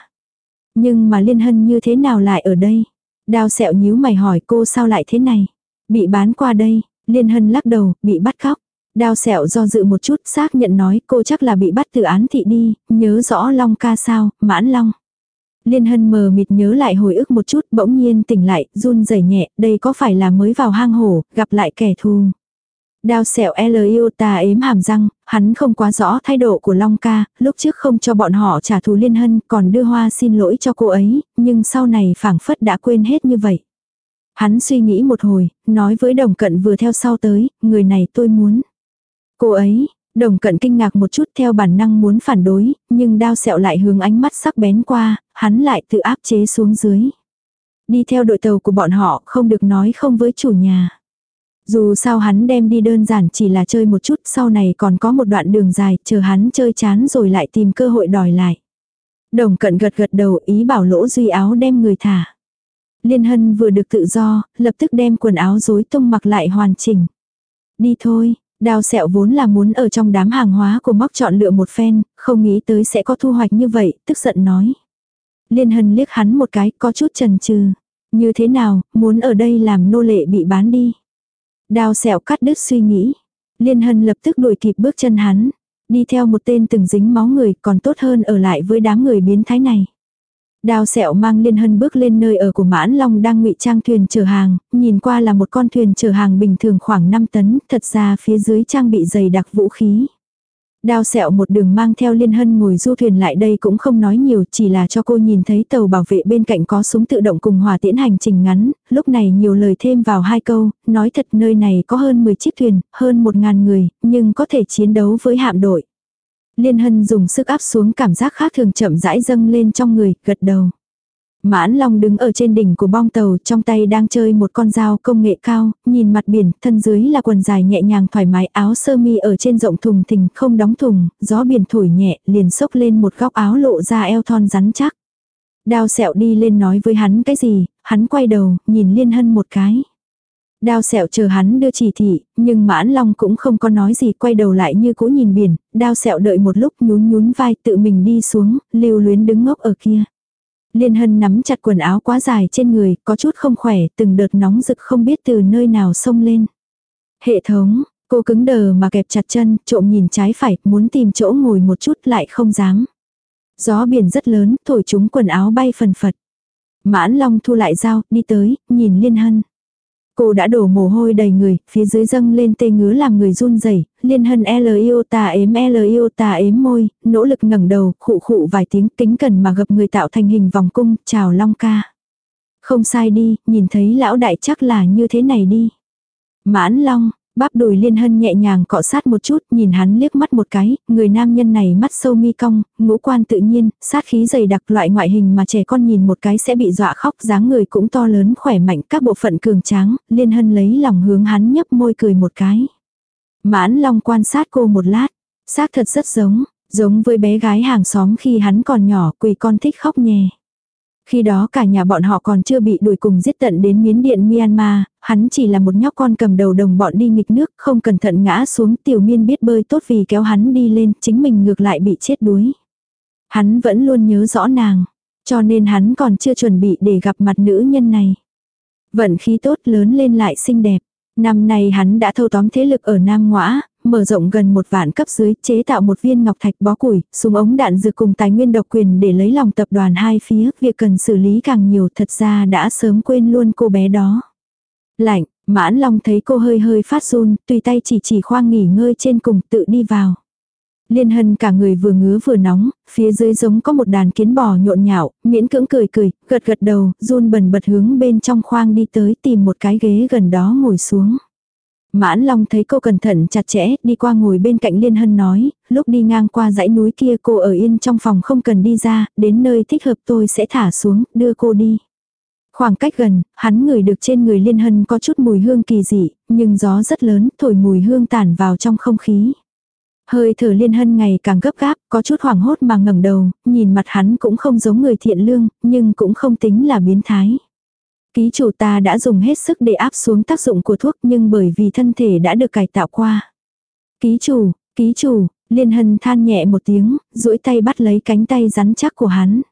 Nhưng mà Liên Hân như thế nào lại ở đây? Đao sẹo nhíu mày hỏi cô sao lại thế này? Bị bán qua đây, Liên Hân lắc đầu, bị bắt khóc Đao sẹo do dự một chút xác nhận nói cô chắc là bị bắt từ án thị đi, nhớ rõ Long ca sao, mãn Long. Liên Hân mờ mịt nhớ lại hồi ức một chút bỗng nhiên tỉnh lại, run rẩy nhẹ, đây có phải là mới vào hang hổ, gặp lại kẻ thù. Đao sẹo L ta ếm hàm răng, hắn không quá rõ thái độ của Long ca, lúc trước không cho bọn họ trả thù liên hân còn đưa hoa xin lỗi cho cô ấy, nhưng sau này phảng phất đã quên hết như vậy. Hắn suy nghĩ một hồi, nói với đồng cận vừa theo sau tới, người này tôi muốn. Cô ấy, đồng cận kinh ngạc một chút theo bản năng muốn phản đối, nhưng đao sẹo lại hướng ánh mắt sắc bén qua, hắn lại tự áp chế xuống dưới. Đi theo đội tàu của bọn họ không được nói không với chủ nhà. Dù sao hắn đem đi đơn giản chỉ là chơi một chút, sau này còn có một đoạn đường dài, chờ hắn chơi chán rồi lại tìm cơ hội đòi lại. Đồng cận gật gật đầu ý bảo lỗ duy áo đem người thả. Liên hân vừa được tự do, lập tức đem quần áo rối tung mặc lại hoàn chỉnh. Đi thôi, đào sẹo vốn là muốn ở trong đám hàng hóa của móc chọn lựa một phen, không nghĩ tới sẽ có thu hoạch như vậy, tức giận nói. Liên hân liếc hắn một cái, có chút chần chừ. Như thế nào, muốn ở đây làm nô lệ bị bán đi. Đao sẹo cắt đứt suy nghĩ. Liên hân lập tức đuổi kịp bước chân hắn. Đi theo một tên từng dính máu người còn tốt hơn ở lại với đám người biến thái này. Đao sẹo mang liên hân bước lên nơi ở của mãn long đang ngụy trang thuyền chở hàng, nhìn qua là một con thuyền chở hàng bình thường khoảng 5 tấn, thật ra phía dưới trang bị dày đặc vũ khí. Đao sẹo một đường mang theo liên hân ngồi du thuyền lại đây cũng không nói nhiều chỉ là cho cô nhìn thấy tàu bảo vệ bên cạnh có súng tự động cùng hòa tiễn hành trình ngắn, lúc này nhiều lời thêm vào hai câu, nói thật nơi này có hơn 10 chiếc thuyền, hơn 1.000 người, nhưng có thể chiến đấu với hạm đội. Liên hân dùng sức áp xuống cảm giác khác thường chậm rãi dâng lên trong người, gật đầu. Mãn Long đứng ở trên đỉnh của bong tàu, trong tay đang chơi một con dao công nghệ cao, nhìn mặt biển, thân dưới là quần dài nhẹ nhàng thoải mái, áo sơ mi ở trên rộng thùng thình, không đóng thùng, gió biển thổi nhẹ, liền xốc lên một góc áo lộ ra eo thon rắn chắc. Đao sẹo đi lên nói với hắn cái gì, hắn quay đầu, nhìn liên hân một cái. Đao sẹo chờ hắn đưa chỉ thị, nhưng mãn long cũng không có nói gì quay đầu lại như cũ nhìn biển, đao sẹo đợi một lúc nhún nhún vai tự mình đi xuống, lưu luyến đứng ngốc ở kia. Liên hân nắm chặt quần áo quá dài trên người, có chút không khỏe, từng đợt nóng rực không biết từ nơi nào xông lên. Hệ thống, cô cứng đờ mà kẹp chặt chân, trộm nhìn trái phải, muốn tìm chỗ ngồi một chút lại không dám. Gió biển rất lớn, thổi chúng quần áo bay phần phật. Mãn Long thu lại dao, đi tới, nhìn Liên Hân. Cô đã đổ mồ hôi đầy người, phía dưới dâng lên tê ngứa làm người run rẩy liên hân L yêu tà ếm L yêu tà ếm môi, nỗ lực ngẩng đầu, khụ khụ vài tiếng kính cần mà gập người tạo thành hình vòng cung, chào Long ca. Không sai đi, nhìn thấy lão đại chắc là như thế này đi. Mãn Long, Bắp đùi liên hân nhẹ nhàng cọ sát một chút, nhìn hắn liếc mắt một cái, người nam nhân này mắt sâu mi cong, ngũ quan tự nhiên, sát khí dày đặc loại ngoại hình mà trẻ con nhìn một cái sẽ bị dọa khóc, dáng người cũng to lớn khỏe mạnh, các bộ phận cường tráng, liên hân lấy lòng hướng hắn nhấp môi cười một cái. Mãn Long quan sát cô một lát. Xác thật rất giống, giống với bé gái hàng xóm khi hắn còn nhỏ quỳ con thích khóc nhè. Khi đó cả nhà bọn họ còn chưa bị đuổi cùng giết tận đến miến điện Myanmar, hắn chỉ là một nhóc con cầm đầu đồng bọn đi nghịch nước, không cẩn thận ngã xuống tiểu miên biết bơi tốt vì kéo hắn đi lên, chính mình ngược lại bị chết đuối. Hắn vẫn luôn nhớ rõ nàng, cho nên hắn còn chưa chuẩn bị để gặp mặt nữ nhân này. Vận khí tốt lớn lên lại xinh đẹp. Năm nay hắn đã thâu tóm thế lực ở Nam Ngoã, mở rộng gần một vạn cấp dưới, chế tạo một viên ngọc thạch bó củi, súng ống đạn dược cùng tài nguyên độc quyền để lấy lòng tập đoàn hai phía, việc cần xử lý càng nhiều thật ra đã sớm quên luôn cô bé đó. Lạnh, mãn long thấy cô hơi hơi phát run, tùy tay chỉ chỉ khoang nghỉ ngơi trên cùng tự đi vào. Liên hân cả người vừa ngứa vừa nóng, phía dưới giống có một đàn kiến bò nhộn nhạo, miễn cưỡng cười cười, gật gật đầu, run bần bật hướng bên trong khoang đi tới tìm một cái ghế gần đó ngồi xuống. Mãn Long thấy cô cẩn thận chặt chẽ, đi qua ngồi bên cạnh Liên Hân nói, lúc đi ngang qua dãy núi kia cô ở yên trong phòng không cần đi ra, đến nơi thích hợp tôi sẽ thả xuống, đưa cô đi. Khoảng cách gần, hắn ngửi được trên người Liên Hân có chút mùi hương kỳ dị, nhưng gió rất lớn, thổi mùi hương tản vào trong không khí. Hơi thở Liên Hân ngày càng gấp gáp, có chút hoảng hốt mà ngẩng đầu, nhìn mặt hắn cũng không giống người thiện lương, nhưng cũng không tính là biến thái. Ký chủ ta đã dùng hết sức để áp xuống tác dụng của thuốc nhưng bởi vì thân thể đã được cải tạo qua. Ký chủ, ký chủ, liên hân than nhẹ một tiếng, duỗi tay bắt lấy cánh tay rắn chắc của hắn.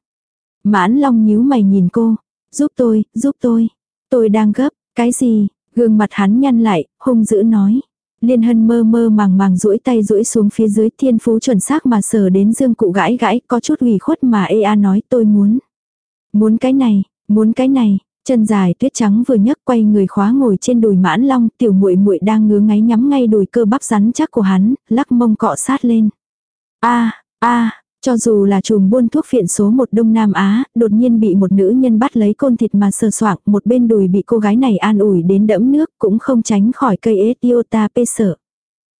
Mãn long nhíu mày nhìn cô, giúp tôi, giúp tôi. Tôi đang gấp, cái gì, gương mặt hắn nhăn lại, hung dữ nói. Liên hân mơ mơ màng màng duỗi tay duỗi xuống phía dưới thiên phú chuẩn xác mà sờ đến dương cụ gãi gãi có chút ủy khuất mà ea nói tôi muốn. Muốn cái này, muốn cái này, Chân dài tuyết trắng vừa nhấc quay người khóa ngồi trên đùi mãn long, tiểu muội muội đang ngứa ngáy nhắm ngay đùi cơ bắp rắn chắc của hắn, lắc mông cọ sát lên. A, a, cho dù là chùm buôn thuốc phiện số một Đông Nam Á, đột nhiên bị một nữ nhân bắt lấy côn thịt mà sờ soạng, một bên đùi bị cô gái này an ủi đến đẫm nước, cũng không tránh khỏi cây Etiota pê sợ.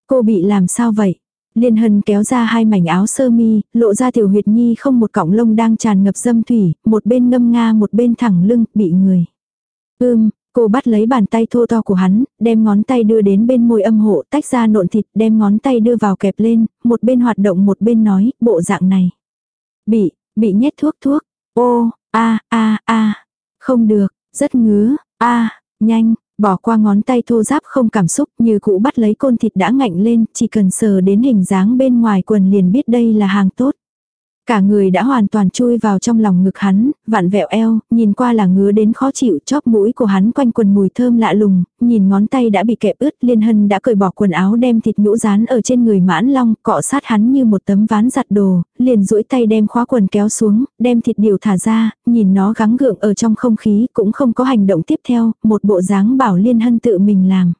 Cô bị làm sao vậy? Liên Hân kéo ra hai mảnh áo sơ mi, lộ ra tiểu huyệt nhi không một cọng lông đang tràn ngập dâm thủy, một bên ngâm nga một bên thẳng lưng, bị người. Ưm, cô bắt lấy bàn tay thô to của hắn, đem ngón tay đưa đến bên môi âm hộ, tách ra nộn thịt, đem ngón tay đưa vào kẹp lên, một bên hoạt động một bên nói, bộ dạng này. Bị, bị nhét thuốc thuốc. Ô, a a a Không được, rất ngứa, a nhanh, Bỏ qua ngón tay thô giáp không cảm xúc như cũ bắt lấy côn thịt đã ngạnh lên, chỉ cần sờ đến hình dáng bên ngoài quần liền biết đây là hàng tốt. Cả người đã hoàn toàn chui vào trong lòng ngực hắn, vặn vẹo eo, nhìn qua là ngứa đến khó chịu, chóp mũi của hắn quanh quần mùi thơm lạ lùng, nhìn ngón tay đã bị kẹp ướt, liên hân đã cởi bỏ quần áo đem thịt nhũ rán ở trên người mãn long, cọ sát hắn như một tấm ván giặt đồ, liền duỗi tay đem khóa quần kéo xuống, đem thịt điều thả ra, nhìn nó gắng gượng ở trong không khí, cũng không có hành động tiếp theo, một bộ dáng bảo liên hân tự mình làm.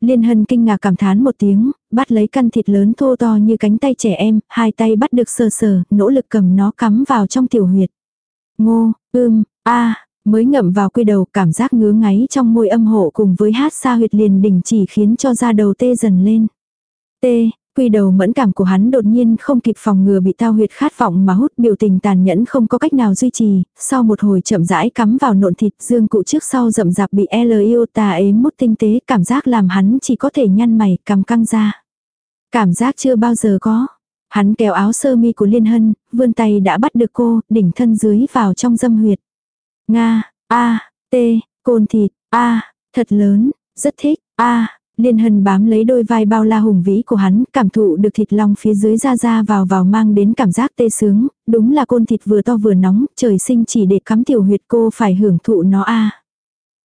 Liên hân kinh ngạc cảm thán một tiếng, bắt lấy căn thịt lớn thô to như cánh tay trẻ em, hai tay bắt được sờ sờ, nỗ lực cầm nó cắm vào trong tiểu huyệt. Ngô, ưm, a mới ngậm vào quy đầu cảm giác ngứa ngáy trong môi âm hộ cùng với hát xa huyệt liền đình chỉ khiến cho da đầu tê dần lên. Tê, Quy đầu mẫn cảm của hắn đột nhiên không kịp phòng ngừa bị tao huyệt khát vọng mà hút biểu tình tàn nhẫn không có cách nào duy trì, sau một hồi chậm rãi cắm vào nộn thịt dương cụ trước sau rậm rạp bị L iota ế mút tinh tế cảm giác làm hắn chỉ có thể nhăn mày cầm căng ra. Cảm giác chưa bao giờ có. Hắn kéo áo sơ mi của Liên Hân, vươn tay đã bắt được cô, đỉnh thân dưới vào trong dâm huyệt. Nga, A, T, côn thịt, A, thật lớn, rất thích, A, Liên hân bám lấy đôi vai bao la hùng vĩ của hắn, cảm thụ được thịt long phía dưới ra ra vào vào mang đến cảm giác tê sướng, đúng là côn thịt vừa to vừa nóng, trời sinh chỉ để cắm tiểu huyệt cô phải hưởng thụ nó a.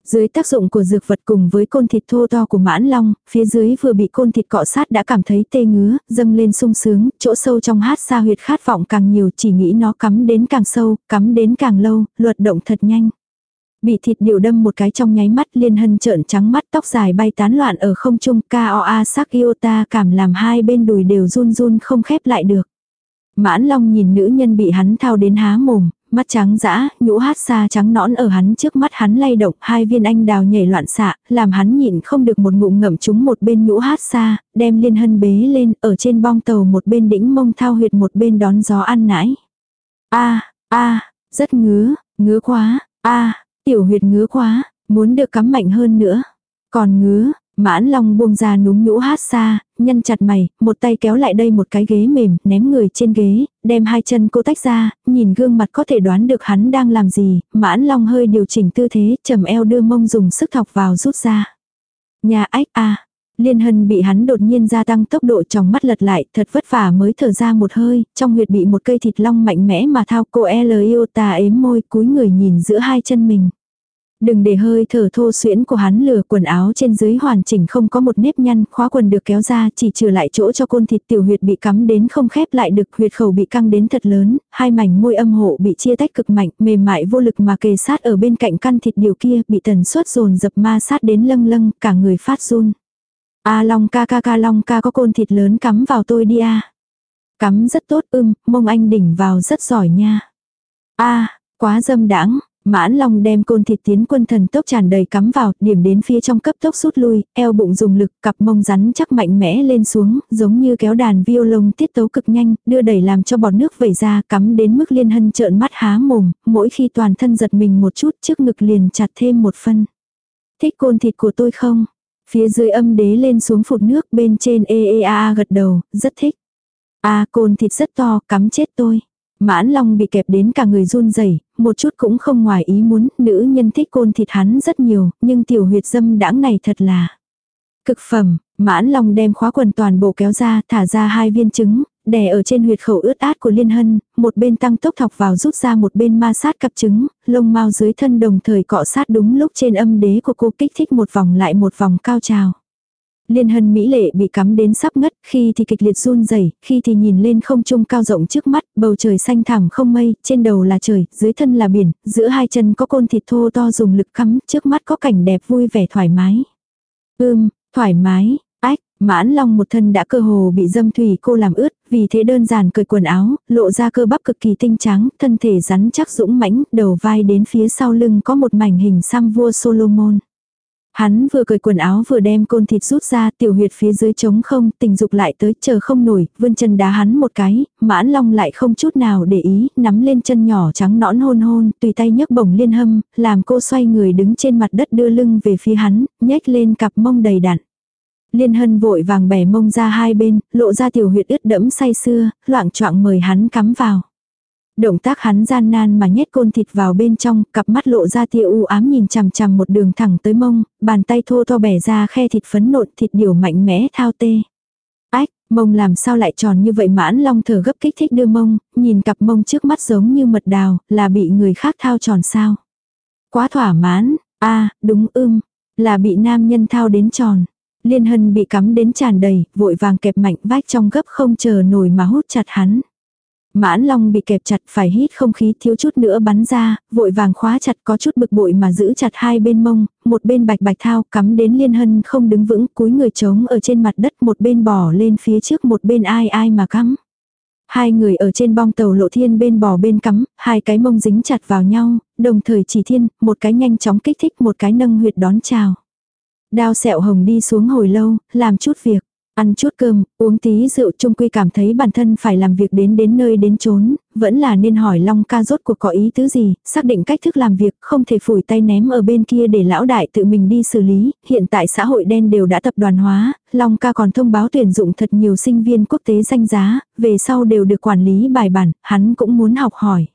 Dưới tác dụng của dược vật cùng với côn thịt thô to của mãn long, phía dưới vừa bị côn thịt cọ sát đã cảm thấy tê ngứa, dâng lên sung sướng, chỗ sâu trong hát xa huyệt khát vọng càng nhiều chỉ nghĩ nó cắm đến càng sâu, cắm đến càng lâu, luật động thật nhanh. Bị thịt điều đâm một cái trong nháy mắt liên hân trợn trắng mắt tóc dài bay tán loạn ở không trung K.O.A. sắc cảm làm hai bên đùi đều run run không khép lại được. Mãn long nhìn nữ nhân bị hắn thao đến há mồm, mắt trắng dã, nhũ hát xa trắng nõn ở hắn trước mắt hắn lay động, hai viên anh đào nhảy loạn xạ, làm hắn nhịn không được một ngụm ngậm chúng một bên nhũ hát xa, đem liên hân bế lên, ở trên bong tàu một bên đĩnh mông thao huyệt một bên đón gió ăn nãi. a a rất ngứa, ngứa quá, a Tiểu huyệt ngứa quá, muốn được cắm mạnh hơn nữa. Còn ngứa, Mãn Long buông ra núm nhũ hát xa, nhăn chặt mày, một tay kéo lại đây một cái ghế mềm, ném người trên ghế, đem hai chân cô tách ra, nhìn gương mặt có thể đoán được hắn đang làm gì, Mãn Long hơi điều chỉnh tư thế, trầm eo đưa mông dùng sức thọc vào rút ra. Nhà ách a Liên hân bị hắn đột nhiên gia tăng tốc độ trong mắt lật lại, thật vất vả mới thở ra một hơi, trong huyệt bị một cây thịt long mạnh mẽ mà thao cô eliota yêu tà ếm môi cúi người nhìn giữa hai chân mình. Đừng để hơi thở thô xuyễn của hắn lừa quần áo trên dưới hoàn chỉnh không có một nếp nhăn, khóa quần được kéo ra chỉ trừ lại chỗ cho côn thịt tiểu huyệt bị cắm đến không khép lại được huyệt khẩu bị căng đến thật lớn, hai mảnh môi âm hộ bị chia tách cực mạnh, mềm mại vô lực mà kề sát ở bên cạnh căn thịt điều kia bị tần suất dồn dập ma sát đến lâng lâng, cả người phát run. A Long ca ca ca Long ca có côn thịt lớn cắm vào tôi đi a. Cắm rất tốt ưm, mông anh đỉnh vào rất giỏi nha. A, quá dâm đãng, Mãn Long đem côn thịt tiến quân thần tốc tràn đầy cắm vào, điểm đến phía trong cấp tốc rút lui, eo bụng dùng lực, cặp mông rắn chắc mạnh mẽ lên xuống, giống như kéo đàn violon tiết tấu cực nhanh, đưa đẩy làm cho bọt nước vẩy ra, cắm đến mức liên hân trợn mắt há mồm, mỗi khi toàn thân giật mình một chút trước ngực liền chặt thêm một phân. Thích côn thịt của tôi không? Phía dưới âm đế lên xuống phụt nước bên trên ê ê a a gật đầu, rất thích. A côn thịt rất to, cắm chết tôi. Mãn Long bị kẹp đến cả người run rẩy, một chút cũng không ngoài ý muốn, nữ nhân thích côn thịt hắn rất nhiều, nhưng tiểu huyệt dâm đãng này thật là cực phẩm. Mãn Long đem khóa quần toàn bộ kéo ra, thả ra hai viên trứng, đè ở trên huyệt khẩu ướt át của Liên Hân, một bên tăng tốc thọc vào rút ra một bên ma sát cặp trứng, lông mau dưới thân đồng thời cọ sát đúng lúc trên âm đế của cô kích thích một vòng lại một vòng cao trào. Liên hân mỹ lệ bị cắm đến sắp ngất, khi thì kịch liệt run rẩy, khi thì nhìn lên không trung cao rộng trước mắt, bầu trời xanh thẳm không mây, trên đầu là trời, dưới thân là biển, giữa hai chân có côn thịt thô to dùng lực cắm, trước mắt có cảnh đẹp vui vẻ thoải mái. Ưm, thoải mái, mãn long một thân đã cơ hồ bị dâm thủy cô làm ướt, vì thế đơn giản cởi quần áo, lộ ra cơ bắp cực kỳ tinh trắng, thân thể rắn chắc dũng mãnh, đầu vai đến phía sau lưng có một mảnh hình xăm vua Solomon. Hắn vừa cởi quần áo vừa đem côn thịt rút ra tiểu huyệt phía dưới trống không, tình dục lại tới chờ không nổi, vươn chân đá hắn một cái, mãn long lại không chút nào để ý, nắm lên chân nhỏ trắng nõn hôn hôn, tùy tay nhấc bổng liên hâm, làm cô xoay người đứng trên mặt đất đưa lưng về phía hắn, nhếch lên cặp mông đầy đặn. Liên hân vội vàng bẻ mông ra hai bên, lộ ra tiểu huyệt ướt đẫm say xưa, loạn choạng mời hắn cắm vào. Động tác hắn gian nan mà nhét côn thịt vào bên trong, cặp mắt lộ ra tia u ám nhìn chằm chằm một đường thẳng tới mông, bàn tay thô to bẻ ra khe thịt phấn nộn thịt điều mạnh mẽ thao tê. Ách, mông làm sao lại tròn như vậy mãn long thở gấp kích thích đưa mông, nhìn cặp mông trước mắt giống như mật đào, là bị người khác thao tròn sao. Quá thỏa mãn, a đúng ưm, là bị nam nhân thao đến tròn. Liên hân bị cắm đến tràn đầy, vội vàng kẹp mạnh vách trong gấp không chờ nổi mà hút chặt hắn. Mãn Long bị kẹp chặt phải hít không khí thiếu chút nữa bắn ra, vội vàng khóa chặt có chút bực bội mà giữ chặt hai bên mông, một bên bạch bạch thao cắm đến liên hân không đứng vững cúi người trống ở trên mặt đất một bên bỏ lên phía trước một bên ai ai mà cắm. Hai người ở trên bong tàu lộ thiên bên bò bên cắm, hai cái mông dính chặt vào nhau, đồng thời chỉ thiên, một cái nhanh chóng kích thích một cái nâng huyệt đón chào. Đao sẹo hồng đi xuống hồi lâu, làm chút việc. Ăn chút cơm, uống tí rượu trung quy cảm thấy bản thân phải làm việc đến đến nơi đến chốn, vẫn là nên hỏi Long ca rốt cuộc có ý tứ gì, xác định cách thức làm việc, không thể phủi tay ném ở bên kia để lão đại tự mình đi xử lý, hiện tại xã hội đen đều đã tập đoàn hóa, Long ca còn thông báo tuyển dụng thật nhiều sinh viên quốc tế danh giá, về sau đều được quản lý bài bản, hắn cũng muốn học hỏi.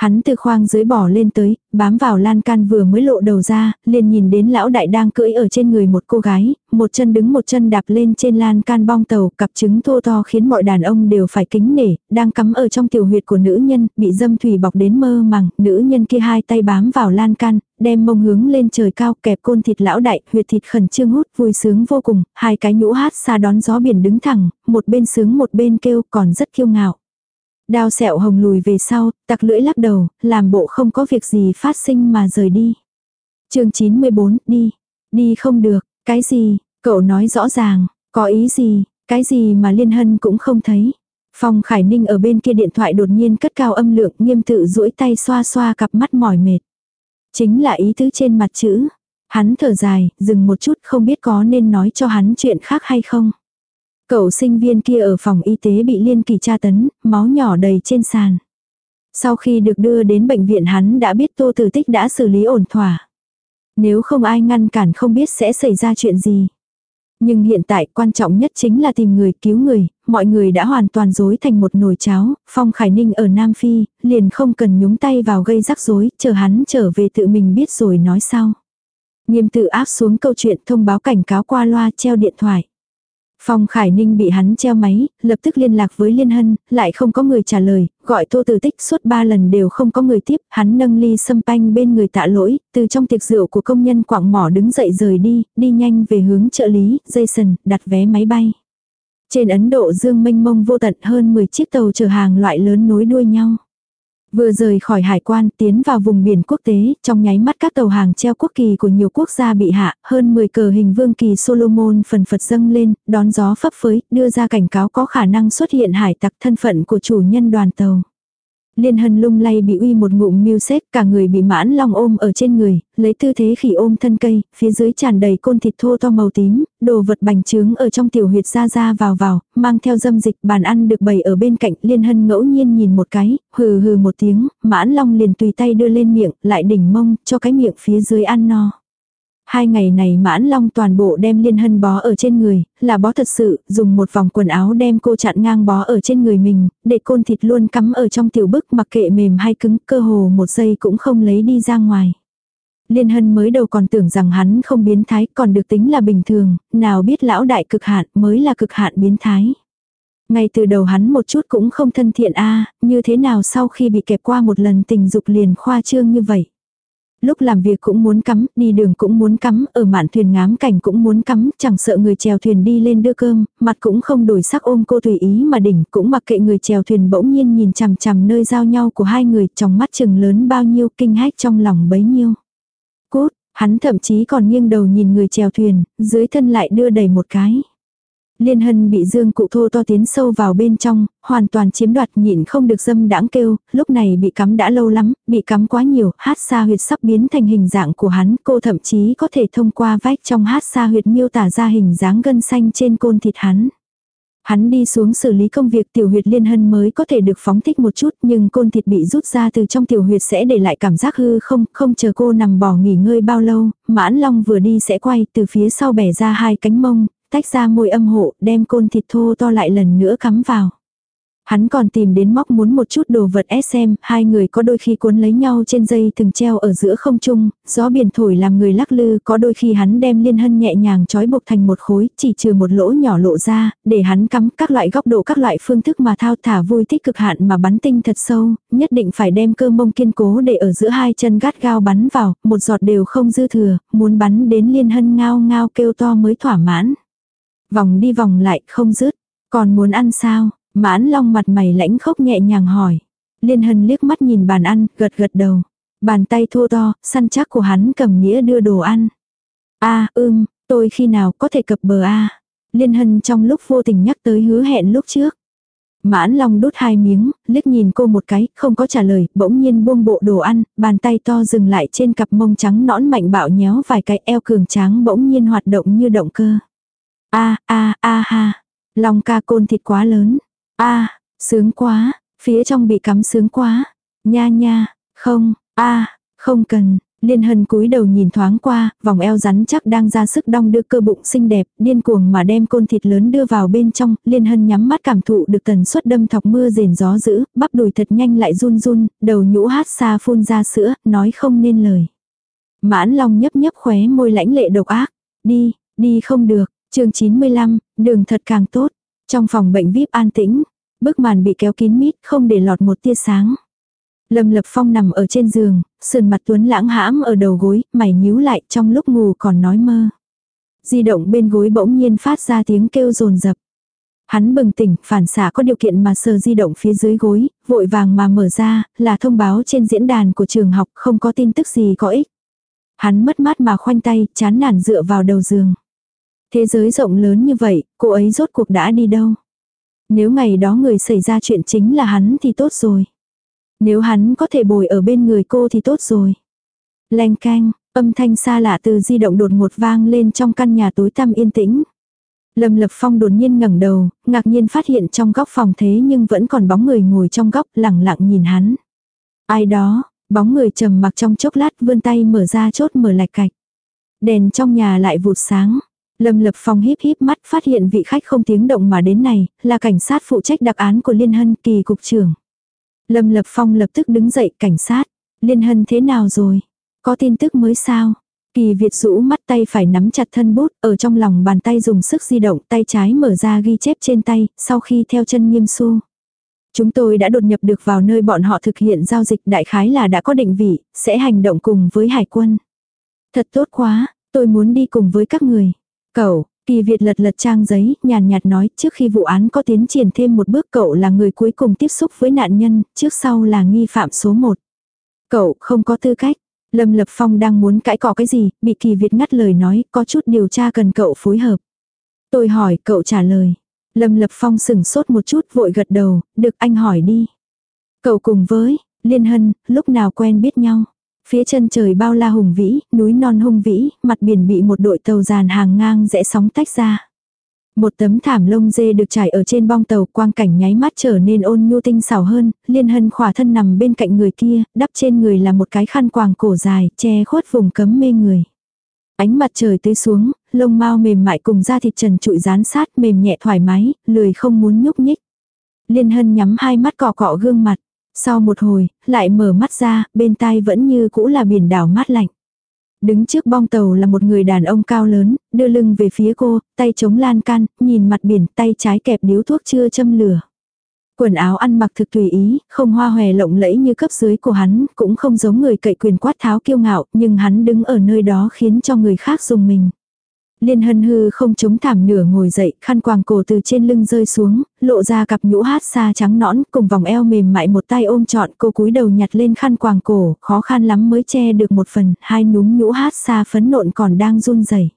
Hắn từ khoang dưới bỏ lên tới, bám vào lan can vừa mới lộ đầu ra, liền nhìn đến lão đại đang cưỡi ở trên người một cô gái, một chân đứng một chân đạp lên trên lan can bong tàu, cặp trứng thô to khiến mọi đàn ông đều phải kính nể, đang cắm ở trong tiểu huyệt của nữ nhân, bị dâm thủy bọc đến mơ màng, nữ nhân kia hai tay bám vào lan can, đem mông hướng lên trời cao kẹp côn thịt lão đại, huyệt thịt khẩn trương hút vui sướng vô cùng, hai cái nhũ hát xa đón gió biển đứng thẳng, một bên sướng một bên kêu còn rất kiêu ngạo. Đao sẹo hồng lùi về sau, tặc lưỡi lắc đầu, làm bộ không có việc gì phát sinh mà rời đi. chương 94, đi. Đi không được, cái gì, cậu nói rõ ràng, có ý gì, cái gì mà liên hân cũng không thấy. Phong Khải Ninh ở bên kia điện thoại đột nhiên cất cao âm lượng nghiêm tự duỗi tay xoa xoa cặp mắt mỏi mệt. Chính là ý tứ trên mặt chữ. Hắn thở dài, dừng một chút không biết có nên nói cho hắn chuyện khác hay không. Cậu sinh viên kia ở phòng y tế bị liên kỳ tra tấn, máu nhỏ đầy trên sàn. Sau khi được đưa đến bệnh viện hắn đã biết Tô Tử Tích đã xử lý ổn thỏa. Nếu không ai ngăn cản không biết sẽ xảy ra chuyện gì. Nhưng hiện tại quan trọng nhất chính là tìm người cứu người, mọi người đã hoàn toàn rối thành một nồi cháo, Phong Khải Ninh ở Nam Phi, liền không cần nhúng tay vào gây rắc rối, chờ hắn trở về tự mình biết rồi nói sau. Nghiêm tự áp xuống câu chuyện thông báo cảnh cáo qua loa treo điện thoại. Phong Khải Ninh bị hắn treo máy, lập tức liên lạc với Liên Hân, lại không có người trả lời, gọi Tô Tử Tích suốt ba lần đều không có người tiếp, hắn nâng ly sâm panh bên người tạ lỗi, từ trong tiệc rượu của công nhân quảng mỏ đứng dậy rời đi, đi nhanh về hướng trợ lý, Jason, đặt vé máy bay. Trên Ấn Độ dương mênh mông vô tận hơn 10 chiếc tàu chở hàng loại lớn nối đuôi nhau. Vừa rời khỏi hải quan tiến vào vùng biển quốc tế, trong nháy mắt các tàu hàng treo quốc kỳ của nhiều quốc gia bị hạ, hơn 10 cờ hình vương kỳ Solomon phần phật dâng lên, đón gió phấp phới, đưa ra cảnh cáo có khả năng xuất hiện hải tặc thân phận của chủ nhân đoàn tàu. Liên hân lung lay bị uy một ngụm miêu xếp cả người bị mãn long ôm ở trên người, lấy tư thế khỉ ôm thân cây, phía dưới tràn đầy côn thịt thô to màu tím, đồ vật bành trướng ở trong tiểu huyệt ra ra vào vào, mang theo dâm dịch bàn ăn được bày ở bên cạnh, liên hân ngẫu nhiên nhìn một cái, hừ hừ một tiếng, mãn long liền tùy tay đưa lên miệng, lại đỉnh mông, cho cái miệng phía dưới ăn no. Hai ngày này mãn long toàn bộ đem liên hân bó ở trên người, là bó thật sự, dùng một vòng quần áo đem cô chặn ngang bó ở trên người mình, để côn thịt luôn cắm ở trong tiểu bức mặc kệ mềm hay cứng, cơ hồ một giây cũng không lấy đi ra ngoài. Liên hân mới đầu còn tưởng rằng hắn không biến thái còn được tính là bình thường, nào biết lão đại cực hạn mới là cực hạn biến thái. Ngay từ đầu hắn một chút cũng không thân thiện a như thế nào sau khi bị kẹp qua một lần tình dục liền khoa trương như vậy lúc làm việc cũng muốn cắm, đi đường cũng muốn cắm, ở mạn thuyền ngắm cảnh cũng muốn cắm, chẳng sợ người chèo thuyền đi lên đưa cơm, mặt cũng không đổi sắc ôm cô tùy ý mà đỉnh, cũng mặc kệ người chèo thuyền bỗng nhiên nhìn chằm chằm nơi giao nhau của hai người, trong mắt chừng lớn bao nhiêu, kinh hách trong lòng bấy nhiêu. Cút, hắn thậm chí còn nghiêng đầu nhìn người chèo thuyền, dưới thân lại đưa đầy một cái. Liên hân bị dương cụ thô to tiến sâu vào bên trong, hoàn toàn chiếm đoạt nhịn không được dâm đãng kêu, lúc này bị cắm đã lâu lắm, bị cắm quá nhiều, hát xa huyệt sắp biến thành hình dạng của hắn, cô thậm chí có thể thông qua vách trong hát xa huyệt miêu tả ra hình dáng gân xanh trên côn thịt hắn. Hắn đi xuống xử lý công việc tiểu huyệt liên hân mới có thể được phóng thích một chút nhưng côn thịt bị rút ra từ trong tiểu huyệt sẽ để lại cảm giác hư không, không chờ cô nằm bỏ nghỉ ngơi bao lâu, mãn long vừa đi sẽ quay từ phía sau bẻ ra hai cánh mông, tách ra môi âm hộ, đem côn thịt thô to lại lần nữa cắm vào. Hắn còn tìm đến móc muốn một chút đồ vật SM, hai người có đôi khi cuốn lấy nhau trên dây từng treo ở giữa không trung, gió biển thổi làm người lắc lư, có đôi khi hắn đem liên hân nhẹ nhàng trói buộc thành một khối, chỉ trừ một lỗ nhỏ lộ ra, để hắn cắm các loại góc độ các loại phương thức mà thao thả vui thích cực hạn mà bắn tinh thật sâu, nhất định phải đem cơ mông kiên cố để ở giữa hai chân gắt gao bắn vào, một giọt đều không dư thừa, muốn bắn đến liên hân ngao ngao kêu to mới thỏa mãn. Vòng đi vòng lại không dứt. Còn muốn ăn sao? Mãn long mặt mày lãnh khốc nhẹ nhàng hỏi. Liên hân liếc mắt nhìn bàn ăn, gật gật đầu. Bàn tay thô to, săn chắc của hắn cầm nghĩa đưa đồ ăn. a ưm, tôi khi nào có thể cập bờ a Liên hân trong lúc vô tình nhắc tới hứa hẹn lúc trước. Mãn Long đút hai miếng, liếc nhìn cô một cái, không có trả lời, bỗng nhiên buông bộ đồ ăn, bàn tay to dừng lại trên cặp mông trắng nõn mạnh bạo nhéo vài cái eo cường tráng bỗng nhiên hoạt động như động cơ a a a ha. Long ca côn thịt quá lớn. a sướng quá. Phía trong bị cắm sướng quá. Nha nha. Không. a không cần. Liên hân cúi đầu nhìn thoáng qua, vòng eo rắn chắc đang ra sức đong đưa cơ bụng xinh đẹp, điên cuồng mà đem côn thịt lớn đưa vào bên trong, liên hân nhắm mắt cảm thụ được tần suất đâm thọc mưa rền gió dữ, bắp đùi thật nhanh lại run run, đầu nhũ hát xa phun ra sữa, nói không nên lời. Mãn long nhấp nhấp khóe môi lãnh lệ độc ác, đi, đi không được, chương 95, đường thật càng tốt. Trong phòng bệnh VIP an tĩnh, bức màn bị kéo kín mít không để lọt một tia sáng. Lâm Lập Phong nằm ở trên giường, sườn mặt tuấn lãng hãm ở đầu gối, mày nhíu lại trong lúc ngủ còn nói mơ. Di động bên gối bỗng nhiên phát ra tiếng kêu rồn rập. Hắn bừng tỉnh, phản xạ có điều kiện mà sờ di động phía dưới gối, vội vàng mà mở ra, là thông báo trên diễn đàn của trường học không có tin tức gì có ích. Hắn mất mát mà khoanh tay, chán nản dựa vào đầu giường. Thế giới rộng lớn như vậy, cô ấy rốt cuộc đã đi đâu? Nếu ngày đó người xảy ra chuyện chính là hắn thì tốt rồi. Nếu hắn có thể bồi ở bên người cô thì tốt rồi. lanh canh, âm thanh xa lạ từ di động đột ngột vang lên trong căn nhà tối tăm yên tĩnh. Lâm Lập Phong đột nhiên ngẩng đầu, ngạc nhiên phát hiện trong góc phòng thế nhưng vẫn còn bóng người ngồi trong góc lẳng lặng nhìn hắn. Ai đó, bóng người trầm mặc trong chốc lát vươn tay mở ra chốt mở lạch cạch. Đèn trong nhà lại vụt sáng. Lâm Lập Phong híp híp mắt phát hiện vị khách không tiếng động mà đến này, là cảnh sát phụ trách đặc án của Liên Hân kỳ cục trưởng. Lâm Lập Phong lập tức đứng dậy cảnh sát. Liên Hân thế nào rồi? Có tin tức mới sao? Kỳ Việt rũ mắt tay phải nắm chặt thân bút, ở trong lòng bàn tay dùng sức di động, tay trái mở ra ghi chép trên tay, sau khi theo chân nghiêm su. Chúng tôi đã đột nhập được vào nơi bọn họ thực hiện giao dịch đại khái là đã có định vị, sẽ hành động cùng với hải quân. Thật tốt quá, tôi muốn đi cùng với các người. Cậu, Kỳ Việt lật lật trang giấy, nhàn nhạt nói, trước khi vụ án có tiến triển thêm một bước cậu là người cuối cùng tiếp xúc với nạn nhân, trước sau là nghi phạm số một. Cậu không có tư cách. Lâm Lập Phong đang muốn cãi cọ cái gì, bị Kỳ Việt ngắt lời nói, có chút điều tra cần cậu phối hợp. Tôi hỏi, cậu trả lời. Lâm Lập Phong sừng sốt một chút vội gật đầu, được anh hỏi đi. Cậu cùng với, Liên Hân, lúc nào quen biết nhau. Phía chân trời bao la hùng vĩ, núi non hung vĩ, mặt biển bị một đội tàu giàn hàng ngang rẽ sóng tách ra. Một tấm thảm lông dê được trải ở trên bong tàu quang cảnh nháy mắt trở nên ôn nhu tinh xảo hơn, liên hân khỏa thân nằm bên cạnh người kia, đắp trên người là một cái khăn quàng cổ dài, che khuất vùng cấm mê người. Ánh mặt trời tươi xuống, lông mau mềm mại cùng da thịt trần trụi rán sát mềm nhẹ thoải mái, lười không muốn nhúc nhích. Liên hân nhắm hai mắt cọ cọ gương mặt. Sau một hồi, lại mở mắt ra, bên tai vẫn như cũ là biển đảo mát lạnh. Đứng trước bong tàu là một người đàn ông cao lớn, đưa lưng về phía cô, tay chống lan can, nhìn mặt biển, tay trái kẹp điếu thuốc chưa châm lửa. Quần áo ăn mặc thực tùy ý, không hoa hòe lộng lẫy như cấp dưới của hắn, cũng không giống người cậy quyền quát tháo kiêu ngạo, nhưng hắn đứng ở nơi đó khiến cho người khác dùng mình. Liên hân hư không chống thảm nửa ngồi dậy, khăn quàng cổ từ trên lưng rơi xuống, lộ ra cặp nhũ hát xa trắng nõn, cùng vòng eo mềm mại một tay ôm trọn cô cúi đầu nhặt lên khăn quàng cổ, khó khăn lắm mới che được một phần, hai núm nhũ hát xa phấn nộn còn đang run rẩy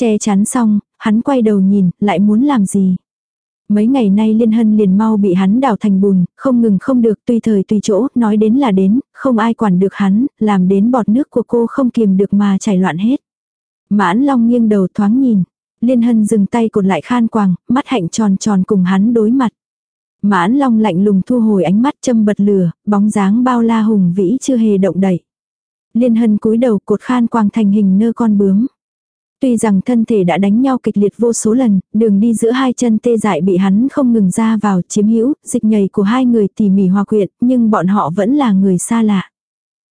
Che chắn xong, hắn quay đầu nhìn, lại muốn làm gì. Mấy ngày nay liên hân liền mau bị hắn đào thành bùn, không ngừng không được tùy thời tùy chỗ, nói đến là đến, không ai quản được hắn, làm đến bọt nước của cô không kiềm được mà chảy loạn hết. Mãn Long nghiêng đầu thoáng nhìn. Liên Hân dừng tay cột lại khan quàng, mắt hạnh tròn tròn cùng hắn đối mặt. Mãn Long lạnh lùng thu hồi ánh mắt châm bật lửa, bóng dáng bao la hùng vĩ chưa hề động đậy. Liên Hân cúi đầu cột khan quàng thành hình nơ con bướm. Tuy rằng thân thể đã đánh nhau kịch liệt vô số lần, đường đi giữa hai chân tê dại bị hắn không ngừng ra vào chiếm hữu, dịch nhầy của hai người tỉ mỉ hòa quyện, nhưng bọn họ vẫn là người xa lạ.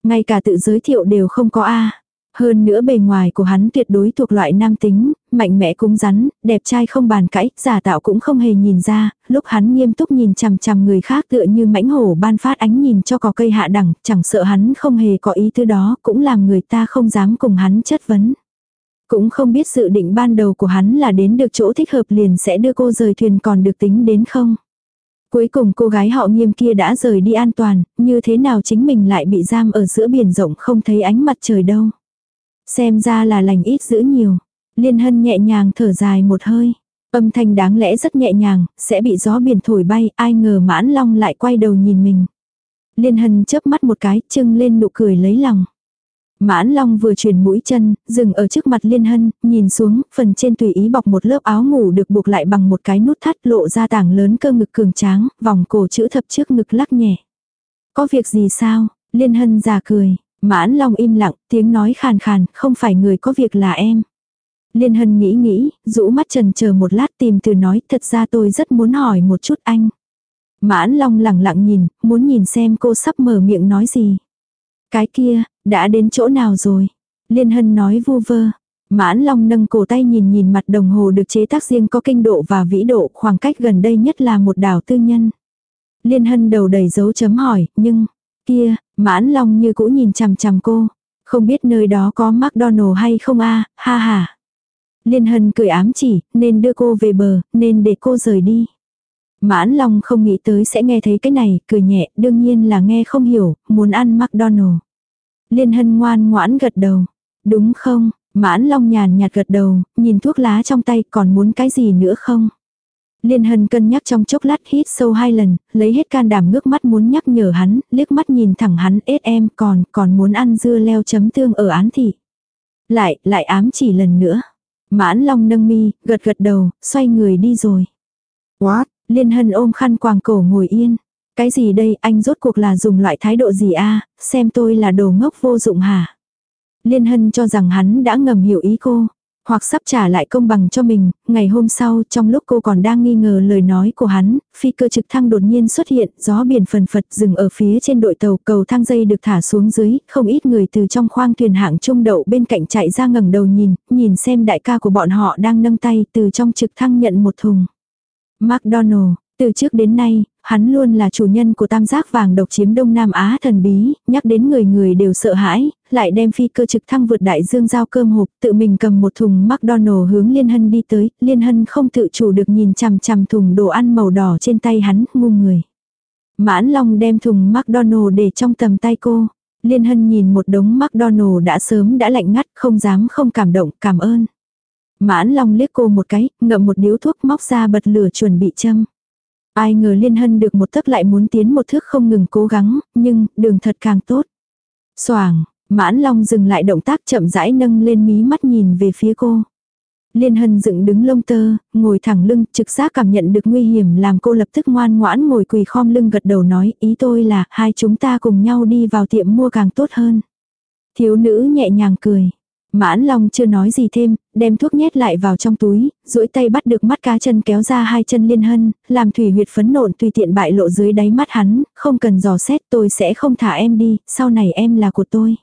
Ngay cả tự giới thiệu đều không có A. Hơn nữa bề ngoài của hắn tuyệt đối thuộc loại nam tính, mạnh mẽ cúng rắn, đẹp trai không bàn cãi, giả tạo cũng không hề nhìn ra, lúc hắn nghiêm túc nhìn chằm chằm người khác tựa như mãnh hổ ban phát ánh nhìn cho cỏ cây hạ đẳng, chẳng sợ hắn không hề có ý tư đó, cũng làm người ta không dám cùng hắn chất vấn. Cũng không biết dự định ban đầu của hắn là đến được chỗ thích hợp liền sẽ đưa cô rời thuyền còn được tính đến không. Cuối cùng cô gái họ nghiêm kia đã rời đi an toàn, như thế nào chính mình lại bị giam ở giữa biển rộng không thấy ánh mặt trời đâu. Xem ra là lành ít giữ nhiều. Liên hân nhẹ nhàng thở dài một hơi. Âm thanh đáng lẽ rất nhẹ nhàng, sẽ bị gió biển thổi bay, ai ngờ mãn long lại quay đầu nhìn mình. Liên hân chớp mắt một cái, trưng lên nụ cười lấy lòng. Mãn Long vừa chuyển mũi chân, dừng ở trước mặt Liên Hân, nhìn xuống, phần trên tùy ý bọc một lớp áo ngủ được buộc lại bằng một cái nút thắt lộ ra tảng lớn cơ ngực cường tráng, vòng cổ chữ thập trước ngực lắc nhẹ. Có việc gì sao? Liên Hân già cười, Mãn Long im lặng, tiếng nói khàn khàn, không phải người có việc là em. Liên Hân nghĩ nghĩ, rũ mắt trần chờ một lát tìm từ nói, thật ra tôi rất muốn hỏi một chút anh. Mãn Long lặng lặng nhìn, muốn nhìn xem cô sắp mở miệng nói gì. Cái kia, đã đến chỗ nào rồi? Liên Hân nói vu vơ. Mãn Long nâng cổ tay nhìn nhìn mặt đồng hồ được chế tác riêng có kinh độ và vĩ độ khoảng cách gần đây nhất là một đảo tư nhân. Liên Hân đầu đầy dấu chấm hỏi, nhưng, kia, Mãn Long như cũ nhìn chằm chằm cô. Không biết nơi đó có McDonald hay không a ha ha. Liên Hân cười ám chỉ, nên đưa cô về bờ, nên để cô rời đi. Mãn Long không nghĩ tới sẽ nghe thấy cái này, cười nhẹ, đương nhiên là nghe không hiểu, muốn ăn McDonald. Liên Hân ngoan ngoãn gật đầu. Đúng không? Mãn Long nhàn nhạt gật đầu, nhìn thuốc lá trong tay còn muốn cái gì nữa không? Liên Hân cân nhắc trong chốc lát hít sâu hai lần, lấy hết can đảm ngước mắt muốn nhắc nhở hắn, liếc mắt nhìn thẳng hắn ết em còn, còn muốn ăn dưa leo chấm tương ở án thị. Lại, lại ám chỉ lần nữa. Mãn Long nâng mi, gật gật đầu, xoay người đi rồi. What? Liên Hân ôm khăn quàng cổ ngồi yên. Cái gì đây, anh rốt cuộc là dùng loại thái độ gì a xem tôi là đồ ngốc vô dụng hả? Liên Hân cho rằng hắn đã ngầm hiểu ý cô hoặc sắp trả lại công bằng cho mình, ngày hôm sau trong lúc cô còn đang nghi ngờ lời nói của hắn, phi cơ trực thăng đột nhiên xuất hiện, gió biển phần phật dừng ở phía trên đội tàu, cầu thang dây được thả xuống dưới, không ít người từ trong khoang thuyền hạng trung đậu bên cạnh chạy ra ngẩng đầu nhìn, nhìn xem đại ca của bọn họ đang nâng tay từ trong trực thăng nhận một thùng. McDonald, từ trước đến nay, hắn luôn là chủ nhân của tam giác vàng độc chiếm Đông Nam Á thần bí, nhắc đến người người đều sợ hãi, lại đem phi cơ trực thăng vượt đại dương giao cơm hộp, tự mình cầm một thùng McDonald hướng Liên Hân đi tới, Liên Hân không tự chủ được nhìn chằm chằm thùng đồ ăn màu đỏ trên tay hắn, ngu người. Mãn Long đem thùng McDonald để trong tầm tay cô. Liên Hân nhìn một đống McDonald đã sớm đã lạnh ngắt, không dám không cảm động, cảm ơn. Mãn Long liếc cô một cái, ngậm một điếu thuốc móc ra bật lửa chuẩn bị châm. Ai ngờ Liên Hân được một tấc lại muốn tiến một thước không ngừng cố gắng, nhưng đường thật càng tốt. Soảng, Mãn Long dừng lại động tác chậm rãi nâng lên mí mắt nhìn về phía cô. Liên Hân dựng đứng lông tơ, ngồi thẳng lưng, trực giác cảm nhận được nguy hiểm làm cô lập tức ngoan ngoãn ngồi quỳ khom lưng gật đầu nói ý tôi là hai chúng ta cùng nhau đi vào tiệm mua càng tốt hơn. Thiếu nữ nhẹ nhàng cười. Mãn Long chưa nói gì thêm, đem thuốc nhét lại vào trong túi, duỗi tay bắt được mắt cá chân kéo ra hai chân liên hân, làm thủy huyệt phấn nộn tùy tiện bại lộ dưới đáy mắt hắn, không cần dò xét tôi sẽ không thả em đi, sau này em là của tôi.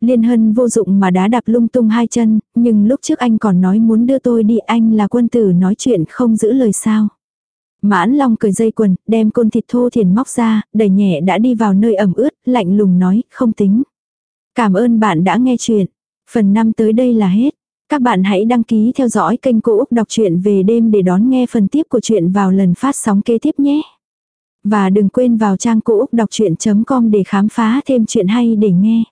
Liên hân vô dụng mà đá đạp lung tung hai chân, nhưng lúc trước anh còn nói muốn đưa tôi đi anh là quân tử nói chuyện không giữ lời sao. Mãn Long cười dây quần, đem côn thịt thô thiền móc ra, đẩy nhẹ đã đi vào nơi ẩm ướt, lạnh lùng nói, không tính. Cảm ơn bạn đã nghe chuyện. Phần 5 tới đây là hết. Các bạn hãy đăng ký theo dõi kênh Cô Úc Đọc truyện về đêm để đón nghe phần tiếp của chuyện vào lần phát sóng kế tiếp nhé. Và đừng quên vào trang Cô Úc Đọc Chuyện.com để khám phá thêm chuyện hay để nghe.